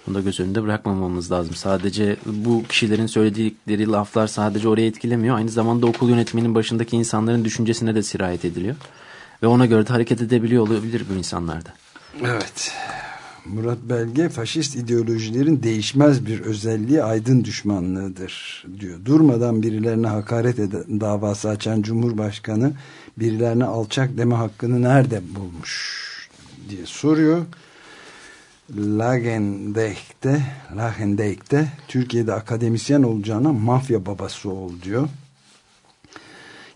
Bunu da göz önünde bırakmamamız lazım. Sadece bu kişilerin söyledikleri laflar sadece oraya etkilemiyor. Aynı zamanda okul yönetiminin başındaki insanların düşüncesine de sirayet ediliyor. Ve ona göre de hareket edebiliyor olabilir bu insanlarda. Evet. Murat Belge faşist ideolojilerin değişmez bir özelliği aydın düşmanlığıdır diyor. Durmadan birilerine hakaret eden davası açan Cumhurbaşkanı birilerine alçak deme hakkını nerede bulmuş diye soruyor. Lagendijk'te, Lagendijk'te Türkiye'de akademisyen olacağına mafya babası ol diyor.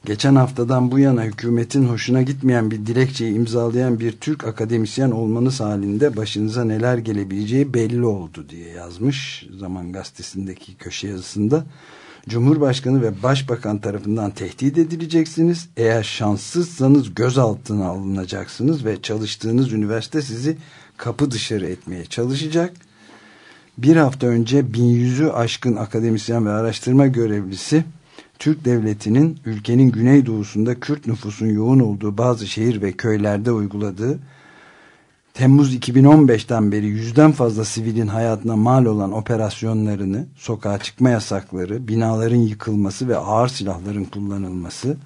Geçen haftadan bu yana hükümetin hoşuna gitmeyen bir dilekçeyi imzalayan bir Türk akademisyen olmanız halinde başınıza neler gelebileceği belli oldu diye yazmış Zaman Gazetesi'ndeki köşe yazısında. Cumhurbaşkanı ve Başbakan tarafından tehdit edileceksiniz. Eğer şanssızsanız gözaltına alınacaksınız ve çalıştığınız üniversite sizi kapı dışarı etmeye çalışacak. Bir hafta önce 1100'ü aşkın akademisyen ve araştırma görevlisi Türk devletinin ülkenin güneydoğusunda Kürt nüfusun yoğun olduğu bazı şehir ve köylerde uyguladığı Temmuz 2015'ten beri yüzden fazla sivilin hayatına mal olan operasyonlarını, sokağa çıkma yasakları, binaların yıkılması ve ağır silahların kullanılması,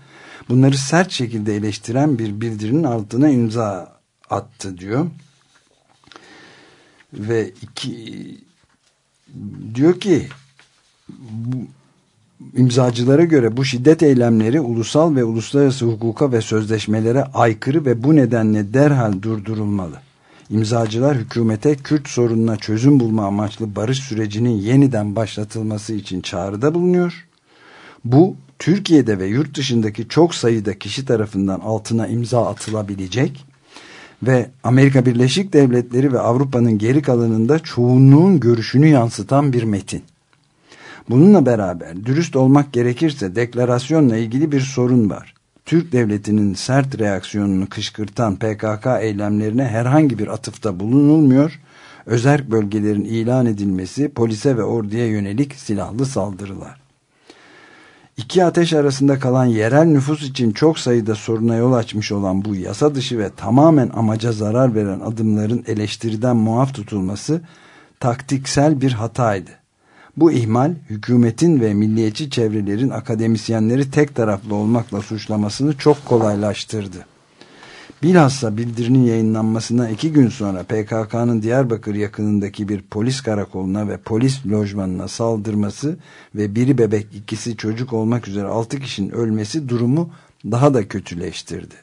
bunları sert şekilde eleştiren bir bildirinin altına imza attı diyor. Ve iki, diyor ki bu, imzacılara göre bu şiddet eylemleri ulusal ve uluslararası hukuka ve sözleşmelere aykırı ve bu nedenle derhal durdurulmalı. İmzacılar hükümete Kürt sorununa çözüm bulma amaçlı barış sürecinin yeniden başlatılması için çağrıda bulunuyor. Bu Türkiye'de ve yurt dışındaki çok sayıda kişi tarafından altına imza atılabilecek ve Amerika Birleşik Devletleri ve Avrupa'nın geri kalanında çoğunluğun görüşünü yansıtan bir metin. Bununla beraber dürüst olmak gerekirse deklarasyonla ilgili bir sorun var. Türk devletinin sert reaksiyonunu kışkırtan PKK eylemlerine herhangi bir atıfta bulunulmuyor. Özerk bölgelerin ilan edilmesi, polise ve orduya yönelik silahlı saldırılar. İki ateş arasında kalan yerel nüfus için çok sayıda soruna yol açmış olan bu yasa dışı ve tamamen amaca zarar veren adımların eleştiriden muaf tutulması taktiksel bir hataydı. Bu ihmal hükümetin ve milliyetçi çevrelerin akademisyenleri tek taraflı olmakla suçlamasını çok kolaylaştırdı. Bilhassa bildirinin yayınlanmasına iki gün sonra PKK'nın Diyarbakır yakınındaki bir polis karakoluna ve polis lojmanına saldırması ve biri bebek ikisi çocuk olmak üzere altı kişinin ölmesi durumu daha da kötüleştirdi.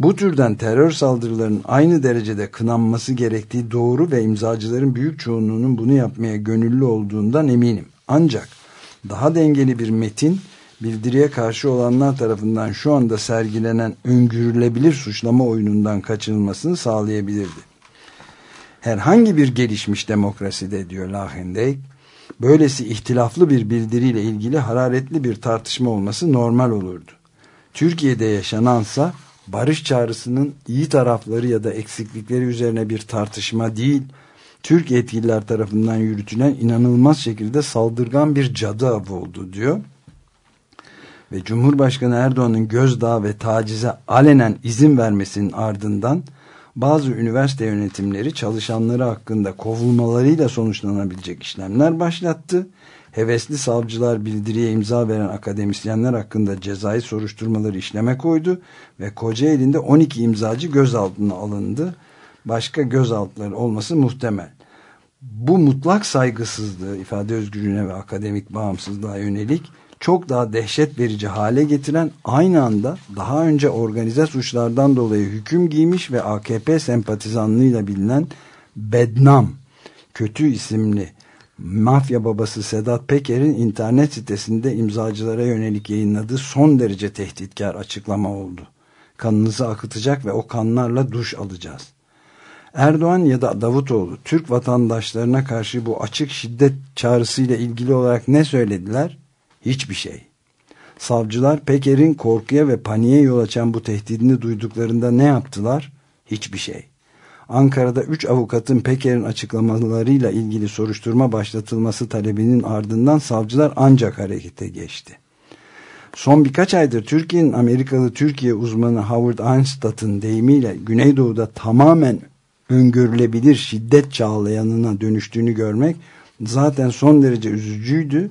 Bu türden terör saldırılarının aynı derecede kınanması gerektiği doğru ve imzacıların büyük çoğunluğunun bunu yapmaya gönüllü olduğundan eminim. Ancak daha dengeli bir metin bildiriye karşı olanlar tarafından şu anda sergilenen öngörülebilir suçlama oyunundan kaçınılmasını sağlayabilirdi. Herhangi bir gelişmiş demokraside diyor Lahendeyk, böylesi ihtilaflı bir bildiriyle ilgili hararetli bir tartışma olması normal olurdu. Türkiye'de yaşanansa barış çağrısının iyi tarafları ya da eksiklikleri üzerine bir tartışma değil, Türk yetkililer tarafından yürütülen inanılmaz şekilde saldırgan bir cadı avı oldu diyor. Ve Cumhurbaşkanı Erdoğan'ın gözdağı ve tacize alenen izin vermesinin ardından bazı üniversite yönetimleri çalışanları hakkında kovulmalarıyla sonuçlanabilecek işlemler başlattı hevesli savcılar bildiriye imza veren akademisyenler hakkında cezai soruşturmaları işleme koydu ve Kocaeli'nde 12 imzacı gözaltına alındı. Başka gözaltıları olması muhtemel. Bu mutlak saygısızlığı ifade özgürlüğüne ve akademik bağımsızlığa yönelik çok daha dehşet verici hale getiren aynı anda daha önce organize suçlardan dolayı hüküm giymiş ve AKP sempatizanlığıyla bilinen Bednam kötü isimli mafya babası Sedat Peker'in internet sitesinde imzacılara yönelik yayınladığı son derece tehditkar açıklama oldu. Kanınızı akıtacak ve o kanlarla duş alacağız. Erdoğan ya da Davutoğlu Türk vatandaşlarına karşı bu açık şiddet çağrısıyla ilgili olarak ne söylediler? Hiçbir şey. Savcılar Peker'in korkuya ve paniğe yol açan bu tehdidini duyduklarında ne yaptılar? Hiçbir şey. Ankara'da 3 avukatın Peker'in açıklamalarıyla ilgili soruşturma başlatılması talebinin ardından savcılar ancak harekete geçti. Son birkaç aydır Türkiye'nin Amerikalı Türkiye uzmanı Howard Einstadt'ın deyimiyle Güneydoğu'da tamamen öngörülebilir şiddet çağlayanına dönüştüğünü görmek zaten son derece üzücüydü.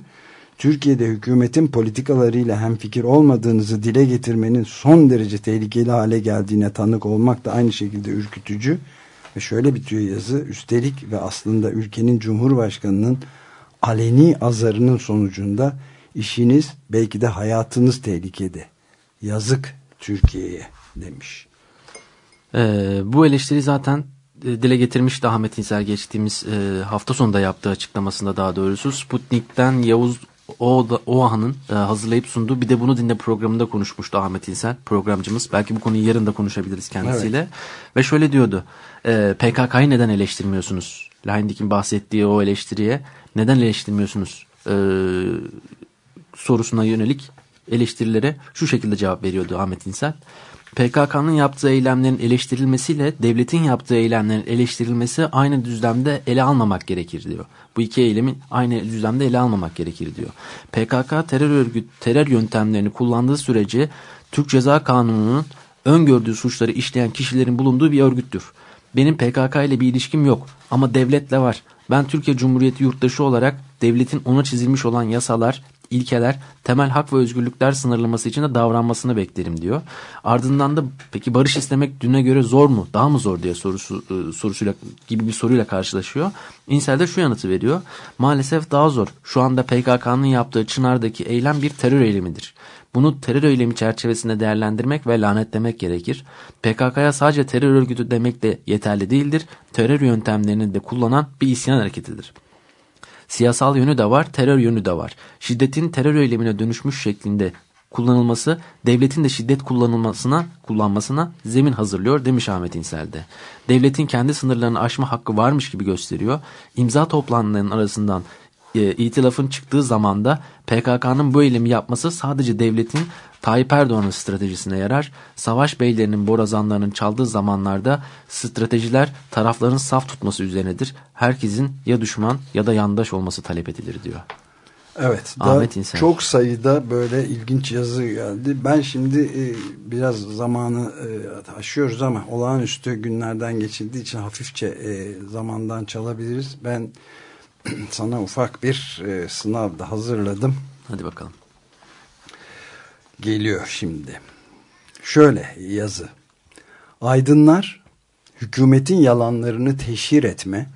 Türkiye'de hükümetin politikalarıyla hemfikir olmadığınızı dile getirmenin son derece tehlikeli hale geldiğine tanık olmak da aynı şekilde ürkütücü. Ve şöyle bitiyor yazı. Üstelik ve aslında ülkenin Cumhurbaşkanı'nın aleni azarının sonucunda işiniz belki de hayatınız tehlikede. Yazık Türkiye'ye demiş. Ee, bu eleştiri zaten e, dile getirmişti Ahmet İnsel geçtiğimiz e, hafta sonunda yaptığı açıklamasında daha doğrusu. Sputnik'ten Yavuz Oğan'ın e, hazırlayıp sunduğu bir de bunu dinle programında konuşmuştu Ahmet İnsel programcımız. Belki bu konuyu yarın da konuşabiliriz kendisiyle. Evet. Ve şöyle diyordu e, PKK'yı neden eleştirmiyorsunuz? Lahindik'in bahsettiği o eleştiriye neden eleştirmiyorsunuz? E, sorusuna yönelik eleştirilere şu şekilde cevap veriyordu Ahmet İnsel. PKK'nın yaptığı eylemlerin eleştirilmesiyle devletin yaptığı eylemlerin eleştirilmesi aynı düzlemde ele almamak gerekir diyor. Bu iki eylemin aynı düzlemde ele almamak gerekir diyor. PKK terör örgüt terör yöntemlerini kullandığı sürece Türk Ceza Kanunu'nun öngördüğü suçları işleyen kişilerin bulunduğu bir örgüttür. Benim PKK ile bir ilişkim yok ama devletle var. Ben Türkiye Cumhuriyeti yurttaşı olarak devletin ona çizilmiş olan yasalar, ilkeler, temel hak ve özgürlükler sınırlaması için de davranmasını beklerim diyor. Ardından da peki barış istemek düne göre zor mu, daha mı zor diye sorusu e, sorusuyla gibi bir soruyla karşılaşıyor. İnsel de şu yanıtı veriyor. Maalesef daha zor. Şu anda PKK'nın yaptığı Çınar'daki eylem bir terör eylemidir. Bunu terör eylemi çerçevesinde değerlendirmek ve lanetlemek gerekir. PKK'ya sadece terör örgütü demek de yeterli değildir. Terör yöntemlerini de kullanan bir isyan hareketidir. Siyasal yönü de var, terör yönü de var. Şiddetin terör eylemine dönüşmüş şeklinde kullanılması devletin de şiddet kullanılmasına kullanmasına zemin hazırlıyor demiş Ahmet İnsel'de. Devletin kendi sınırlarını aşma hakkı varmış gibi gösteriyor. İmza toplananların arasından e, itilafın çıktığı zamanda PKK'nın bu eylemi yapması sadece devletin Tayyip Erdoğan'ın stratejisine yarar. Savaş beylerinin borazanlarının çaldığı zamanlarda stratejiler tarafların saf tutması üzerinedir. Herkesin ya düşman ya da yandaş olması talep edilir diyor. Evet. Ahmet İnsan. Çok sayıda böyle ilginç yazı geldi. Ben şimdi e, biraz zamanı e, aşıyoruz ama olağanüstü günlerden geçildiği için hafifçe e, zamandan çalabiliriz. Ben sana ufak bir e, sınav da hazırladım. Hadi bakalım. Geliyor şimdi. Şöyle yazı. Aydınlar hükümetin yalanlarını teşhir etme,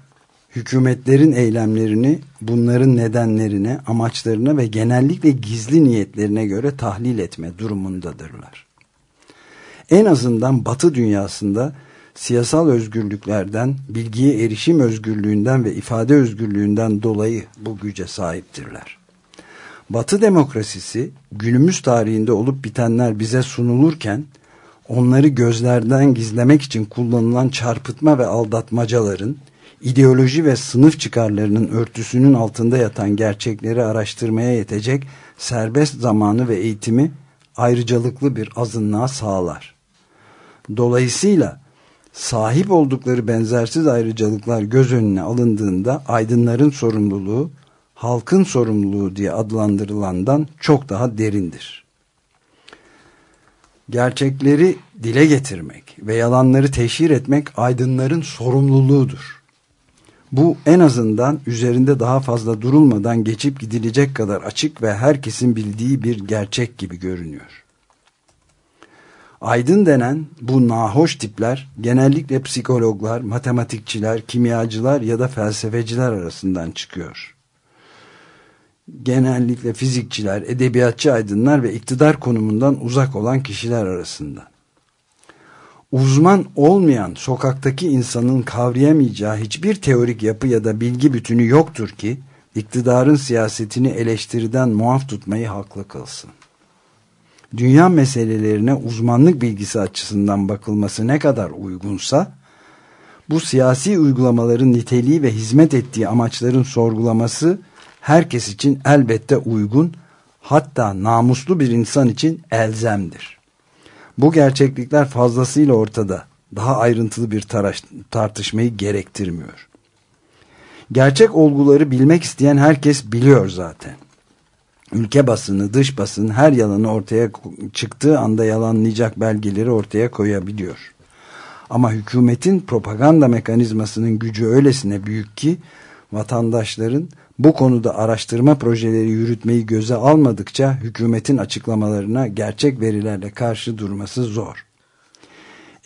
hükümetlerin eylemlerini bunların nedenlerine, amaçlarına ve genellikle gizli niyetlerine göre tahlil etme durumundadırlar. En azından Batı dünyasında siyasal özgürlüklerden, bilgiye erişim özgürlüğünden ve ifade özgürlüğünden dolayı bu güce sahiptirler. Batı demokrasisi günümüz tarihinde olup bitenler bize sunulurken onları gözlerden gizlemek için kullanılan çarpıtma ve aldatmacaların, ideoloji ve sınıf çıkarlarının örtüsünün altında yatan gerçekleri araştırmaya yetecek serbest zamanı ve eğitimi ayrıcalıklı bir azınlığa sağlar. Dolayısıyla sahip oldukları benzersiz ayrıcalıklar göz önüne alındığında aydınların sorumluluğu halkın sorumluluğu diye adlandırılandan çok daha derindir. Gerçekleri dile getirmek ve yalanları teşhir etmek aydınların sorumluluğudur. Bu en azından üzerinde daha fazla durulmadan geçip gidilecek kadar açık ve herkesin bildiği bir gerçek gibi görünüyor. Aydın denen bu nahoş tipler genellikle psikologlar, matematikçiler, kimyacılar ya da felsefeciler arasından çıkıyor. Genellikle fizikçiler, edebiyatçı aydınlar ve iktidar konumundan uzak olan kişiler arasında. Uzman olmayan sokaktaki insanın kavrayamayacağı hiçbir teorik yapı ya da bilgi bütünü yoktur ki iktidarın siyasetini eleştiriden muaf tutmayı haklı kılsın dünya meselelerine uzmanlık bilgisi açısından bakılması ne kadar uygunsa, bu siyasi uygulamaların niteliği ve hizmet ettiği amaçların sorgulaması herkes için elbette uygun, hatta namuslu bir insan için elzemdir. Bu gerçeklikler fazlasıyla ortada. daha ayrıntılı bir tartışmayı gerektirmiyor. Gerçek olguları bilmek isteyen herkes biliyor zaten. Ülke basını, dış basın her yalanı ortaya çıktığı anda yalanlayacak belgeleri ortaya koyabiliyor. Ama hükümetin propaganda mekanizmasının gücü öylesine büyük ki vatandaşların bu konuda araştırma projeleri yürütmeyi göze almadıkça hükümetin açıklamalarına gerçek verilerle karşı durması zor.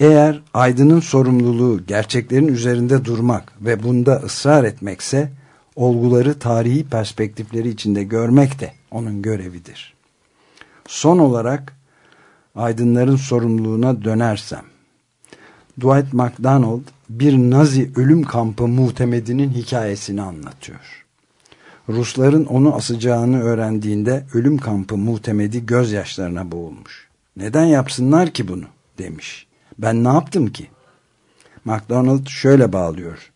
Eğer aydının sorumluluğu gerçeklerin üzerinde durmak ve bunda ısrar etmekse olguları tarihi perspektifleri içinde görmek de onun görevidir. Son olarak aydınların sorumluluğuna dönersem Dwight MacDonald bir Nazi ölüm kampı muhtemedinin hikayesini anlatıyor. Rusların onu asacağını öğrendiğinde ölüm kampı muhtemedi gözyaşlarına boğulmuş. Neden yapsınlar ki bunu demiş. Ben ne yaptım ki? MacDonald şöyle bağlıyor.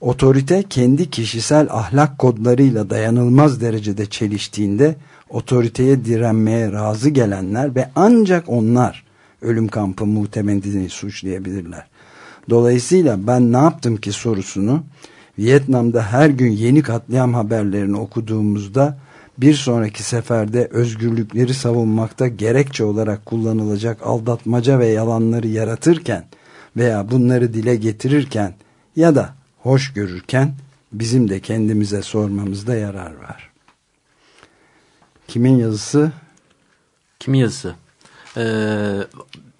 Otorite kendi kişisel ahlak kodlarıyla dayanılmaz derecede çeliştiğinde otoriteye direnmeye razı gelenler ve ancak onlar ölüm kampı muhtemedini suçlayabilirler. Dolayısıyla ben ne yaptım ki sorusunu Vietnam'da her gün yeni katliam haberlerini okuduğumuzda bir sonraki seferde özgürlükleri savunmakta gerekçe olarak kullanılacak aldatmaca ve yalanları yaratırken veya bunları dile getirirken ya da hoş görürken bizim de kendimize sormamızda yarar var. Kimin yazısı? Kimin yazısı? Ee,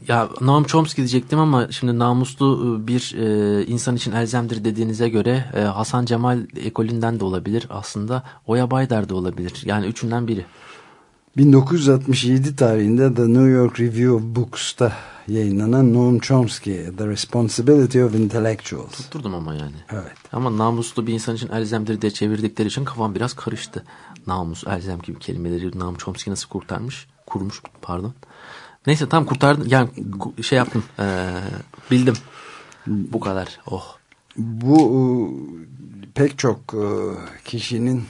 ya Noam Chomsky diyecektim ama şimdi namuslu bir e, insan için elzemdir dediğinize göre e, Hasan Cemal ekolünden de olabilir aslında. Oya Baydar da olabilir. Yani üçünden biri. 1967 tarihinde The New York Review of Books'ta yayınlanan Noam Chomsky The Responsibility of Intellectuals. Tutturdum ama yani. Evet. Ama namuslu bir insan için elzemdir diye çevirdikleri için kafam biraz karıştı. Namus, elzem gibi kelimeleri Noam Chomsky nasıl kurtarmış? Kurmuş pardon. Neyse tam kurtardım. Yani şey yaptım. Ee, bildim. Bu kadar. Oh. Bu e, pek çok e, kişinin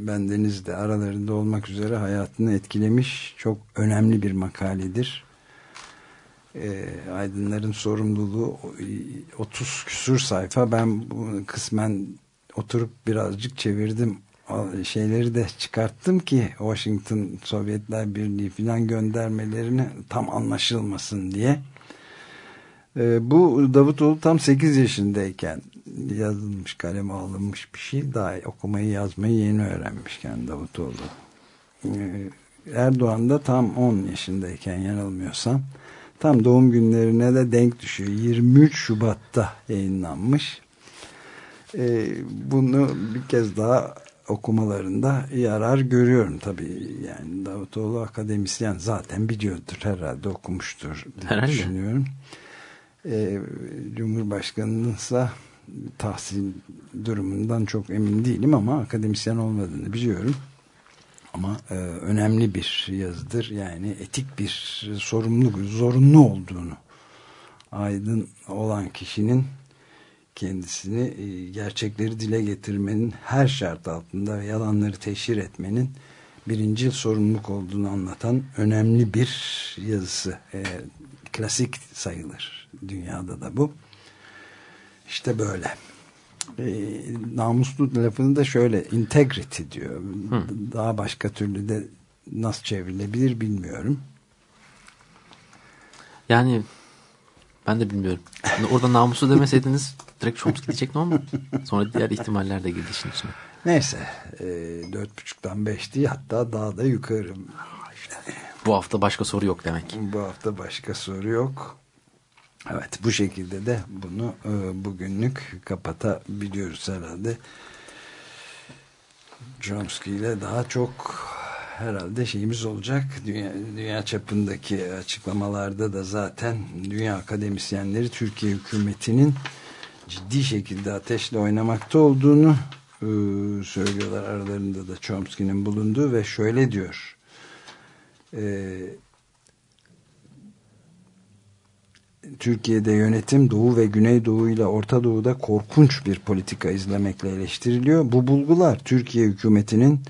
bendeniz de aralarında olmak üzere hayatını etkilemiş çok önemli bir makaledir. E, aydınların sorumluluğu o- 30 küsur sayfa ben kısmen oturup birazcık çevirdim şeyleri de çıkarttım ki Washington Sovyetler Birliği filan göndermelerini tam anlaşılmasın diye. Ee, bu Davutoğlu tam 8 yaşındayken yazılmış kaleme alınmış bir şey. Daha okumayı yazmayı yeni öğrenmişken Davutoğlu. Ee, Erdoğan da tam 10 yaşındayken yanılmıyorsam tam doğum günlerine de denk düşüyor. 23 Şubat'ta yayınlanmış. Ee, bunu bir kez daha okumalarında yarar görüyorum tabii. Yani Davutoğlu akademisyen zaten biliyordur herhalde okumuştur diye Herhalde. düşünüyorum. Ee, Cumhurbaşkanınınsa tahsil durumundan çok emin değilim ama akademisyen olmadığını biliyorum. Ama e, önemli bir yazıdır. Yani etik bir sorumluluk, zorunlu olduğunu aydın olan kişinin kendisini e, gerçekleri dile getirmenin her şart altında ve yalanları teşhir etmenin birincil sorumluluk olduğunu anlatan önemli bir yazısı. E, klasik sayılır dünyada da bu. İşte böyle. E, namuslu lafını da şöyle integrity diyor. Daha başka türlü de nasıl çevrilebilir bilmiyorum. Yani ben de bilmiyorum. Şimdi orada namuslu demeseydiniz direkt Chomsky diyecektim ama sonra diğer ihtimaller de girdi işin içine. Neyse. E, dört buçuktan beşti hatta daha da yukarı. Bu hafta başka soru yok demek. Bu hafta başka soru yok. Evet bu şekilde de bunu e, bugünlük kapatabiliyoruz herhalde. Chomsky ile daha çok herhalde şeyimiz olacak. Dünya, dünya çapındaki açıklamalarda da zaten dünya akademisyenleri Türkiye hükümetinin ciddi şekilde ateşle oynamakta olduğunu e, söylüyorlar. Aralarında da Chomsky'nin bulunduğu ve şöyle diyor. Eee Türkiye'de yönetim Doğu ve Güneydoğu ile Orta Doğu'da korkunç bir politika izlemekle eleştiriliyor. Bu bulgular Türkiye hükümetinin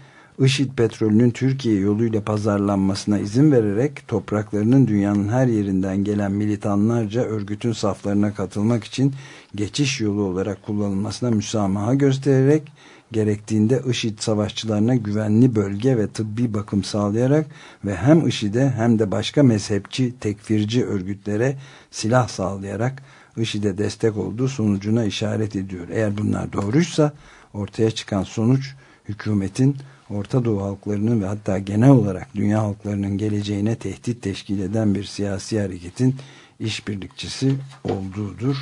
IŞİD petrolünün Türkiye yoluyla pazarlanmasına izin vererek topraklarının dünyanın her yerinden gelen militanlarca örgütün saflarına katılmak için geçiş yolu olarak kullanılmasına müsamaha göstererek gerektiğinde IŞİD savaşçılarına güvenli bölge ve tıbbi bakım sağlayarak ve hem IŞİD'e hem de başka mezhepçi, tekfirci örgütlere silah sağlayarak IŞİD'e destek olduğu sonucuna işaret ediyor. Eğer bunlar doğruysa ortaya çıkan sonuç hükümetin Orta Doğu halklarının ve hatta genel olarak dünya halklarının geleceğine tehdit teşkil eden bir siyasi hareketin işbirlikçisi olduğudur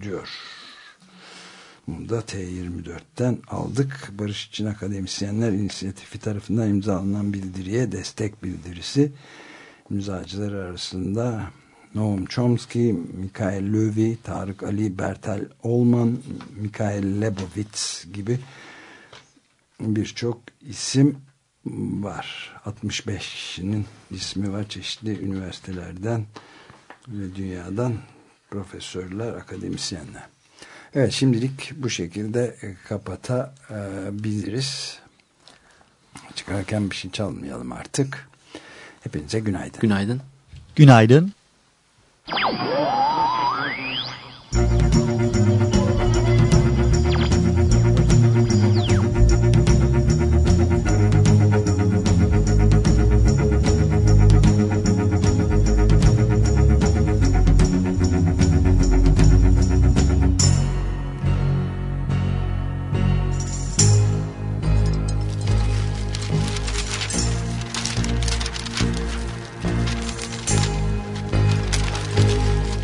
diyor. Bunu da T24'ten aldık. Barış için Akademisyenler İnisiyatifi tarafından imzalanan bildiriye destek bildirisi. İmzacılar arasında Noam Chomsky, Mikael Löwy, Tarık Ali, Bertel Olman, Mikael Lebovitz gibi birçok isim var. 65 kişinin ismi var çeşitli üniversitelerden ve dünyadan profesörler, akademisyenler. Evet şimdilik bu şekilde kapatabiliriz. Çıkarken bir şey çalmayalım artık. Hepinize günaydın. Günaydın. Günaydın.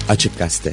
Açık Gazete.